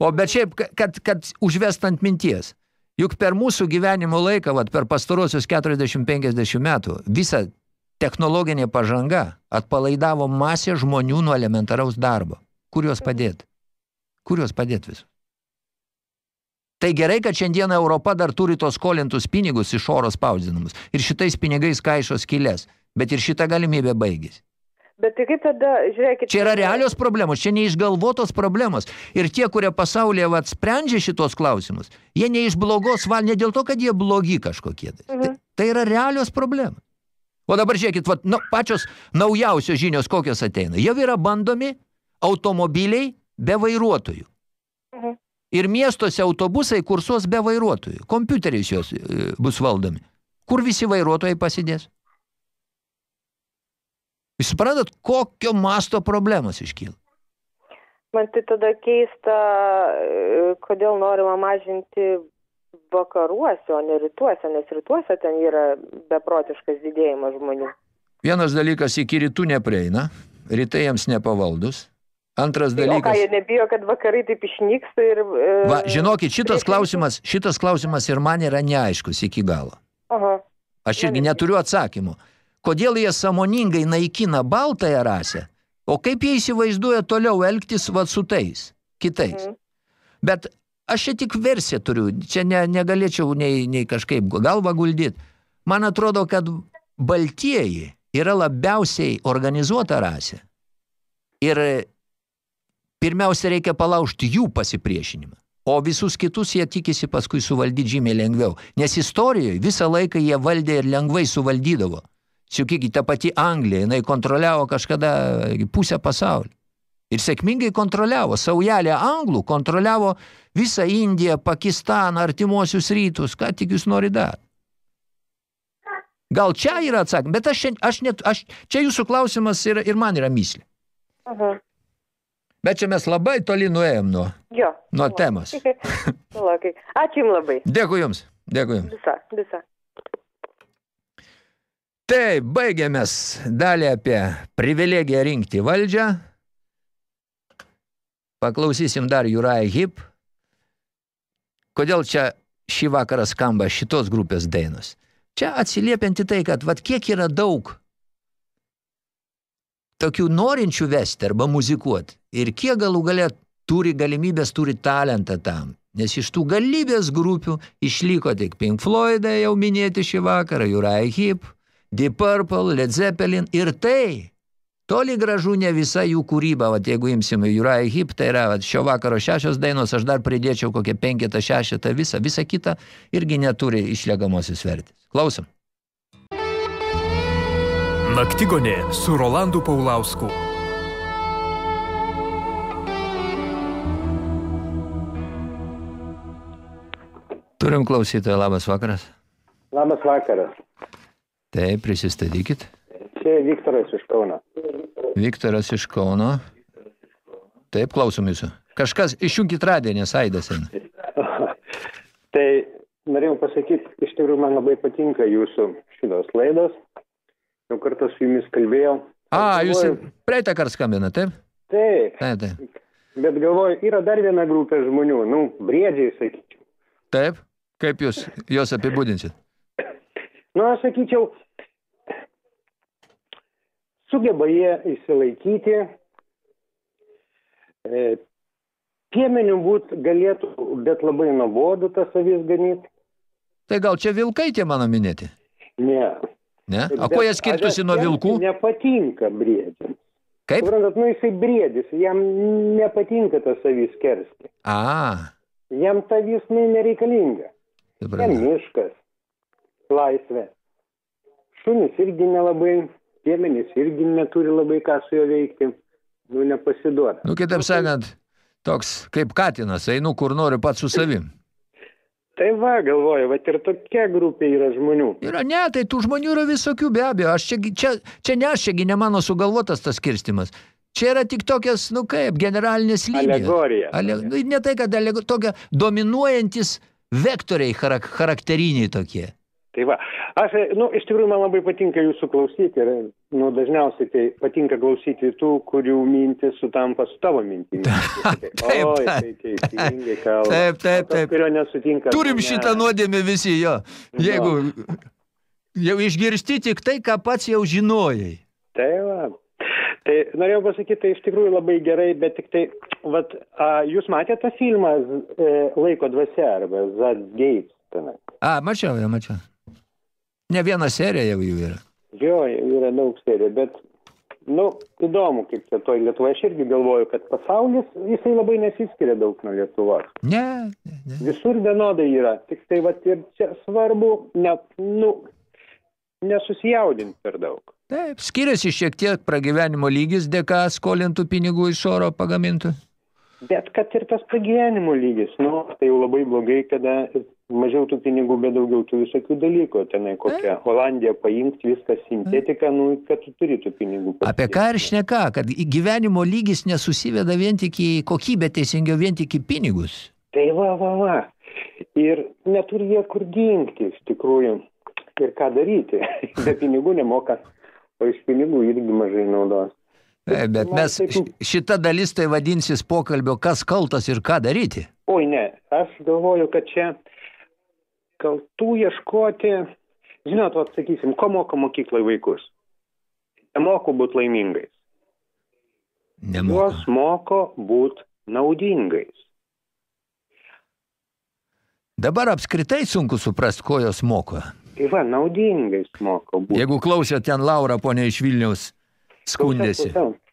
O bet šiaip, ka- kad, kad užvest ant minties. Juk per mūsų gyvenimo laiką, vat, per pastarosius 40-50 metų, visa technologinė pažanga atpalaidavo masę žmonių nuo elementaraus darbo. Kur juos padėti? Kur juos padėti vis? Tai gerai, kad šiandieną Europa dar turi tos skolintus pinigus iš oro spausdinamus ir šitais pinigais kaišos kilės, bet ir šita galimybė baigėsi. Bet tai kaip tada, žiūrėkit... Čia yra realios problemos, čia neišgalvotos problemos. Ir tie, kurie pasaulyje vat, sprendžia šitos klausimus, jie ne iš blogos val, ne dėl to, kad jie blogi kažkokie. Tai, Mhm. tai, tai yra realios problemos. O dabar žiūrėkit, vat, nu, pačios naujausios žinios kokios ateina. Jau yra bandomi automobiliai be vairuotojų. Mhm. Ir miestuose autobusai kursuos be vairuotojų. Kompiuteriais jos e, bus valdomi. Kur visi vairuotojai pasidės? Jūs suprantat, kokio masto problemos iškyla? Man tai tada keista, kodėl norima mažinti vakaruose, o ne rytuose, nes rytuose ten yra beprotiškas didėjimas žmonių. Vienas dalykas iki rytų neprieina, rytai jiems nepavaldus. Antras Tai, o ką, dalykas... jie nebijo, kad vakarai taip išnyksta ir... E, Va, žinokit, šitas klausimas, šitas klausimas ir man yra neaiškus iki galo. Aha. Aš irgi neturiu atsakymų. Kodėl jie samoningai naikina baltąją rasę, o kaip jie įsivaizduoja toliau elgtis va, su tais, kitais. Mhm. Bet aš čia tik versiją turiu, čia ne, negalėčiau nei, nei kažkaip galvą guldyti. Man atrodo, kad baltieji yra labiausiai organizuota rasė. Ir pirmiausia reikia palaužti jų pasipriešinimą. O visus kitus jie tikisi paskui suvaldyti žymiai lengviau. Nes istorijoje visą laiką jie valdė ir lengvai suvaldydavo. Siukikit, ta pati Anglija, jinai kontroliavo kažkada pusę pasaulio. Ir sėkmingai kontroliavo. Saujelė anglų kontroliavo visą Indiją, Pakistaną, artimuosius rytus. Ką tik jūs nori dar? Gal čia yra atsakymas, bet aš, aš net, aš, čia jūsų klausimas ir, ir man yra myslė. Aha. Bet čia mes labai toli nuėjom nuo, Jo. nuo temos. (laughs) Palauk, Ačiū jums labai. Dėkui jums, dėkui jums. Visa, visa. Taip, baigėmės dalį apie privilegiją rinkti valdžią. Paklausysim dar Jurai Hip. Kodėl čia šį vakarą skamba šitos grupės dainos? Čia atsiliepianti tai, kad vat kiek yra daug tokių norinčių vesti arba muzikuoti ir kiek galų galę turi galimybės, turi talentą tam. Nes iš tų galybės grupių išliko tik Pink Floydai jau minėti šį vakarą, Uriah Heep, Deep Purple, Led Zeppelin ir tai toli gražu ne visa jų kūryba, vat jeigu imsim Uriah Heep, tai yra vat, šio vakaro šešios dainos, aš dar pridėčiau kokią penketą, šešetą, visą, visą kitą irgi neturi išliegamosios vertės. Klausom. Naktigonė su Rolandu Paulausku. Turim klausytoją, labas vakaras. Labas vakaras. Taip, prisistatykit. Čia Viktoras iš Kauno. Viktoras iš Kauno. Taip, klausom jūsų. Kažkas, išjunkit radiją, nes aidas (laughs) tai norėjau pasakyti, iš tikrųjų man labai patinka jūsų šitos laidos. Jau kartą su jumis kalbėjau. A, jūs praeitą kartą skambina, taip? Taip, Taip, taip. bet galvoju, yra dar viena grupė žmonių, nu, briedžiai, sakyčiau. Taip? Kaip jūs jos apibūdinsit? Nu, aš sakyčiau, sugeba jie įsilaikyti, e, piemenių būt galėtų, bet labai nuobodu tas avis ganyti. Tai gal čia vilkai tie mano minėti? Ne. Ne? O kuo jie skirtusi nuo vilkų? Nepatinka briedžiams. Kaip? Suprantat, nu jisai briedis, jam nepatinka tas avis kersti. A, Jam ta avis nu, nereikalinga. Jam miškas, laisvė. Šunys irgi nelabai, piemenys irgi neturi labai ką su juo veikti. Nu, nepasiduoda. Nu, kitaip sakant, toks kaip katinas, einu kur noriu pats su savim. (laughs) Tai va, galvoju, va ir tokia grupė yra žmonių. Yra, ne, tai tų žmonių yra visokių, be abejo. Aš čia, čia, čia ne aš, čiagi ne mano sugalvotas tas skirstimas. Čia yra tik tokias, nu kaip, generalinės linijos. Alegorija. Ale, nu, ne tai, kad alego, tokia dominuojantis vektoriai charak, charakteriniai tokie. Tai va, aš, nu, iš tikrųjų man labai patinka jūsų klausyti ir, nu, dažniausiai tai patinka klausyti tų, kurių mintis sutampa su tavo mintimis. (laughs) Taip, Oi, tai taip. teisingai kalba. Taip, taip, taip. Kurio nesutinka. Turim ne. šitą nuodėmę visi jo. Jeigu jau išgirsti tik tai, ką pats jau žinojai. Tai va. Tai norėjau pasakyti, tai iš tikrųjų labai gerai, bet tik tai, vat, a, jūs matėte tą filmą e, Laiko dvasia arba Zad Gates? tenai? A, mačiau, jau mačiau. Ne viena serija jau jų yra. Jo, yra daug serijų, bet, nu, įdomu, kaip čia toj Lietuvoje. Aš irgi galvoju, kad pasaulis, jisai labai nesiskiria daug nuo Lietuvos. Ne, ne, ne. Visur vienodai yra. Tik tai, vat, ir čia svarbu, ne, nu, nesusijaudinti per daug. Taip, skiriasi šiek tiek pragyvenimo lygis dėka skolintų pinigų iš oro pagamintų. Bet kad ir tas pragyvenimo lygis, nu, tai jau labai blogai, kada mažiau tų pinigų, bet daugiau tų visokių dalykų. Tenai kokią Olandiją paimti, viską sintetika, nu, kad tu turi tų pinigų. Apie ką ir šneka, kad gyvenimo lygis nesusiveda vien tik į kokybę, teisingiau vien tik į pinigus. Tai va, va, va. Ir neturi jie kur dingti, iš tikrųjų. Ir ką daryti. (laughs) Be pinigų nemoka, o iš pinigų irgi mažai naudos. E, Bet mes, šita dalis tai vadinsis pokalbio, kas kaltas ir ką daryti. Oi, ne, aš galvoju, kad čia kaltų ieškoti, žinot, vat, sakysim, ko moko mokyklai vaikus? Nemoko būti laimingais. Nemoka. Juos moko būti naudingais. Dabar apskritai sunku suprast, ko jos moko. Tai va, naudingais moko būti. Jeigu klausėt ten Laura, ponia iš Vilniaus, skundėsi. Klausau, klausau.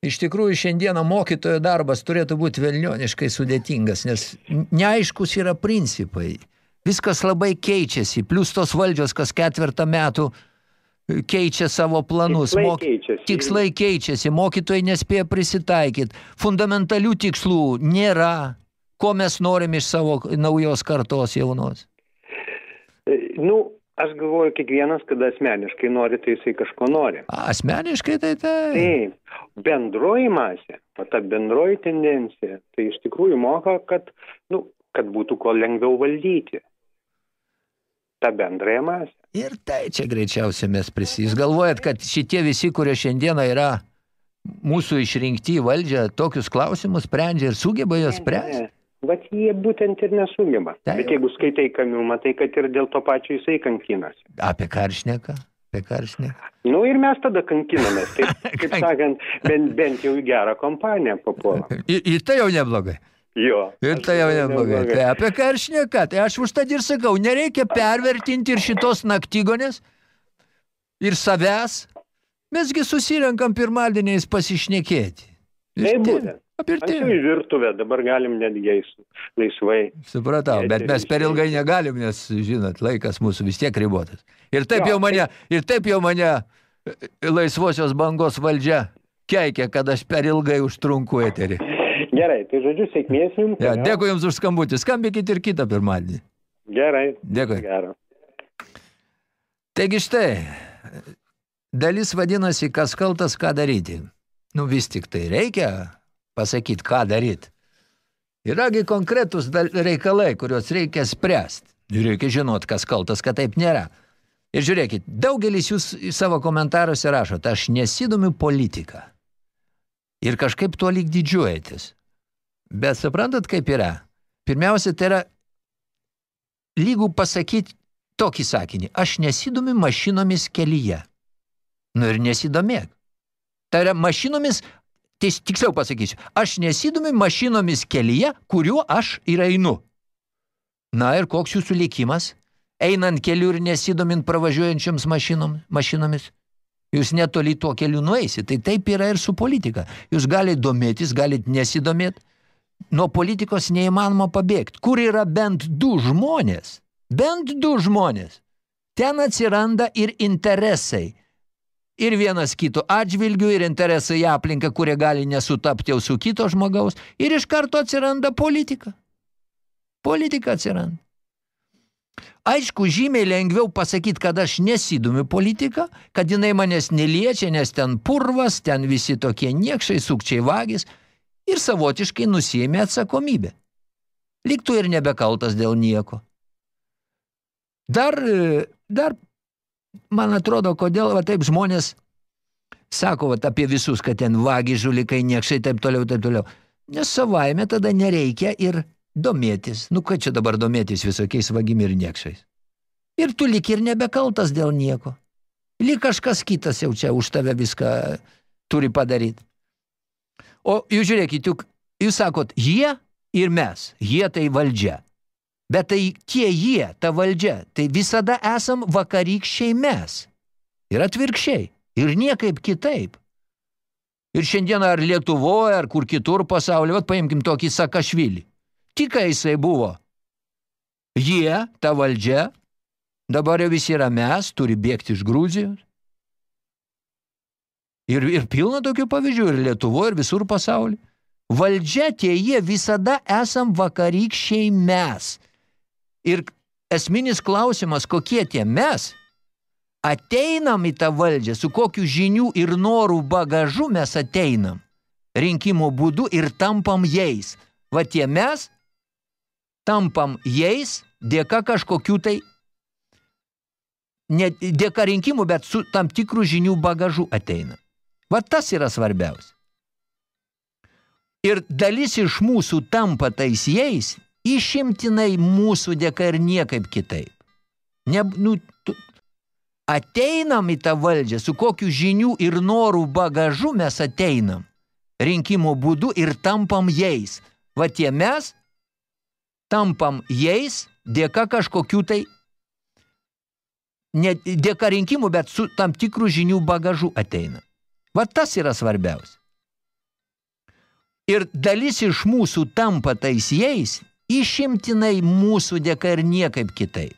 Iš tikrųjų, šiandieną mokytojo darbas turėtų būti velnioniškai sudėtingas, nes neaiškus yra principai. Viskas labai keičiasi, plus tos valdžios kas ketvirtą metų keičia savo planus. Tikslai keičiasi. tikslai keičiasi, mokytojai nespėja prisitaikyti, fundamentalių tikslų nėra, ko mes norim iš savo naujos kartos jaunos. E, Nu, aš galvoju, kiekvienas, kada asmeniškai nori, tai jisai kažko nori. Asmeniškai tai tai. Taip, bendroji masė, o ta bendroji tendencija, tai iš tikrųjų moka, kad, nu, kad būtų kuo lengviau valdyti. Ta bendrąją masę. Ir tai čia greičiausiai mes prisi. Jūs galvojat, kad šitie visi, kurie šiandieną yra mūsų išrinkti į valdžią, tokius klausimus sprendžia ir sugeba juos spręsti? Bet jie būtent ir nesugeba. Taip. Bet jeigu skaitai kamiu, matai, kad ir dėl to pačio jisai kankinasi. Apie ką ir šneka? Apie ką ir šneka? Nu ir mes tada kankinamės. Taip, (laughs) kaip sakant, bent, bent jau į gerą kompaniją papuolam. Ir, ir tai jau neblogai. Jo. Ir tai jau neblogai. Tai apie ką ir šneka? Tai aš už tą ir sakau, nereikia pervertinti ir šitos naktygonės ir savęs. Mesgi susirenkam pirmadieniais pasišnekėti. Tai būtent. Apie ir Anksčiau į virtuvę, dabar galim netgi laisvai. Supratau, bet mes per ilgai negalim, nes, žinot, laikas mūsų vis tiek ribotas. Ir taip Jo, jau mane, ir taip jau mane e, laisvosios bangos valdžia keikia, kad aš per ilgai užtrunku eterį. Gerai, tai žodžiu, sėkmės jums. Ja, dėkui Jums už skambutį. Skambykit ir kitą pirmadienį. Gerai. Dėkui. Gero. Taigi štai, dalis vadinasi, kas kaltas, ką daryti. Nu vis tik tai reikia pasakyti, ką daryti. Yragi konkretus reikalai, kuriuos reikia spręsti. Ir reikia žinot, kas kaltas, kad taip nėra. Ir žiūrėkit, daugelis jūs savo komentaruose rašot, aš nesidomiu politiką. Ir kažkaip tuo lyg didžiuojatės. Bet suprantat, kaip yra? Pirmiausia, tai yra lygų pasakyti tokį sakinį. Aš nesidomiu mašinomis kelyje. Nu ir nesidomėk. Tai yra mašinomis, tis, tiksliau pasakysiu, aš nesidomiu mašinomis kelyje, kuriuo aš ir einu. Na ir koks jūsų likimas? Einant keliu ir nesidomint pravažiuojančiams mašinom, mašinomis. Jūs netoli tuo keliu nueisit. Tai taip yra ir su politika. Jūs galite domėtis, galite nesidomėti. Nuo politikos neįmanoma pabėgti. Kur yra bent du žmonės, bent du žmonės, ten atsiranda ir interesai. Ir vienas kito atžvilgių, ir interesai į aplinką, kurie gali nesutapti jau su kito žmogaus. Ir iš karto atsiranda politika. Politika atsiranda. Aišku, žymiai lengviau pasakyti, kad aš nesidomiu politiką, kad jinai manęs neliečia, nes ten purvas, ten visi tokie niekšai, sukčiai vagis ir savotiškai nusėmė atsakomybę. Liktų ir nebekaltas dėl nieko. Dar, e, dar, man atrodo, kodėl va taip žmonės sako va, apie visus, kad ten vagi, žulikai, niekšai, taip toliau, taip toliau. Nes savaime tada nereikia ir domėtis. Nu, ką čia dabar domėtis visokiais vagimi ir niekšais? Ir tu lik ir nebekaltas dėl nieko. Lik kažkas kitas jau čia už tave viską turi padaryti. O jūs žiūrėkit, juk, jūs sakot, jie ir mes. Jie tai valdžia. Bet tai tie jie, ta valdžia, tai visada esam vakarykščiai mes. Ir atvirkščiai. Ir niekaip kitaip. Ir šiandieną ar Lietuvoje, ar kur kitur pasaulyje, vat paimkim tokį Sakašvilį. Tik jisai buvo. Jie, ta valdžia, dabar jau visi yra mes, turi bėgti iš Grūzijos. Ir, ir pilna tokių pavyzdžių, ir Lietuvoje, ir visur pasaulyje. Valdžia tie jie visada esam vakarykščiai mes. Ir esminis klausimas, kokie tie mes, ateinam į tą valdžią, su kokiu žinių ir norų bagažu mes ateinam rinkimo būdu ir tampam jais. Va tie mes tampam jais dėka kažkokių tai, ne dėka rinkimų, bet su tam tikrų žinių bagažu ateina. Va tas yra svarbiausia. Ir dalis iš mūsų tampa tais jais, išimtinai mūsų dėka ir niekaip kitaip. Ne, nu, tu, ateinam į tą valdžią, su kokiu žinių ir norų bagažu mes ateinam, rinkimo būdu ir tampam jais. Va tie mes tampam jais dėka kažkokių tai, ne dėka rinkimų, bet su tam tikrų žinių bagažu ateina. Va tas yra svarbiausia. Ir dalis iš mūsų tampa tais jais, išimtinai mūsų dėka ir niekaip kitaip.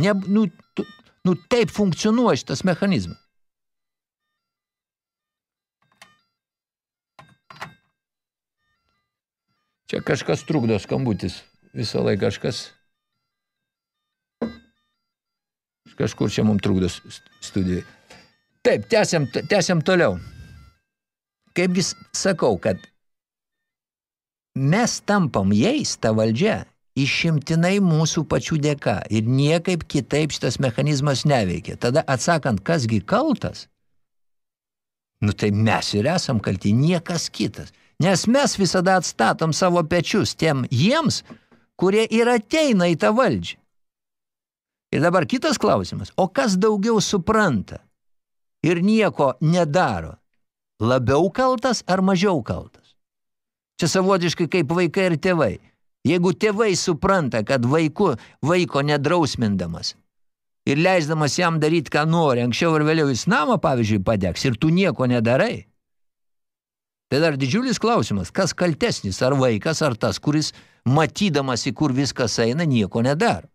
Ne, nu, tu, nu, taip funkcionuoja šitas mechanizmas. Čia kažkas trukdo skambutis. Visą laiką kažkas. Kažkur čia mums trukdo studijai. Taip, tęsiam, tęsiam toliau. Kaipgi sakau, kad mes tampam jais, ta valdžia, išimtinai mūsų pačių dėka ir niekaip kitaip šitas mechanizmas neveikia. Tada atsakant, kasgi kaltas, nu tai mes ir esam kalti, niekas kitas. Nes mes visada atstatom savo pečius tiem jiems, kurie ir ateina į tą valdžią. Ir dabar kitas klausimas, o kas daugiau supranta ir nieko nedaro, labiau kaltas ar mažiau kaltas? Čia savotiškai kaip vaikai ir tėvai. Jeigu tėvai supranta, kad vaiku, vaiko nedrausmindamas ir leisdamas jam daryti, ką nori, anksčiau ir vėliau jis namą, pavyzdžiui, padegs ir tu nieko nedarai, tai dar didžiulis klausimas, kas kaltesnis, ar vaikas, ar tas, kuris matydamas, į kur viskas eina, nieko nedaro.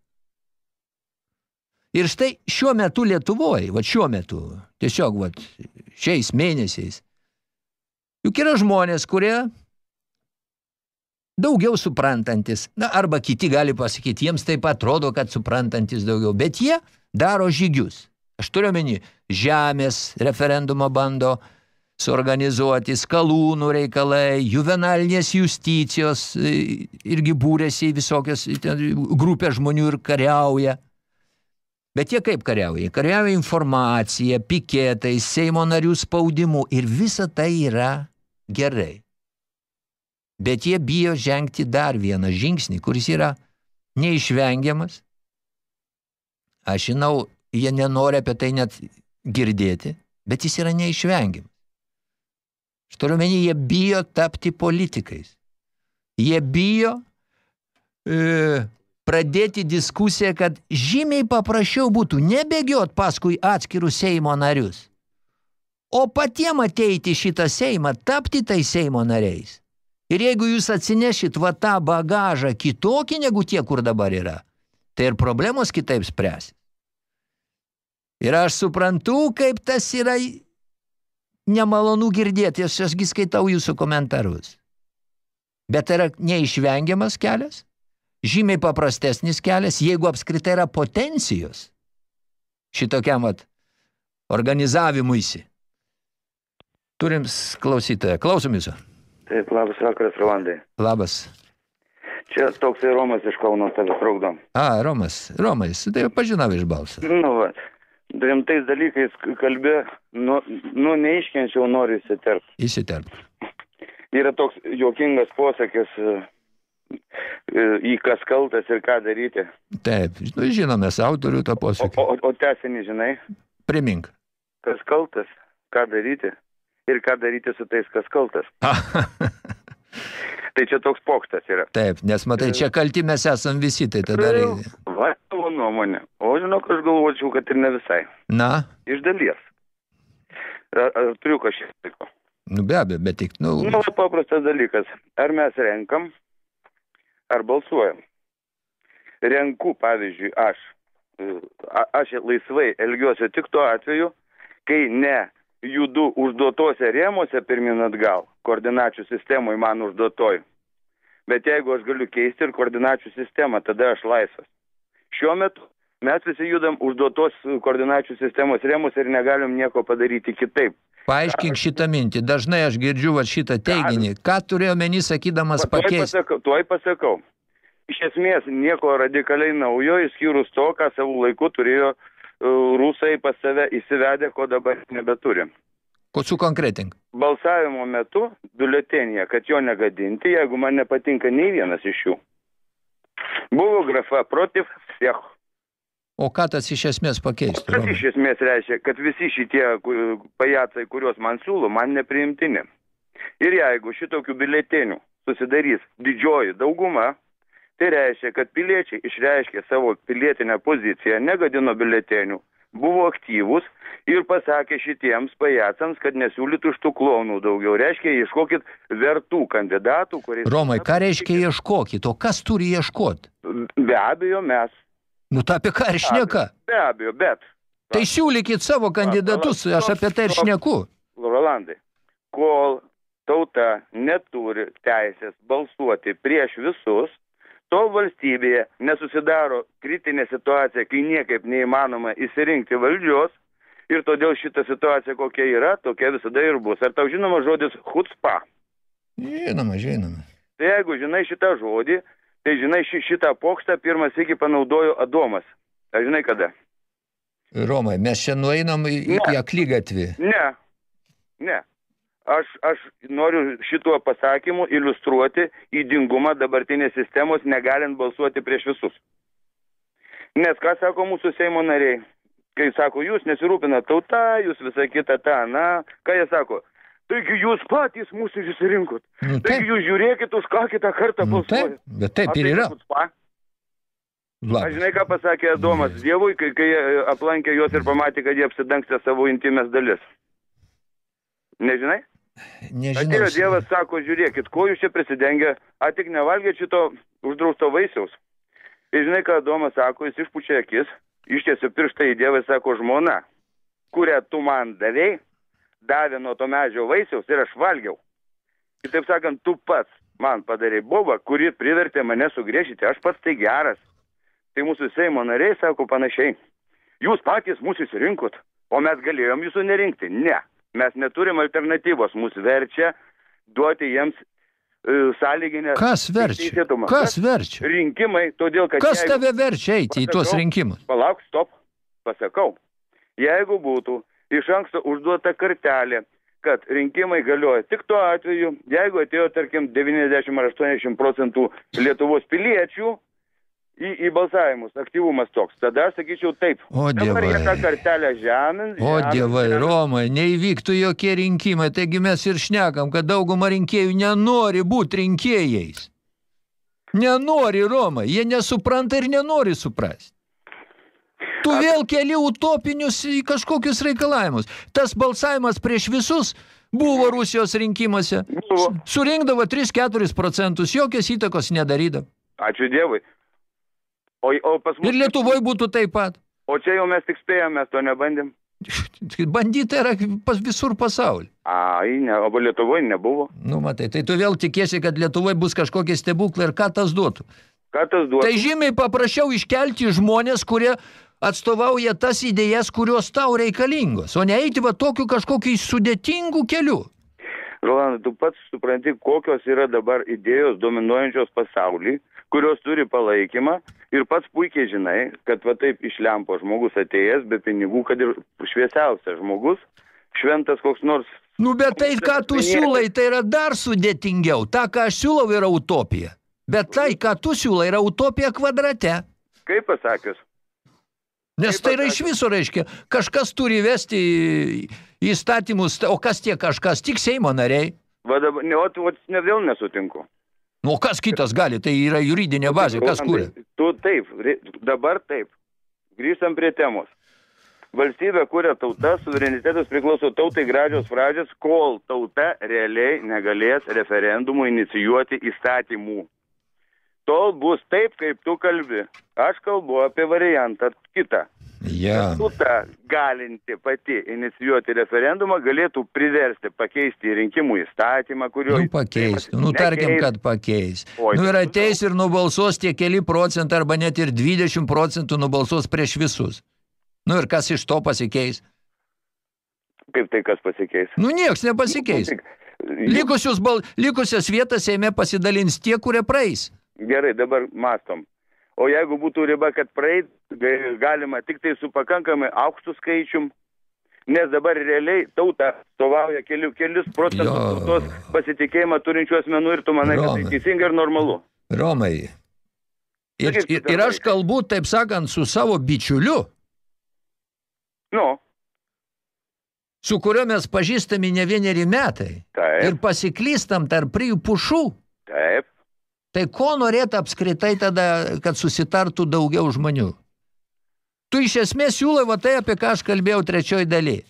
Ir štai šiuo metu Lietuvoje, va šiuo metu, tiesiog va, šiais mėnesiais, juk yra žmonės, kurie daugiau suprantantis, na, arba kiti gali pasakyti, jiems taip atrodo, kad suprantantis daugiau, bet jie daro žygius. Aš turiu meni, žemės referendumą bando suorganizuoti, skalūnų reikalai, juvenalinės justicijos, irgi būrėsi visokios grupė žmonių ir kariauja. Bet jie kaip kariauja? Kariauja informacija, piketai, Seimo narių spaudimu ir visa tai yra gerai bet jie bijo žengti dar vieną žingsnį, kuris yra neišvengiamas. Aš žinau, jie nenori apie tai net girdėti, bet jis yra neišvengiamas. Turiu menį, jie bijo tapti politikais. Jie bijo e, pradėti diskusiją, kad žymiai paprasčiau būtų nebėgiot paskui atskirus Seimo narius, o patiem ateiti šitą Seimą, tapti tai Seimo nariais. Ir jeigu jūs atsinešit va tą bagažą kitokį negu tie, kur dabar yra, tai ir problemos kitaip spręs. Ir aš suprantu, kaip tas yra nemalonu girdėti, aš asgi skaitau jūsų komentarus. Bet yra neišvengiamas kelias, žymiai paprastesnis kelias, jeigu apskritai yra potencijos šitokiam vat organizavimuisi. Turim klausytoją. Klausom jūsų. Taip, labas vakaras, Rolandai. Labas. Čia toks Romas iš Kauno tave trukdo. A, Romas, Romas, tai pažinau iš balsą. Nu, va, rimtais dalykais kalbė, nu, nu neiškenčiau, noriu įsiterpti. Įsiterp. Yra toks juokingas posakis, į kas kaltas ir ką daryti. Taip, nu, žinome autorių tą O, posakį. o, o tesinį, žinai, Primink. kas kaltas, ką daryti ir ką daryti su tais, kas kaltas. (laughs) Tai čia toks pokštas yra. Taip, nes matai, čia kalti mes esam visi, tai tada... rei- Va, tavo nuomonė. O žinok, aš galvočiau, kad ir ne visai. Na, Iš dalies. Ar, ar turiu kažkiek laiko? nu be abejo, bet tik, nu, Nu, paprastas dalykas. Ar mes renkam, ar balsuojam? Renku, pavyzdžiui, aš. A, aš laisvai elgiuosi tik tuo atveju, kai ne judu užduotose rėmose pirmin atgal, koordinačių sistemoje man užduotoj. Bet jeigu aš galiu keisti ir koordinačių sistemą, tada aš laisvas. Šiuo metu mes visi judam užduotos koordinačių sistemos rėmus ir negalim nieko padaryti kitaip. paaiškink šitą mintį. Dažnai aš girdžiu va šitą teiginį. Ką turėjo meni sakydamas Tuoj pakeisti? pasakau, tuoj pasakau. Iš esmės nieko radikaliai naujo, išskyrus to, ką savo laiku turėjo uh, rusai pas save įsivedę, ko dabar nebeturi. Ko sukonkretink? Balsavimo metu biuletenyje, kad jo negadinti, jeigu man nepatinka nei vienas iš jų. Buvo grafa protiv всех. O ką tas iš esmės pakeistų? Kas Romai? iš esmės reiškia, kad visi šitie pajacai, kuriuos man siūlo, man nepriimtini. Ir jeigu šitokių biletinių susidarys didžioji dauguma, tai reiškia, kad piliečiai išreiškė savo pilietinę poziciją, negadino biletinių, buvo aktyvūs ir pasakė šitiems pajacams, kad nesiūlytų iš tų klonų daugiau. Reiškia, ieškokit vertų kandidatų, kuriais... Romai, ką reiškia ieškokit? O kas turi ieškoti? Be abejo, mes. Nu, ta apie ką ir šneka? Be abejo, bet. Tai siūlykit savo kandidatus, aš apie tai ir šneku. Rolandai, kol tauta neturi teisės balsuoti prieš visus, tol valstybėje nesusidaro kritinė situacija, kai niekaip neįmanoma įsirinkti valdžios ir todėl šita situacija kokia yra, tokia visada ir bus. Ar tau žinoma žodis hutspa? Žinoma, žinoma. Tai jeigu žinai šitą žodį, tai žinai ši, šitą pokštą pirmas iki panaudojo Adomas. Ar žinai kada? Romai, mes čia nueinam į, į Ne. aklygatvį. Ne, ne. Aš, aš noriu šituo pasakymu iliustruoti įdingumą dabartinės sistemos, negalint balsuoti prieš visus. Nes ką sako mūsų Seimo nariai? Kai sako, jūs nesirūpina tauta, jūs visą kitą tą, na, ką jie sako? Taigi jūs patys mūsų išsirinkot. Nu, Taigi taip, jūs žiūrėkit, už ką kitą kartą nu, taip, balsuojat. bet taip ir tai yra. Aš žinai, ką pasakė Adomas Dievui, kai, kai e, aplankė juos ir pamatė, kad jie apsidangstė savo intimės dalis. Nežinai? Nežinau. Atėjo Dievas sako, žiūrėkit, ko jūs čia prisidengę, a tik nevalgėt šito uždrausto vaisiaus. Ir žinai, ką Adomas sako, jis išpučia akis, ištiesė pirštą į Dievą ir sako, žmona, kurią tu man davėjai, davė nuo to medžio vaisiaus ir aš valgiau. Kitaip sakant, tu pats man padarė bobą, kuri privertė mane sugrėžyti, aš pats tai geras. Tai mūsų Seimo nariai sako panašiai. Jūs patys mūsų įsirinkot, o mes galėjom jūsų nerinkti. Ne, mes neturim alternatyvos, mūsų verčia duoti jiems e, sąlyginę Kas verčia? teisėtumą. Kas verčia? Rinkimai, todėl kad... Kas jeigu- tave verčia eiti į tuos Pasakau. rinkimus? Palauk, stop, pasakau. Jeigu būtų iš anksto užduota kartelė, kad rinkimai galioja tik tuo atveju, jeigu atėjo, tarkim, 90 ar 80 procentų Lietuvos piliečių į, į balsavimus, aktyvumas toks, tada aš sakyčiau taip. O Dabar jie tą dievai. kartelę žemins. O žemins, dievai, žemins. Romai, neįvyktų jokie rinkimai, taigi mes ir šnekam, kad dauguma rinkėjų nenori būti rinkėjais. Nenori, Romai, jie nesupranta ir nenori suprasti. Tu vėl keli utopinius kažkokius reikalavimus. Tas balsavimas prieš visus buvo Rusijos rinkimuose. Buvo. Surinkdavo 3-4 procentus, jokios įtakos nedarydavo. Ačiū Dievui. O, o pas mus... Ir Lietuvoje būtų taip pat. O čia jau mes tik spėjom, mes to nebandėm. (laughs) Bandyti yra pas visur pasaulyje. Ai, ne, o Lietuvoje nebuvo. Nu, matai, tai tu vėl tikėsi, kad Lietuvoje bus kažkokie stebuklai ir ką tas duotų. Ką tas duoda? Tai žymiai paprasčiau iškelti žmonės, kurie atstovauja tas idėjas, kurios tau reikalingos, o ne eiti va tokiu kažkokiu sudėtingu keliu. Rolandai, tu pats supranti, kokios yra dabar idėjos dominuojančios pasaulį, kurios turi palaikymą ir pats puikiai žinai, kad va taip iš lempo žmogus atėjęs be pinigų, kad ir šviesiausias žmogus, šventas koks nors. Nu, bet tai, ką tu siūlai, tai yra dar sudėtingiau. Ta, ką aš siūlau, yra utopija. Bet tai, ką tu siūlai, yra utopija kvadrate. Kaip pasakius? Nes tai yra iš viso, reiškia, kažkas turi vesti įstatymus, o kas tie kažkas, tik Seimo nariai. Va dabar, ne, o, o vėl nesutinku. Nu, kas kitas gali, tai yra juridinė bazė, kas kūrė? Tu taip, dabar taip. Grįžtam prie temos. Valstybė kuria tauta, suverenitetas priklauso tautai gražios frazės, kol tauta realiai negalės referendumų inicijuoti įstatymų. Tol bus taip, kaip tu kalbi. Aš kalbu apie variantą kitą. Ja. Tauta galinti pati inicijuoti referendumą galėtų priversti pakeisti rinkimų įstatymą, kurio... Nu, pakeis. Nu, tarkim, kad pakeis. Oi, Nu, ir tai ateis ir nubalsuos tie keli procentai arba net ir 20 procentų nubalsuos prieš visus. Nu, ir kas iš to pasikeis? Kaip tai kas pasikeis? Nu, nieks nepasikeis. Tik- Likusius bal... Likusias vietas Seime pasidalins tie, kurie praeis. Gerai, dabar mastom. O jeigu būtų riba, kad praeit, ga- galima tik tai su pakankamai aukštų skaičium, nes dabar realiai tauta stovauja keliu, kelius procentus tautos pasitikėjimą turinčių asmenų ir tu manai, kad Romai. tai teisinga ir normalu. Romai. Ir, ir, ir aš kalbu, taip sakant, su savo bičiuliu, Nu, su kuriuo mes pažįstami ne vieneri metai. Ir taip, pasiklystam tarp trijų pušų. taip. Tai ko norėtų apskritai tada, kad susitartų daugiau žmonių? Tu iš esmės siūlai va tai, apie ką aš kalbėjau trečioj daly.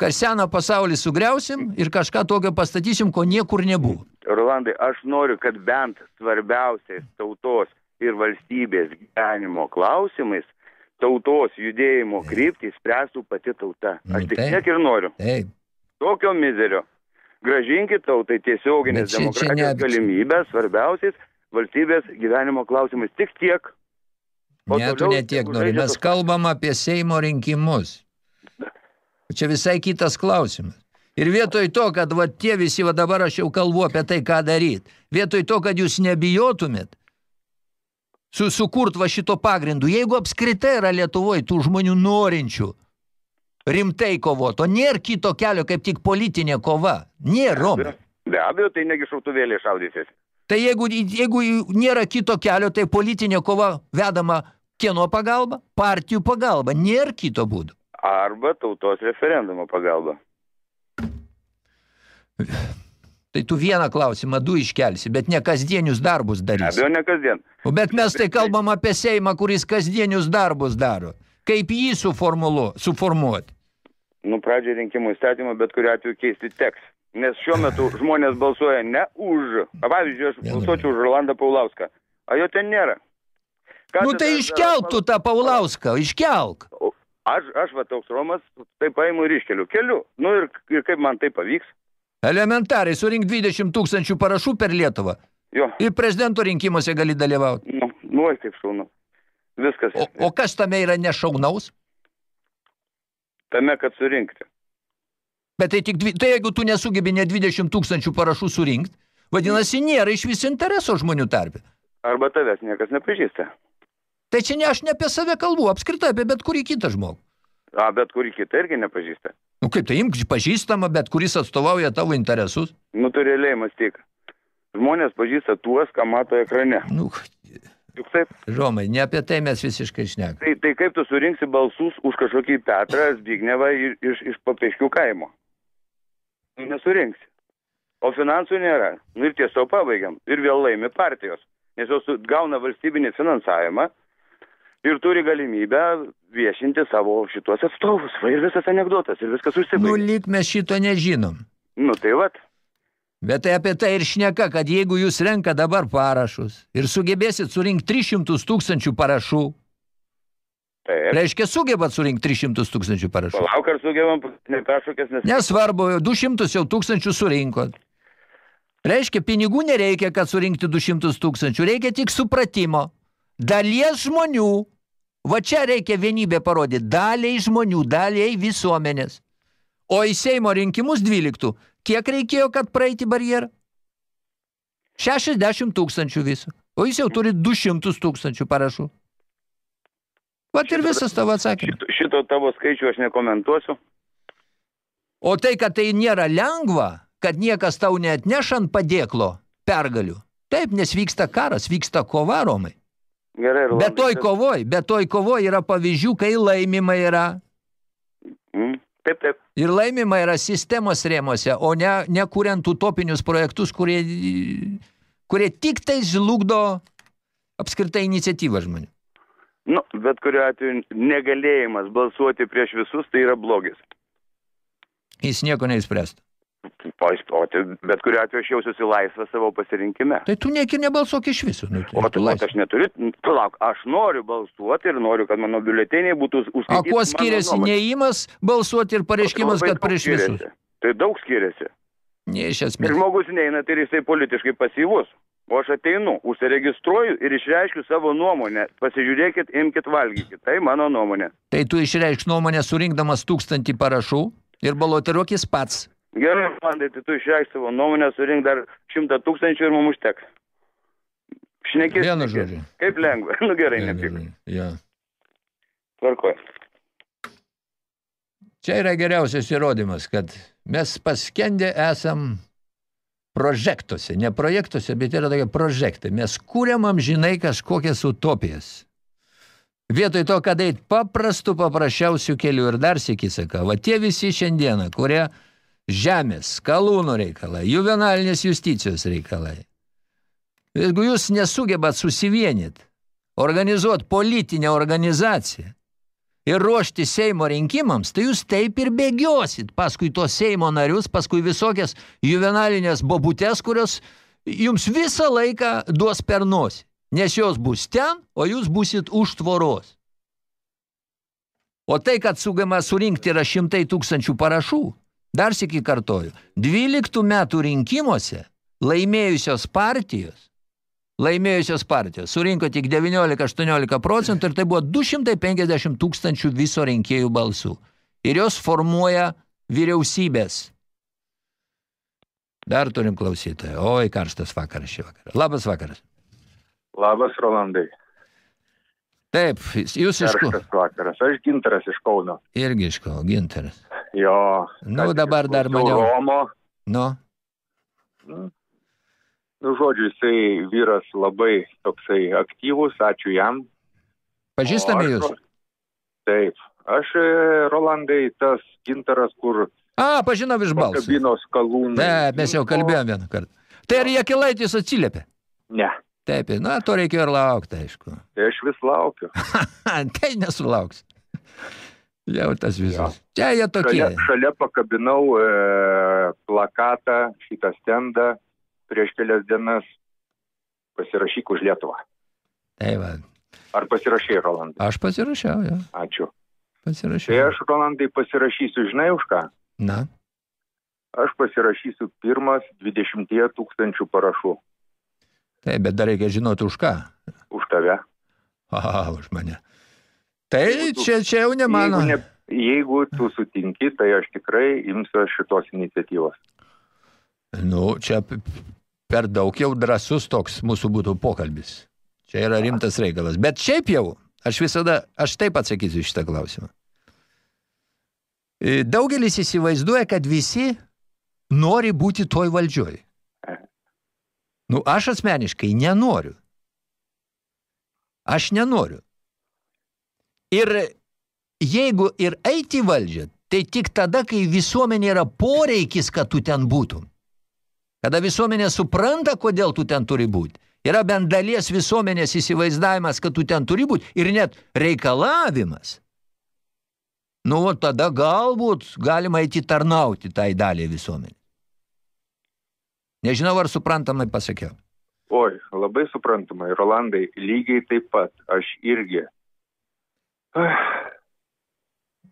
Kad seną pasaulį sugriausim ir kažką tokio pastatysim, ko niekur nebuvo. Rolandai, aš noriu, kad bent svarbiausiais tautos ir valstybės gyvenimo klausimais tautos judėjimo kryptį spręstų pati tauta. Nu, Aš tik taip. tiek ir noriu. Taip. Tokio mizerio. Gražinkit tautai tiesioginės čia- čia demokratijos ne- galimybės svarbiausiais valstybės gyvenimo klausimais. Tik tiek. O Ne, tu ne tiek nori. Mes tos- kalbam apie Seimo rinkimus. Čia visai kitas klausimas. Ir vietoj to, kad va, tie visi, va dabar aš jau kalbu apie tai, ką daryti, vietoj to, kad jūs nebijotumėt, su, sukurt va šito pagrindu, jeigu apskritai yra Lietuvoje tų žmonių norinčių rimtai kovoti, o nėra kito kelio, kaip tik politinė kova. Nėra, Romai. Be abejo, tai negi šautuvėlė šaudysis. Tai jeigu, jeigu nėra kito kelio, tai politinė kova vedama kieno pagalba? Partijų pagalba. Nėra kito būdo. Arba tautos referendumo pagalba. Tai tu vieną klausimą, du iškelsi, bet ne kasdienius darbus darysi. abejo, ne kasdien. Bet mes tai kalbam apie Seimą, kuris kasdienius darbus daro. Kaip jį suformulu, suformuoti? Nu, pradžiai rinkimų įstatymą, bet kuriu atveju keisti teks. Nes šiuo metu (laughs) žmonės balsuoja ne už. Pavyzdžiui, aš balsuočiau už Rolandą Paulauską. A jo ten nėra. Ką Nu tai iškelk tu tą Paulauską, iškelk. O, Aš, aš va toks Romas, tai paimu ir iškeliu. Keliu. Nu ir, ir kaip man tai pavyks? Elementariai, surink 20 tūkstančių parašų per Lietuvą. Jo, Ir prezidento rinkimuose gali dalyvauti. nu, nu, kaip šaunu. Viskas. O, o kas tame yra nešaunaus? Tame, kad surinkti. Bet tai tik, tai jeigu tu nesugebi ne 20 tūkstančių parašų surinkt, vadinasi, nėra iš vis intereso žmonių tarpe. Arba tavęs niekas nepažįsta. Tai čia ne aš ne apie save kalbu, apskritai apie bet kurį kitą žmogų. A, bet kurį kitą irgi nepažįsta. Nu kaip tai imk pažįstama, bet kuris atstovauja tavo interesus. Nu, tu realiai mąstyk. Žmonės pažįsta tuos, ką mato ekrane. Nu, Juk taip. Romai, ne apie tai mes visiškai šnekam. Tai, tai kaip tu surinksi balsus už kažkokį Petrą Zbignevą iš, iš, papeškių kaimo? Nu, Nesurinksi. O finansų nėra. Nu ir tiesiog pabaigiam. Ir vėl laimi partijos. Nes jos gauna valstybinį finansavimą ir turi galimybę viešinti savo šitos atstovus. Va ir visas anegdotas. Ir viskas Nu, užsibaigia. lyg mes šito nežinom. Nu, tai vat. Bet tai apie tai ir šneka, kad jeigu jūs renka dabar parašus ir sugebėsit surinkti 300 tūkstančių parašų, Taip. reiškia sugebat surinkti 300 tūkstančių parašų. Palauk, ar sugebam neperšokęs, nes... Nesvarbu, 200 jau tūkstančių surinkot. Reiškia, pinigų nereikia, kad surinkti 200 tūkstančių, reikia tik supratimo. Dalies žmonių, va čia reikia vienybę parodyti, daliai žmonių, daliai visuomenės. O į Seimo rinkimus 12, kiek reikėjo, kad praeiti barjerą? 60 tūkstančių viso. O jis jau turi 200 tūkstančių parašų. Vat ir visas tavo atsakymas. Šito, šito tavo skaičių aš nekomentuosiu. O tai, kad tai nėra lengva, kad niekas tau neatneš ant padėklo pergalių. Taip, nes vyksta karas, vyksta kova, Romai. Gerai, Rolandai. Bet toj kovoj, bet toj kovoj yra pavyzdžių, kai laimima yra. Mm, taip, taip. Ir laimima yra sistemos rėmose, o ne, ne kuriant utopinius projektus, kurie, kurie tik tai žlugdo apskritai iniciatyvą žmonių. Nu, bet kuriuo atveju negalėjimas balsuoti prieš visus, tai yra blogis. Jis nieko neįspręstų. Paistoti, bet kuriuo atveju aš jausiuosi laisvas savo pasirinkime. Tai tu niek ir nebalsuok iš viso. Nu, O tai vat aš neturiu, palauk, aš noriu balsuoti ir noriu, kad mano biuleteniai būtų užskaityti. kuo mano skiriasi neįimas balsuoti ir pareiškimas, kad prieš visus? skiriasi. Tai daug skiriasi. Ne, iš Ir esmės. žmogus neina, tai ir jisai politiškai pasyvus. O aš ateinu, užsiregistruoju ir išreiškiu savo nuomonę. Pasižiūrėkit, imkit, valgykit. Tai mano nuomonė. Tai tu išreikš nuomonę surinkdamas tūkstantį parašų ir balotiruokis pats. Gerai, Vandai, tai tu išreikš savo nuomonę, surink dar šimtą tūkstančių ir mums užteks. Šnekės. Vienu žodžiu. Kaip lengva. (laughs) Nu gerai, nepyk. Ja. Tvarkoj. Čia yra geriausias įrodymas, kad mes paskendę esam prožektuose, ne projektuose, bet yra tokie prožektai. Mes kūriam amžinai kažkokias utopijas. Vietoj to, kad eit paprastų, paprasčiausių kelių ir dar sėki sakau, va tie visi šiandieną, kurie žemės, kalūnų reikalai, juvenalinės justicijos reikalai. Jeigu jūs nesugebat susivienyt, organizuoti politinę organizaciją, ir ruošti Seimo rinkimams, tai jūs taip ir bėgiosit paskui tos Seimo narius, paskui visokias juvenalinės bobutes, kurios jums visą laiką duos per nosį. Nes jos bus ten, o jūs busit už tvoros. O tai, kad sugama surinkti yra šimtai tūkstančių parašų, dar sėki kartoju, 12 metų rinkimuose laimėjusios partijos laimėjusios partijos surinko tik 19-18 procentų ir tai buvo 250 tūkstančių viso rinkėjų balsų. Ir jos formuoja vyriausybės. Dar turim klausytoją. Oi, karštas vakaras šį vakarą. Labas vakaras. Labas, Rolandai. Taip, jūs iš? Karštas vakaras. Aš gintaras iš Kauno. Irgi iš ko, gintaras. Jo. Nu, dabar dar maniau. Romo. Nu, Nu, žodžiu, jisai vyras labai toksai aktyvus, ačiū jam. pažįstame jūs? Taip. Aš, e, Rolandai, tas gintaras, kur A, pažinau iš balsų. kabinos kalūnai. Taip, mes jau kalbėjom vieną kartą. Tai ar Jakilaitis atsiliepė? Ne. Taip, na, to reikėjo ir laukti, aišku. Tai aš vis laukiu. (laughs) tai nesulauks. Jau tas visas. Čia jie tokie. Šalia, šalia pakabinau e, plakatą, šitą stendą prieš kelias dienas. Pasirašyk už Lietuvą. Tai va, Ar pasirašai, Rolandai? aš pasirašiau, jo. Ačiū. Pasirašiau. Tai aš, Rolandai, pasirašysiu, žinai už ką? Na, Aš pasirašysiu pirmas 20 tūkstančių parašų taip, bet dar reikia žinoti už ką. už tave. Aha, už mane. Tai tu- čia, čia jau ne mano. Jeigu, ne, jeigu tu sutinki, tai aš tikrai imsiu šitos iniciatyvos. Nu, čia per daug jau drasus toks mūsų būtų pokalbis. Čia yra rimtas reikalas. Bet šiaip jau, aš visada, aš taip atsakysiu šitą klausimą. E, Daugelis įsivaizduoja, kad visi nori būti toj valdžioj. Nu, aš asmeniškai nenoriu. Aš nenoriu. Ir jeigu ir eiti į valdžią, tai tik tada, kai visuomenė yra poreikis, kad tu ten būtum. Kada visuomenė supranta, kodėl tu ten turi būti. Yra bent dalies visuomenės įsivaizdavimas, kad tu ten turi būti ir net reikalavimas. Nu, tada galbūt galima eiti tarnauti tai daliai visuomenė. Nežinau, ar suprantamai pasakiau. Oi, labai suprantamai, Rolandai, lygiai taip pat, aš irgi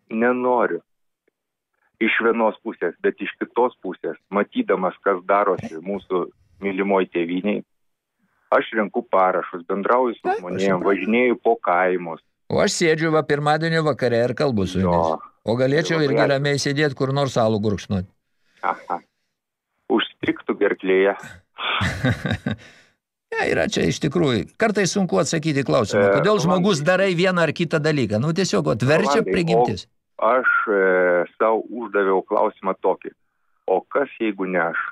nenoriu iš vienos pusės, bet iš kitos pusės, matydamas, kas darosi mūsų mylimoji tėviniai, aš renku parašus, bendrauju su aš žmonėm, važinėju po kaimus. O aš sėdžiu va pirmadienio vakare ir kalbu su jumis. O galėčiau irgi ačiū. ramiai sėdėti kur nors salų gurkšnoti. Aha. Užstriktų gerklėje. (laughs) Ne, yra čia iš tikrųjų. Kartais sunku atsakyti klausimą, E, kodėl žmogus darai vieną ar kitą dalyką. Nu, tiesiog, vat, verčia Rolandai, prigimtis. Aš e, savo uždaviau klausimą tokį. O kas jeigu ne aš?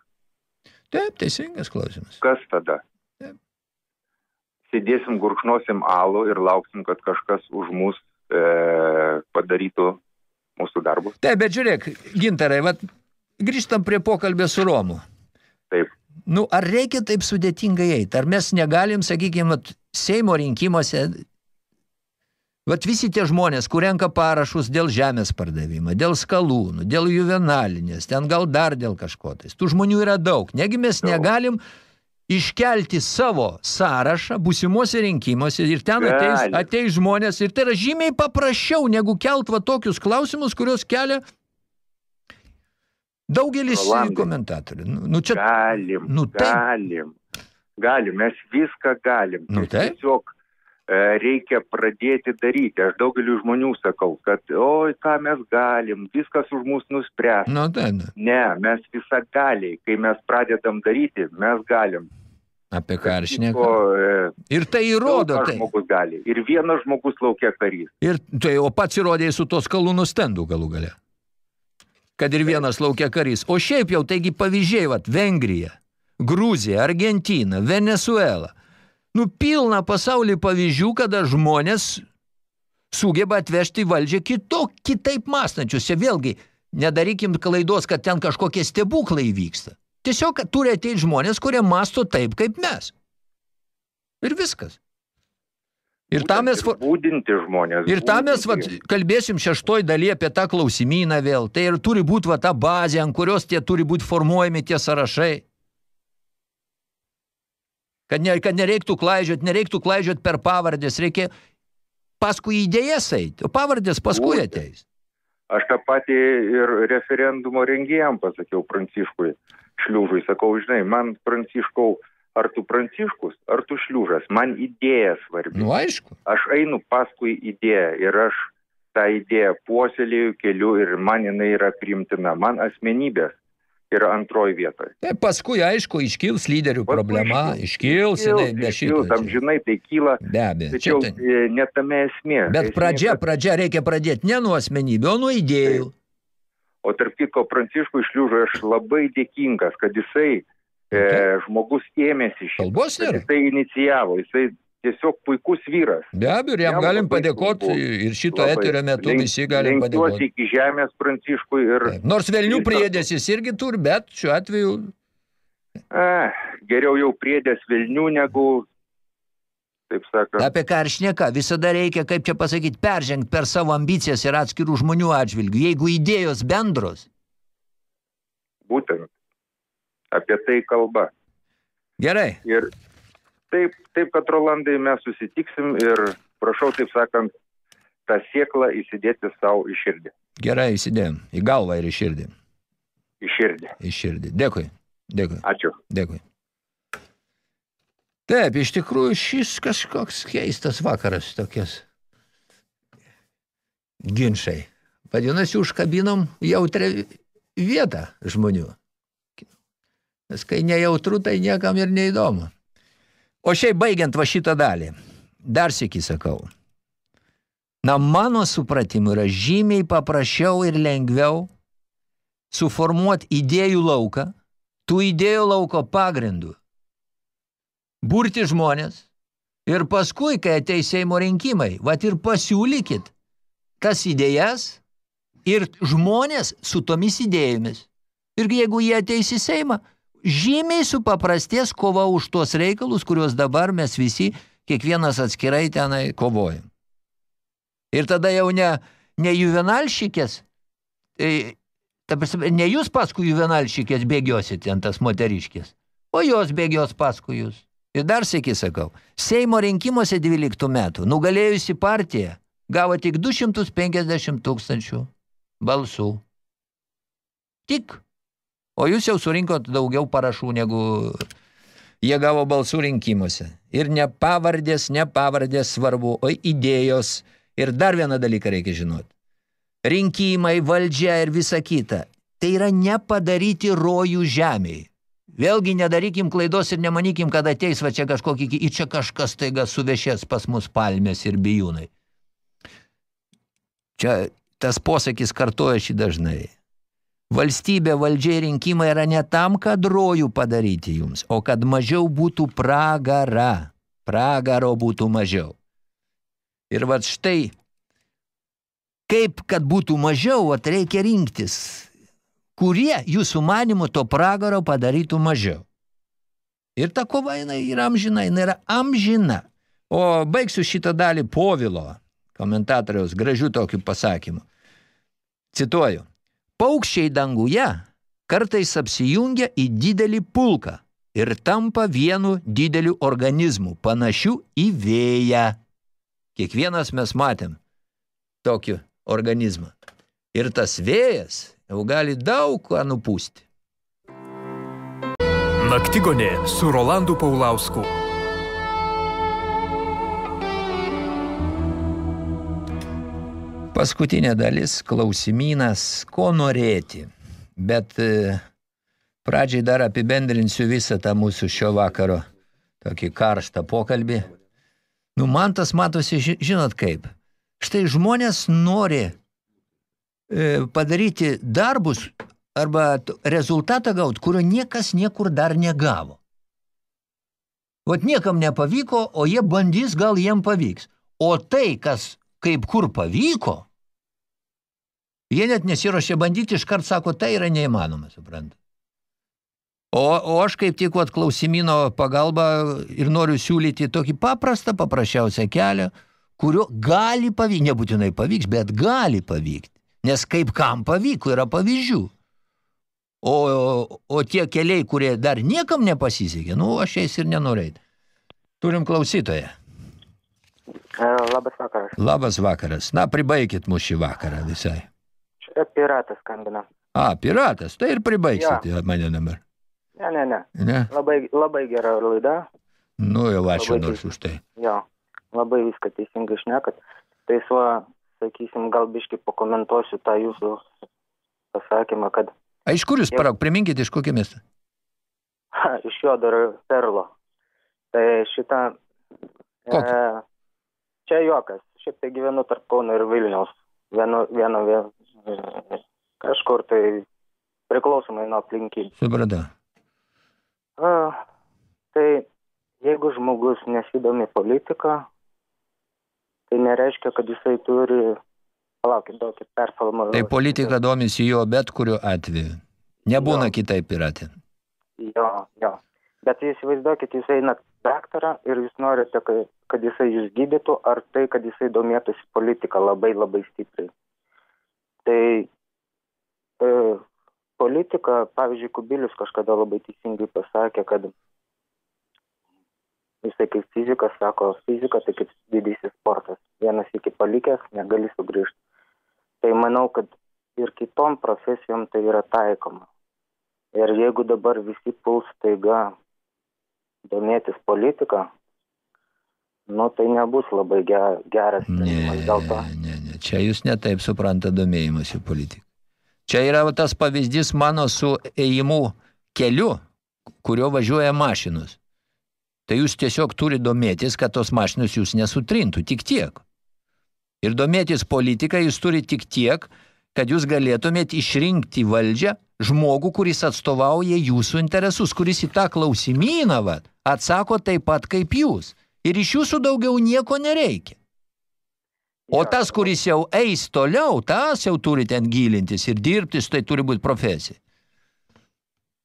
Taip, teisingas klausimas. Kas tada? Taip. Sėdėsim, gurkšnosim alų ir lauksim, kad kažkas už mus e, padarytų mūsų darbus. Taip, bet žiūrėk, gintarai, vat, grįžtam prie pokalbio su Romu. Taip. Nu, ar reikia taip sudėtingai eiti? Ar mes negalim, sakykime, vat, Seimo rinkimuose, vat visi tie žmonės, kur renka parašus dėl žemės pardavimo, dėl skalūnų, dėl juvenalinės, ten gal dar dėl kažko tais. Tų žmonių yra daug. Negi mes negalim iškelti savo sąrašą būsimuose rinkimuose ir ten ateis, ateis žmonės ir tai yra žymiai paprasčiau negu kelt va tokius klausimus, kurios kelia daugelis Rolandai. komentatorių. Nu, nu čia Galim, Nu, taip. galim. Galim, mes viską galim. Nu, taip. Tiesiog e, reikia pradėti daryti. Aš daugeliu žmonių sakau, kad oi, ką mes galim, viskas už mus nuspręs. Nu, tai, nu. Ne, mes visą galiai. Kai mes pradedam daryti, mes galim. Apie ką aš Ko, šneku. e, Ir tai įrodo tai. žmogus gali. Ir vienas žmogus laukia karys. Ir tai, o pats įrodė su tos kalūnų stendų galų gale. Kad ir vienas laukia karys. O šiaip jau, taigi pavyzdžiai, vat, Vengrija, Gruzija, Argentina, Venezuela. Nu, pilna pasaulį pavyzdžių, kada žmonės sugeba atvežti valdžią kito, kitaip mąstančius. Čia vėlgi, nedarykim klaidos, kad ten kažkokie stebuklai vyksta. Tiesiog turi ateiti žmonės, kurie masto taip, kaip mes. Ir viskas. Ir tą mes... Būdinti žmonės. Ir tą mes vat, kalbėsim šeštoj daly apie tą klausimyną vėl. Tai ir turi būti va, ta bazė, ant kurios tie turi būti formuojami tie sąrašai. Kad, ne, kad nereiktų klaidžiot, nereiktų klaidžiot per pavardės, reikia paskui idėjas eiti, o pavardės paskui ateis. Aš tą patį ir referendumo rengėjam pasakiau Pranciškui Šliūžui. Sakau, žinai, man Pranciškau, ar tu Pranciškus, ar tu Šliūžas, man idėja svarbi. Nu, aišku. Aš einu paskui idėją ir aš tą idėją puoselėjau keliu ir man jinai yra primtina. Man asmenybės yra antroji vietoje. Tai paskui, aišku, iškils lyderių Paskui problema, iškils, jinai be šito. iškils, amžinai tai kyla, Be abejo. Čia tačiau tai- e, ne tame esmė. Bet Esmė, pradžia, kad- pradžia reikia pradėti ne nuo asmenybių, o nuo idėjų. O tarp kitko, Pranciškui Šliūžui aš labai dėkingas, kad jisai e, žmogus ėmėsi šito. Kalbos nėra. Jisai inicijavo, jisai tiesiog puikus vyras. Be abejo, jam Jam galim padėkoti ir šito Labai. eterio metu Lenk- visi galim padėkoti. iki žemės Pranciškui ir Taip. Nors velnių priedės jis irgi turi, bet šiuo atveju a, geriau jau priedės Vilnių negu, taip sakant, apie ką ir šneka, visada reikia, kaip čia pasakyti, peržengti per savo ambicijas ir atskirų žmonių atžvilgių. Jeigu idėjos bendros, būtent apie tai kalba. gerai, Ir taip, taip, kad Rolandai mes susitiksim ir prašau, taip sakant, tą sieklą įsidėti savo į širdį. gerai įsidėjom. Į galvą ir į širdį. Į širdį. Į širdį. Dėkui. Dėkui. Ačiū. Dėkui. Taip, iš tikrųjų šis kažkoks keistas vakaras tokias ginčiai. Vadinasi, užkabinom jautrę vietą žmonių. Nes kai nejautru, tai niekam ir neįdomu. O šiaip baigiant va šitą dalį, dar sėki sakau. Na, mano supratimu yra žymiai paprasčiau ir lengviau suformuoti idėjų lauką, tų idėjų lauko pagrindų, burti žmonės ir paskui, kai ateis Seimo rinkimai, vat ir pasiūlykit tas idėjas ir žmonės su tomis idėjomis. Ir jeigu jie ateis į Seimą, žymiai supaprasties kova už tuos reikalus, kuriuos dabar mes visi, kiekvienas atskirai tenai kovojam. Ir tada jau ne, ne juvenalšikės, tai, ta prasme, ne jūs paskui juvenalšikės bėgiosite ant tas moteriškės, o jos bėgios paskui jūs. Ir dar sėki sakau, Seimo rinkimuose 12 metų nugalėjusi partija gavo tik 250 tūkstančių balsų. Tik. O jūs jau surinkot daugiau parašų, negu jie gavo balsų rinkimuose. Ir ne pavardės, ne pavardės svarbu, o idėjos. Ir dar vieną dalyką reikia žinoti. Rinkimai, valdžia ir visa kita. Tai yra nepadaryti rojų žemėje. Vėlgi nedarykim klaidos ir nemanykim, kad ateis va čia kažkokį, į čia kažkas taiga suvešės pas mus palmės ir bijūnai. Čia tas posakis kartoja šį dažnai. Valstybė, valdžiai rinkimai yra ne tam, kad rojų padaryti jums, o kad mažiau būtų pragara. Pragaro būtų mažiau. Ir va štai, kaip kad būtų mažiau, vat reikia rinktis kurie jūsų manimu to pragaro padarytų mažiau. Ir ta kova jinai yra amžina, jinai yra amžina. O baigsiu šitą dalį Povilo, komentatoriaus, gražių tokių pasakymų. Cituoju. Paukščiai danguje kartais apsijungia į didelį pulką ir tampa vienu dideliu organizmu, panašiu į vėją. Kiekvienas mes matėm tokį organizmą. Ir tas vėjas jau gali daug ką nupūsti. Naktigonė su Rolandu Paulausku. Paskutinė dalis – klausimynas, ko norėti. Bet e, pradžiai dar apibendrinsiu visą tą mūsų šio vakaro tokį karštą pokalbį. Nu, man tas matosi, žinot kaip. Štai žmonės nori E, padaryti darbus arba rezultatą gauti, kurio niekas niekur dar negavo. Vat niekam nepavyko, o jie bandys, gal jiem pavyks. O tai, kas kaip kur pavyko, jie net nesirošė bandyti, iškart sako, tai yra neįmanoma, supranta. O, o aš kaip tik vat klausimino pagalba ir noriu siūlyti tokį paprastą, paprasčiausią kelią, kurio gali pavykti, nebūtinai pavyks, bet gali pavykti. Nes kaip kam pavyko, yra pavyzdžių. O, o, o tie keliai, kurie dar niekam nepasisekė, nu, aš jais ir nenorėjau. Turim klausytoją. E, labas vakaras. Labas vakaras. Na, pribaikit mūsų šį vakarą visai. Čia piratas skambina. A, piratas, tai ir pribaigsit ja. mane dabar. Ne, ne, ne. Ne? Labai, labai gera laida. Nu, jau ačiū nors už tai. Jo, labai viską teisingai šnekat. Tai su sakysim, gal biškai pakomentuosiu tą jūsų pasakymą, kad... A iš kur jūs parauk? Priminkit, iš kokio miesto? iš jo dar perlo. Tai šitą... Kokį? E, čia juokas. Šiaip tai gyvenu tarp Kauno ir Vilniaus. Vieno, vieno, vieno, kažkur tai priklausomai nuo aplinkybių. Supratau. Tai jeigu žmogus nesidomi politiką, tai nereiškia, kad jisai turi, palaukit, daugit performuluoti. Tai politika domisi jo bet kuriuo atveju. Nebūna jo. kitaip piratė. Jo, jo. Bet įsivaizduokit, jūs einat daktarą ir jūs norite, kad jisai jūs gydytų, ar tai, kad jisai domėtųsi politiką labai labai stipriai. Tai e, politika, pavyzdžiui, Kubilius kažkada labai teisingai pasakė, kad jisai kaip fizikas sako, fizika tai kaip didysis sportas. Vienas iki palikęs, negali sugrįžti. Tai manau, kad ir kitom profesijom tai yra taikoma. Ir jeigu dabar visi puls taiga domėtis politiką, nu tai nebus labai geras sprendimas dėl to. Ne, ne, čia jūs netaip supranta domėjimąsi politiką. Čia yra tas pavyzdys mano su ėjimu keliu, kurio važiuoja mašinos. Tai jūs tiesiog turi domėtis, kad tos mašinos jūs nesutrintų, tik tiek. Ir domėtis politiką jūs turi tik tiek, kad jūs galėtumėt išrinkti valdžią žmogų, kuris atstovauja jūsų interesus, kuris į tą klausimyną vat, atsako taip pat kaip jūs. Ir iš jūsų daugiau nieko nereikia. O tas, kuris jau eis toliau, tas jau turi ten gilintis ir dirbtis, tai turi būti profesija.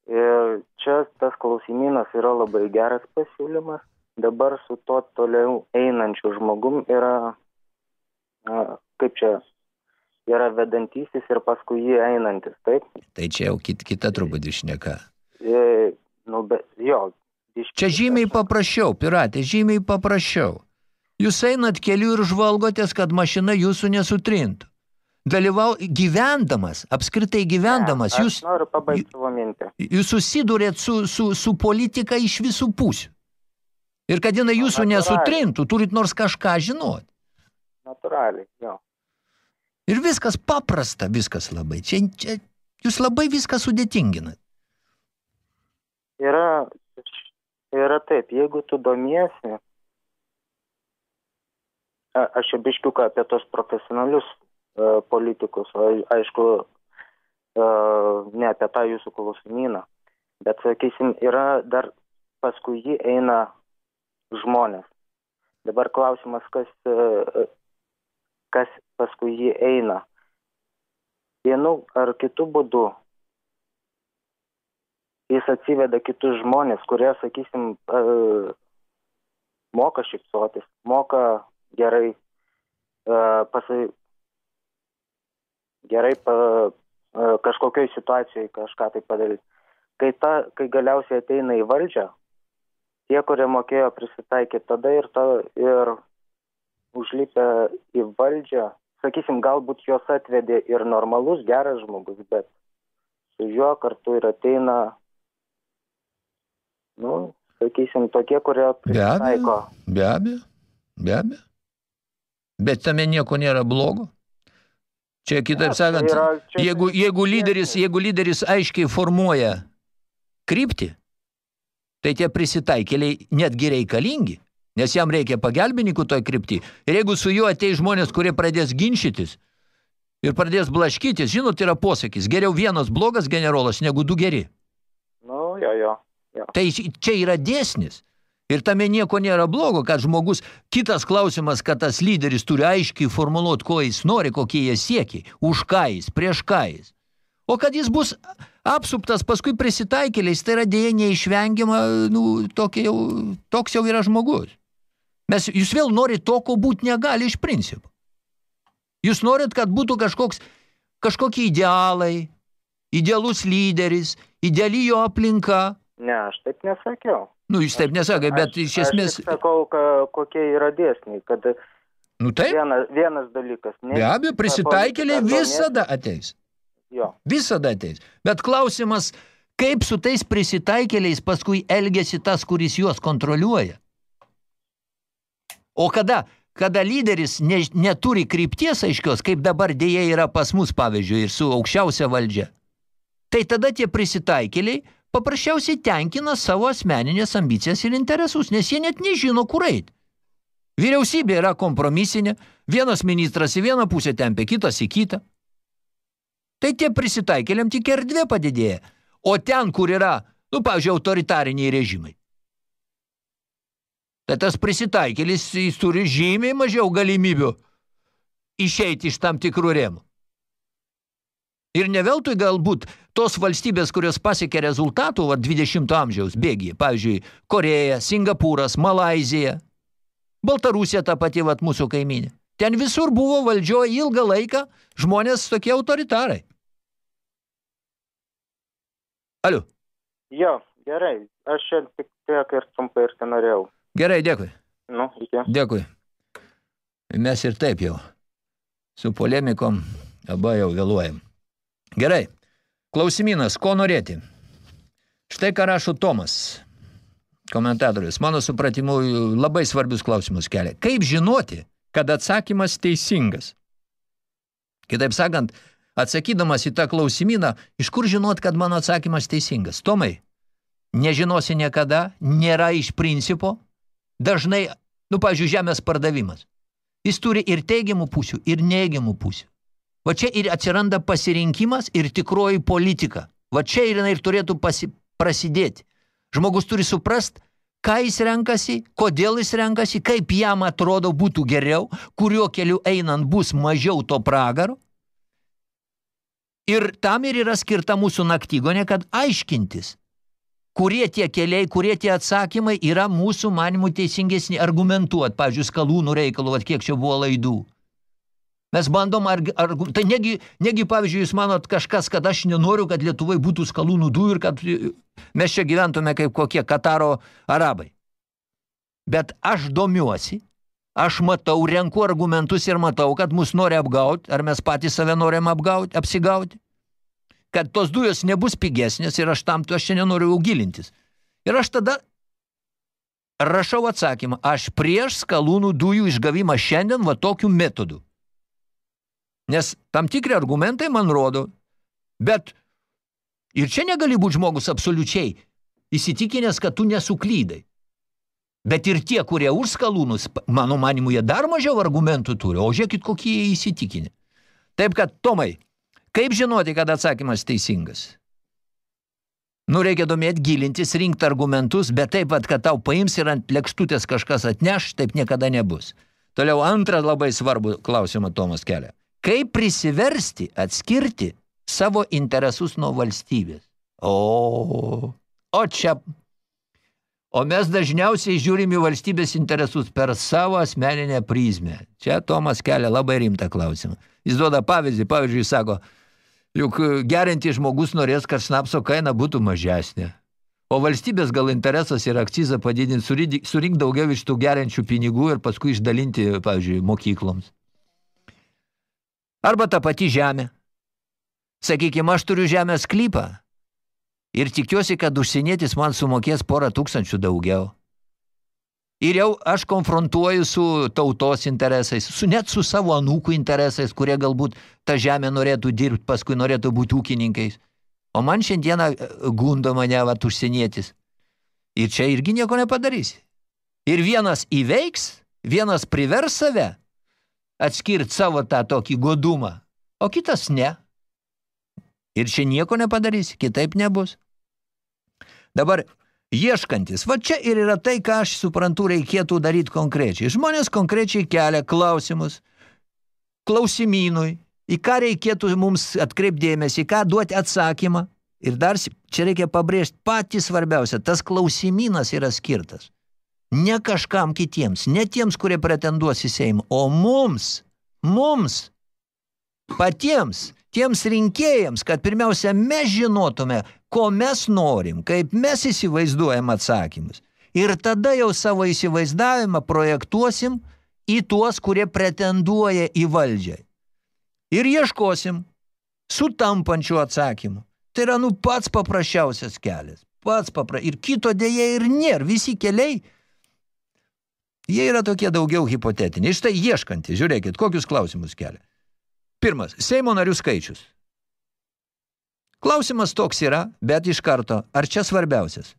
Ir čia tas klausimynas yra labai geras pasiūlymas. Dabar su to toliau einančiu žmogum yra, kaip čia, yra vedantysis ir paskui jį einantis, taip? Tai čia jau kit, kita truputį šneka. E, nu, bet, jo. Čia žymiai paprasčiau, piratė, žymiai paprasčiau. Jūs einat keliu ir žvalgotės, kad mašina jūsų nesutrintų dalyvau gyvendamas, apskritai gyvendamas, ne, jūs, noriu savo mintį. Jūs susidurėt su, su, su politika iš visų pusių. Ir kad jinai jūsų Naturaliai. nesutrintų, turit nors kažką žinoti. Naturaliai, jo. Ir viskas paprasta, viskas labai. Čia, čia jūs labai viską sudėtinginat. Yra, yra taip, jeigu tu domiesi, a- aš čia biškiuką apie tos profesionalius e, politikus, o aišku, e, ne apie tą jūsų klausimyną, bet, sakysim, yra dar paskui jį eina žmonės. Dabar klausimas, kas, e, kas paskui jį eina. Vienu ar kitu būdu jis atsiveda kitus žmonės, kurie, sakysim, e, moka šypsotis, moka gerai, e, pasi, gerai pa, e, kažkokioj situacijai kažką tai padaryti. Kai, ta, kai galiausiai ateina į valdžią, tie, kurie mokėjo prisitaikyti tada ir, ta, ir užlipę į valdžią, sakysim, galbūt juos atvedė ir normalus, geras žmogus, bet su juo kartu ir ateina, nu, sakysim, tokie, kurie prisitaiko. be abejo, be abejo. Bet tame nieko nėra blogo. Čia, kitaip Ne, tai sakant, yra- čia- jeigu, jeigu, lyderis, jeigu lyderis aiškiai formuoja kryptį, tai tie prisitaikėliai netgi reikalingi, nes jam reikia pagelbininkų toj kryptį. Ir jeigu su juo ateis žmonės, kurie pradės ginčytis ir pradės blaškytis, žinot, yra posakis, geriau vienas blogas generolas negu du geri. Nu, jo, jo. Jo. Tai čia yra dėsnis. Ir tame nieko nėra blogo, kad žmogus, kitas klausimas, kad tas lyderis turi aiškiai formuluoti, ko jis nori, kokie jie siekiai, už ką jis, prieš ką jis. O kad jis bus apsuptas paskui prisitaikėliais, tai yra dėja neišvengiama, nu, tokia jau, toks jau yra žmogus. Mes, jūs vėl norit to, ko būti negali iš principo. Jūs norit, kad būtų kažkoks, kažkokie idealai, idealus lyderis, ideali jo aplinka. Ne, aš taip nesakiau. Nu, jūs taip nesakai, bet iš esmės... Aš sakau, ka, kokie yra dėsniai, kad Nu taip, vienas, vienas dalykas. Ne, be abejo, prisitaikėliai visada ateis. Jo. Visada ateis. Bet klausimas, kaip su tais prisitaikėliais paskui elgesi tas, kuris juos kontroliuoja. O kada, kada lyderis ne, neturi krypties aiškios, kaip dabar dėja yra pas mus, pavyzdžiui, ir su aukščiausia valdžia, tai tada tie prisitaikėliai paprasčiausiai tenkina savo asmeninės ambicijas ir interesus, nes jie net nežino, kur eiti. Vyriausybė yra kompromisinė, vienas ministras į vieną pusę tempia, kitas į kitą. Tai tie prisitaikėliam tik erdvė padidėja. O ten, kur yra, nu, pavyzdžiui, autoritariniai režimai. Tai tas prisitaikėlis, jis turi žymiai mažiau galimybių išeiti iš tam tikrų rėmų. Ir ne veltui galbūt tos valstybės, kurios pasiekė rezultatų va, 20 amžiaus bėgyje, pavyzdžiui, Koreja, Singapūras, Malaizija, Baltarusija ta pati vat, mūsų kaiminė. Ten visur buvo valdžioje ilgą laiką žmonės tokie autoritarai. Aliu, jo, gerai. Aš čia tik tiek ir trumpai ir ten norėjau. gerai, dėkui. Nu, iki. Dėkui. Mes ir taip jau su polemikom abu jau vėluojam. Gerai. Klausimynas, ko norėti? Štai ką rašo Tomas, komentatorius. Mano supratimu labai svarbius klausimus kelia. Kaip žinoti, kad atsakymas teisingas? Kitaip sakant, atsakydamas į tą klausimyną, iš kur žinot, kad mano atsakymas teisingas? Tomai, nežinosi niekada, nėra iš principo, dažnai, nu, pavyzdžiui, žemės pardavimas. Jis turi ir teigiamų pusių, ir neigiamų pusių. Va čia ir atsiranda pasirinkimas ir tikroji politika. Va čia ir jinai ir turėtų pasi, prasidėti. Žmogus turi suprast, ką jis renkasi, kodėl jis renkasi, kaip jam atrodo būtų geriau, kuriuo keliu einant bus mažiau to pragaro. Ir tam ir yra skirta mūsų naktygonė, kad aiškintis, kurie tie keliai, kurie tie atsakymai yra mūsų manimų teisingesni argumentuot, pavyzdžiui, skalūnų reikalų, vat kiek čia buvo laidų. Mes bandom, ar, ar, tai negi, negi, pavyzdžiui, jūs manot kažkas, kad aš nenoriu, kad Lietuvai būtų skalūnų dujų ir kad e, mes čia gyventume kaip kokie Kataro arabai. Bet aš domiuosi, aš matau, renku argumentus ir matau, kad mus nori apgauti, ar mes patys save norim apgauti, apsigauti, kad tos dujos nebus pigesnės ir aš tam, aš čia nenoriu gilintis. Ir aš tada rašau atsakymą, aš prieš skalūnų dujų išgavimą šiandien va tokiu metodu. Nes tam tikri argumentai man rodo, bet ir čia negali būti žmogus absoliučiai įsitikinęs, kad tu nesuklydai. Bet ir tie, kurie už skalūnus, mano manimu, jie dar mažiau argumentų turi, o žiūrėkit, kokie jie įsitikinę. Taip kad, Tomai, kaip žinoti, kad atsakymas teisingas? Nu, reikia domėti, gilintis, rinkti argumentus, bet taip pat, kad tau paims ir ant lėkštutės kažkas atneš, taip niekada nebus. Toliau antrą labai svarbų klausimą Tomas kelia. Kaip prisiversti atskirti savo interesus nuo valstybės? O, o čia... O mes dažniausiai žiūrim į valstybės interesus per savo asmeninę prizmę. Čia Tomas kelia labai rimtą klausimą. Jis duoda pavyzdį, pavyzdžiui, sako, juk gerinti žmogus norės, kad šnapso kaina būtų mažesnė. O valstybės gal interesas yra akcizą padidinti, surink daugiau iš tų geriančių pinigų ir paskui išdalinti, pavyzdžiui, mokykloms. Arba ta pati žemė. Sakykime, aš turiu žemės sklypą, ir tikiuosi, kad užsienietis man sumokės porą tūkstančių daugiau. Ir jau aš konfrontuoju su tautos interesais, su net su savo anūkų interesais, kurie galbūt tą žemę norėtų dirbti, paskui norėtų būti ūkininkais. O man šiandieną e, gundo mane vat užsienietis. Ir čia irgi nieko nepadarysi. Ir vienas įveiks, vienas privers save atskirti savo tą tokį godumą, o kitas ne. Ir čia nieko nepadarysi, kitaip nebus. Dabar ieškantis, va čia ir yra tai, ką aš suprantu reikėtų daryti konkrečiai. Žmonės konkrečiai kelia klausimus, klausimynui, į ką reikėtų mums atkreipdėmėsi, ką duoti atsakymą. Ir dar čia reikia pabrėžti patį svarbiausia, tas klausimynas yra skirtas. Ne kažkam kitiems, ne tiems, kurie pretenduos į Seimą, o mums, mums, patiems, tiems rinkėjams, kad pirmiausia mes žinotume, ko mes norim, kaip mes įsivaizduojam atsakymus. Ir tada jau savo įsivaizdavimą projektuosim į tuos, kurie pretenduoja į valdžią. Ir ieškosim sutampančių atsakymų. Tai yra nu pats paprasčiausias kelias. Pats papra... Ir kito dėja ir nėra. Visi keliai, jie yra tokie daugiau hipotetiniai. Štai ieškantys, žiūrėkit, kokius klausimus kelia. Pirmas, Seimo narių skaičius. Klausimas toks yra, bet iš karto, ar čia svarbiausias?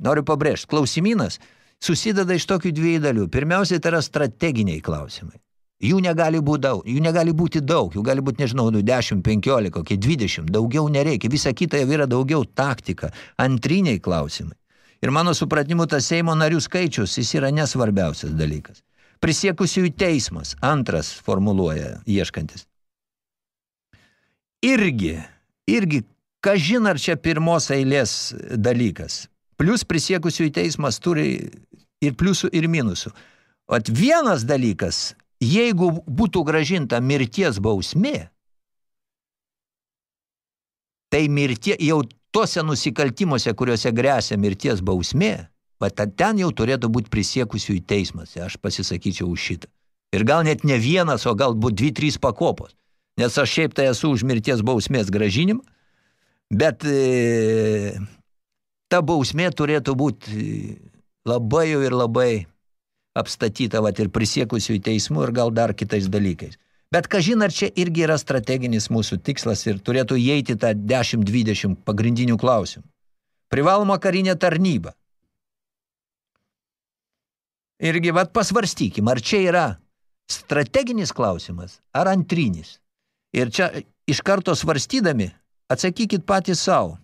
Noriu pabrėžti, klausimynas susideda iš tokių dviejų dalių. Pirmiausia, tai yra strateginiai klausimai. Jų negali būti daug, jų negali būti daug, jų gali būti, nežinau, 10, 15, kokie 20, daugiau nereikia, visa kita yra daugiau taktika, antriniai klausimai. Ir mano supratimu, tas Seimo narių skaičius, jis yra nesvarbiausias dalykas. Prisiekusiųjų teismas, antras formuluoja ieškantis. Irgi irgi, kažin ar čia pirmos eilės dalykas. Plius prisiekusių į teismas turi ir pliusų, ir minusų. Ot vienas dalykas, jeigu būtų gražinta mirties bausmė, tai mirtie, jau tose nusikaltimuose, kuriuose grėsia mirties bausmė, va ten jau turėtų būti prisiekusių į teismas. Aš pasisakyčiau už šitą. Ir gal net ne vienas, o galbūt dvi, trys pakopos. Nes aš šiaip tai esu už mirties bausmės gražinimą, bet e, ta bausmė turėtų būti labai jau ir labai apstatyta vat, ir prisiekusių į teismų ir gal dar kitais dalykais. Bet kažin ar čia irgi yra strateginis mūsų tikslas ir turėtų įeiti tą 10-20 pagrindinių klausimų. Privaloma karinė tarnyba. Irgi vat pasvarstykim, ar čia yra strateginis klausimas ar antrinis. Ir čia iš karto svarstydami, atsakykit patys savo.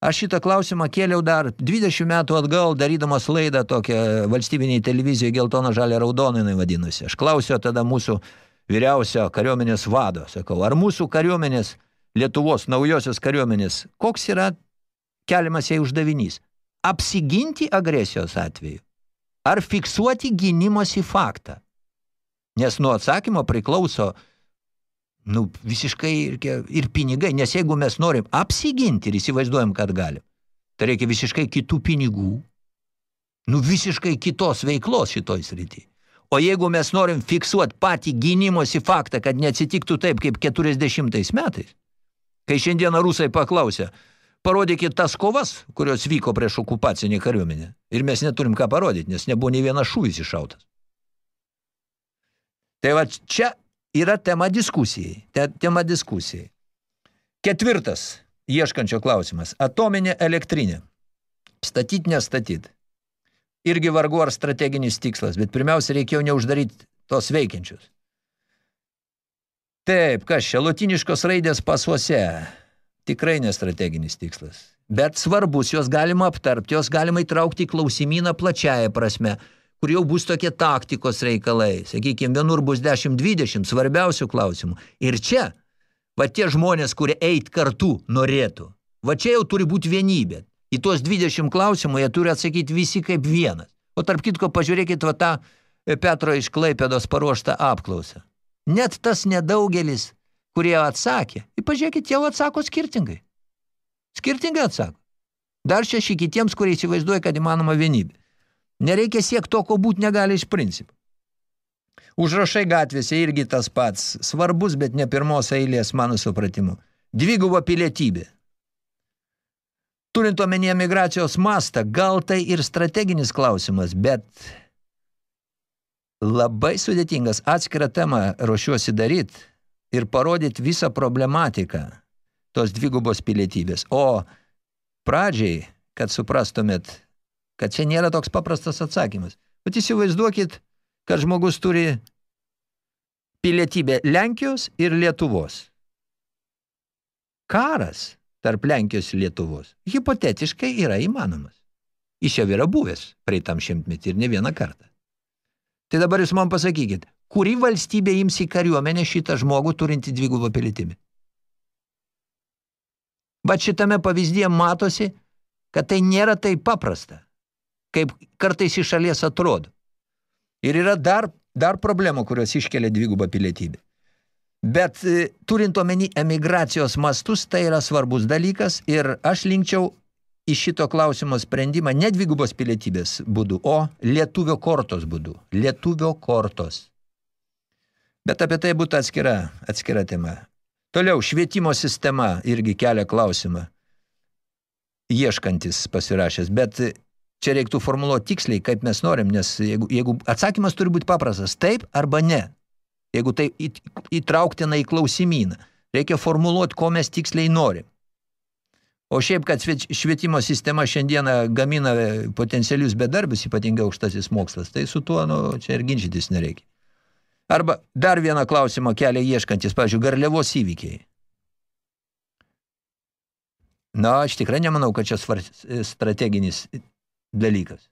Aš šitą klausimą kėliau dar 20 metų atgal, darydamas laidą tokią valstybiniai televizijoje geltona žalia raudona jinai vadinosi. Aš klausiau tada mūsų vyriausio kariuomenės vado, sakau, ar mūsų kariuomenės, Lietuvos naujosios kariuomenės, koks yra keliamas jai uždavinys? Apsiginti agresijos atveju? Ar fiksuoti gynimosi faktą? Nes nuo atsakymo priklauso nu, visiškai ir, ir pinigai, nes jeigu mes norim apsiginti ir įsivaizduojam, kad galim, tai reikia visiškai kitų pinigų, nu, visiškai kitos veiklos šitoj srity. O jeigu mes norim fiksuoti patį gynimosi faktą, kad neatsitiktų taip, kaip 40 metais, kai šiandieną rusai paklausė, parodykit tas kovas, kurios vyko prieš okupacinį kariuomenę. Ir mes neturim ką parodyti, nes nebuvo nei vienas šūvis iššautas. Tai va čia yra tema diskusijai. Te, tema diskusijai. Ketvirtas ieškančio klausimas. Atominė elektrinė. Statyt, nestatyt. Irgi vargu ar strateginis tikslas, bet pirmiausia reikėjo neuždaryti tos veikiančius. Taip, kas čia, lotiniškos raidės pasuose. Tikrai nestrateginis tikslas. Bet svarbus, jos galima aptarpti, jos galima įtraukti į klausimyną plačiają prasme, kur jau bus tokie taktikos reikalai. Sakykime, vienur bus 10-20 svarbiausių klausimų. Ir čia, va tie žmonės, kurie eit kartu norėtų, va čia jau turi būti vienybė. Į tuos 20 klausimų jie turi atsakyti visi kaip vienas. O tarp kitko, pažiūrėkit va tą Petro iš Klaipėdos paruoštą apklausą. Net tas nedaugelis, kurie atsakė, ir pažiūrėkit, jau atsako skirtingai. Skirtingai atsako. Dar šeši kitiems, kurie įsivaizduoja, kad įmanoma vienybė. Nereikia siekti to, ko būt negali iš principų. Užrašai gatvėse irgi tas pats. Svarbus, bet ne pirmos eilės, mano supratimu. Dviguba pilietybė. Turint omenyje migracijos mastą, gal tai ir strateginis klausimas, bet labai sudėtingas atskirą temą ruošiuosi daryti ir parodyti visą problematiką tos dvigubos pilietybės. O pradžiai, kad suprastumėt, kad čia nėra toks paprastas atsakymas. Bet įsivaizduokit, kad žmogus turi pilietybę Lenkijos ir Lietuvos. Karas tarp Lenkijos ir Lietuvos hipotetiškai yra įmanomas. Jis jau yra buvęs praeitam šimtmetį ir ne vieną kartą. Tai dabar jūs man pasakykit, kuri valstybė ims į kariuomenę šitą žmogų turinti dvigubą pilietybę? Bet šitame pavyzdyje matosi, kad tai nėra taip paprasta, kaip kartais iš šalies atrodo. Ir yra dar, dar problemų, kurios iškelia dvigubą pilietybę. Bet e, turint omeny emigracijos mastus, tai yra svarbus dalykas ir aš linkčiau į šito klausimo sprendimą ne dvigubos pilietybės būdu, o lietuvio kortos būdu. Lietuvio kortos. Bet apie tai būtų atskira, atskira tema. Toliau, švietimo sistema irgi kelia klausimą. Ieškantis pasirašęs, bet čia reiktų formuluoti tiksliai, kaip mes norim, nes jeigu, jeigu atsakymas turi būti paprastas, taip arba ne. Jeigu tai įtrauktina į klausimyną, reikia formuluoti, ko mes tiksliai norim. O šiaip, kad švietimo sistema šiandieną gamina potencialius bedarbius, ypatingai aukštasis mokslas, tai su tuo, nu, čia ir ginčytis nereikia. Arba dar vieną klausimą kelia ieškantis, pavyzdžiui, garliavos įvykiai. Na, aš tikrai nemanau, kad čia strateginis dalykas.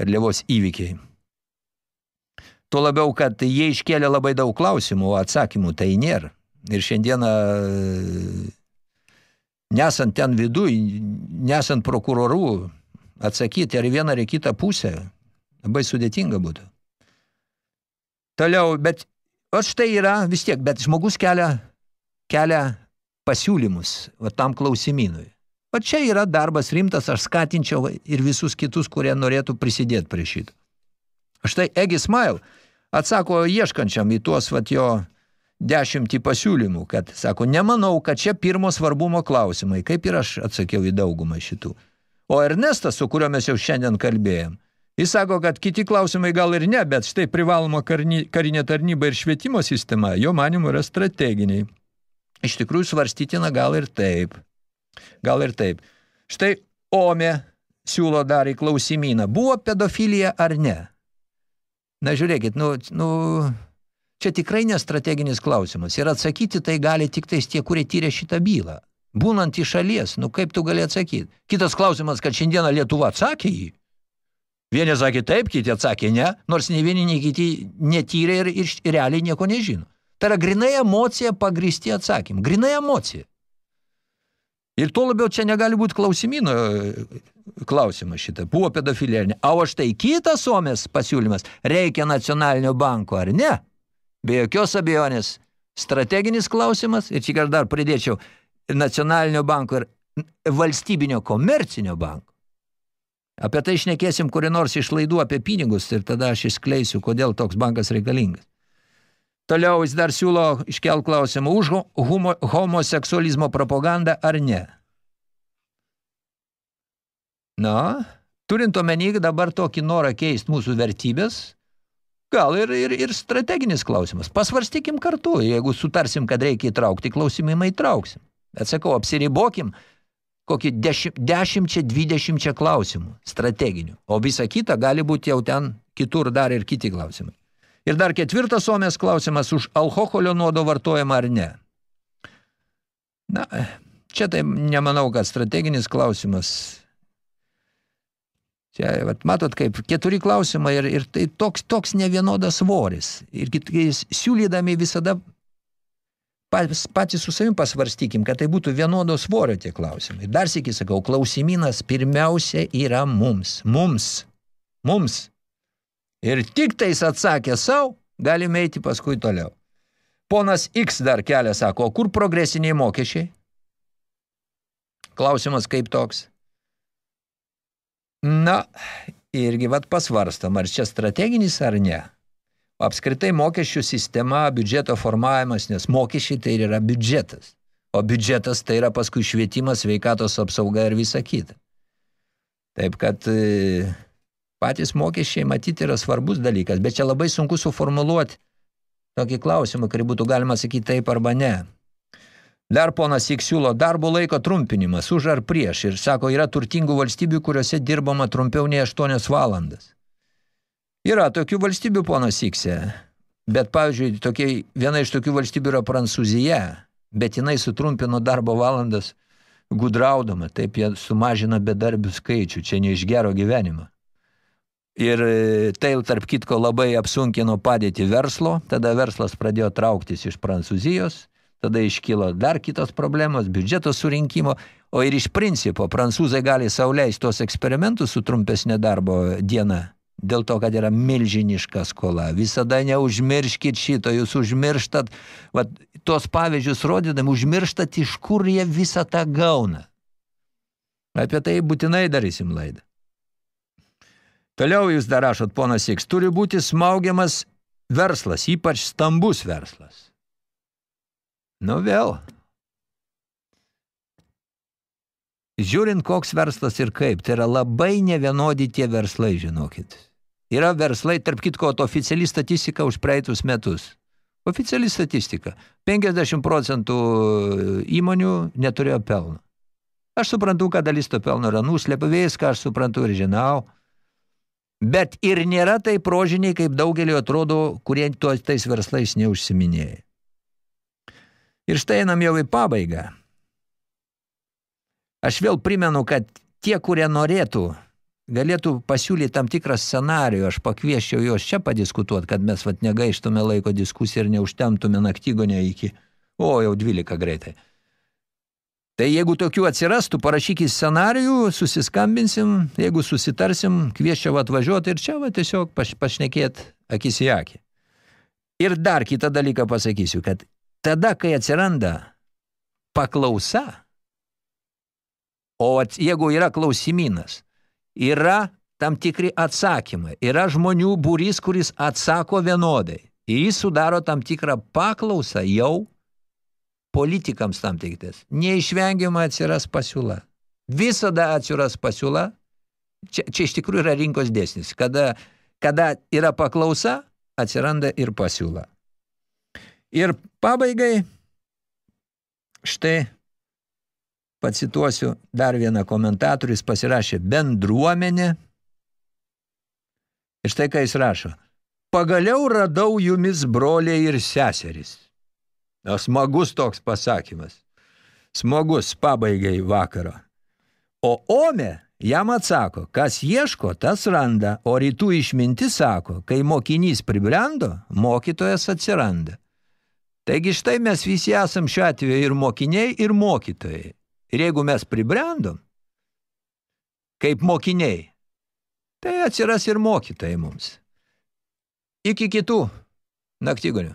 Garliavos įvykiai. Tuo labiau, kad jie iškėlė labai daug klausimų, o atsakymų tai nėra. Ir šiandieną, nesant ten viduj, nesant prokurorų, atsakyti ar vieną ar kitą pusę, labai sudėtinga būtų. Toliau, bet o štai yra vis tiek, bet žmogus kelia, kelia pasiūlymus va, tam klausimynui. O čia yra darbas rimtas, aš skatinčiau ir visus kitus, kurie norėtų prisidėti prie šito. Štai Egi Smile atsako ieškančiam į tuos vat jo dešimtį pasiūlymų, kad, sako, nemanau, kad čia pirmo svarbumo klausimai, kaip ir aš atsakiau į daugumą šitų. O Ernestas, su kuriuo mes jau šiandien kalbėjom, jis sako, kad kiti klausimai gal ir ne, bet štai privaloma karinė tarnyba ir švietimo sistema, jo manimu yra strateginiai. Iš tikrųjų svarstytina gal ir taip. Gal ir taip. Štai Ome siūlo dar į klausimyną, buvo pedofilija ar ne? Na, žiūrėkit, nu, nu, čia tikrai nestrateginis klausimas. Ir atsakyti tai gali tik tais tie, kurie tyrė šitą bylą. Būnant iš šalies, nu kaip tu gali atsakyti? Kitas klausimas, kad šiandieną Lietuva atsakė jį. Vieni sakė taip, kiti atsakė ne, nors nei vieni, nei kiti netyrė ir, ir, ir realiai nieko nežino. Tai yra grinai emocija pagristi atsakymą. Grinai emocija. Ir tuo labiau čia negali būti klausimino klausimas šitą. Buvo pedofilija ar ne. O štai kitas Suomės pasiūlymas. Reikia nacionalinio banko ar ne? Be jokios abejonės. Strateginis klausimas. Ir čia dar pridėčiau nacionalinio banko ir valstybinio komercinio banko. Apie tai šnekėsim kuri nors išlaidų apie pinigus ir tada aš išskleisiu, kodėl toks bankas reikalingas. Toliau jis dar siūlo iškel klausimą už homo, homoseksualizmo propagandą ar ne. Na, turint omeny dabar tokį norą keisti mūsų vertybės, gal ir, ir, ir strateginis klausimas. Pasvarstykim kartu, jeigu sutarsim, kad reikia įtraukti klausimimą, įtrauksim. Bet sakau, apsiribokim kokį 10-20 klausimų strateginių, o visa kita gali būti jau ten kitur dar ir kiti klausimai. Ir dar ketvirtas Suomės klausimas už alkoholio nuodo vartojimą ar ne. Na, čia tai nemanau, kad strateginis klausimas. Čia, vat, matot, kaip keturi klausimai ir, ir tai toks, toks nevienodas svoris. Ir siūlydami visada patys su savim pasvarstykim, kad tai būtų vienodo svorio tie klausimai. Dar sėki sakau, klausimynas pirmiausia yra mums. Mums. Mums. Ir tik tais atsakę savo, galime eiti paskui toliau. Ponas X dar kelia, sako, kur progresiniai mokesčiai? Klausimas kaip toks. Na, irgi vat pasvarstam, ar čia strateginis ar ne. Apskritai mokesčių sistema, biudžeto formavimas, nes mokesčiai tai yra biudžetas. O biudžetas tai yra paskui švietimas, sveikatos apsauga ir visa kita. Taip kad patys mokesčiai matyti yra svarbus dalykas, bet čia labai sunku suformuluoti tokį klausimą, kurį būtų galima sakyti taip arba ne. Dar ponas X siūlo darbo laiko trumpinimas, už ar prieš, ir sako, yra turtingų valstybių, kuriuose dirbama trumpiau nei 8 valandas. Yra tokių valstybių, ponas Iksė, bet, pavyzdžiui, tokie, viena iš tokių valstybių yra Prancūzija, bet jinai sutrumpino darbo valandas gudraudama, taip jie sumažina bedarbių skaičių, čia ne iš gero gyvenimo. Ir e, tai, tarp kitko, labai apsunkino padėti verslo, tada verslas pradėjo trauktis iš Prancūzijos, tada iškilo dar kitos problemos, biudžeto surinkimo, o ir iš principo prancūzai gali sauliaisti tos eksperimentus su trumpesnė darbo diena dėl to, kad yra milžiniška skola. Visada neužmirškit šito, jūs užmirštat, vat, tos pavyzdžius rodydami, užmirštat, iš kur jie visą tą gauna. Apie tai būtinai darysim laidą. Toliau jūs dar rašot, ponas X, turi būti smaugiamas verslas, ypač stambus verslas. Nu vėl. Žiūrint, koks verslas ir kaip, tai yra labai nevienodi tie verslai, žinokit. Yra verslai, tarp kitko, oficiali statistika už praeitus metus. Oficiali statistika. 50 procentų įmonių neturėjo pelno. Aš suprantu, kad dalis to pelno yra nuslėpavėjais, ką aš suprantu ir žinau. Bet ir nėra tai prožiniai, kaip daugelio atrodo, kurie tuos tais verslais neužsiminėja. Ir štai einam jau į pabaigą. Aš vėl primenu, kad tie, kurie norėtų galėtų pasiūlyti tam tikrą scenarijų, aš pakvieščiau juos čia padiskutuoti, kad mes vat negaištume laiko diskusiją ir neužtemtume naktygonę iki, o jau 12 greitai. Tai jeigu tokių atsirastų, parašykit scenarijų, susiskambinsim, jeigu susitarsim, kvieščiau atvažiuoti ir čia va tiesiog paš, pašnekėt akis į akį. Ir dar kitą dalyką pasakysiu, kad tada, kai atsiranda paklausa, o jeigu yra klausimynas, yra tam tikri atsakymai. Yra žmonių būrys, kuris atsako vienodai. Ir jis sudaro tam tikrą paklausą jau politikams tam tiktas. Neišvengiamai atsiras pasiūla. Visada atsiras pasiūla. Čia, čia iš tikrųjų yra rinkos dėsnis. Kada, kada yra paklausa, atsiranda ir pasiūla. Ir pabaigai, štai pacituosiu dar vieną komentatorių, jis pasirašė bendruomenė. Ir štai ką jis rašo. Pagaliau radau jumis broliai ir seseris. Smagus toks pasakymas. Smagus pabaigai vakaro. O Ome jam atsako, kas ieško, tas randa, o rytų išminti sako, kai mokinys pribrendo, mokytojas atsiranda. Taigi štai mes visi esam šiuo atveju ir mokiniai, ir mokytojai. Ir jeigu mes pribrendom, kaip mokiniai, tai atsiras ir mokytojai mums. Iki kitų naktygonių.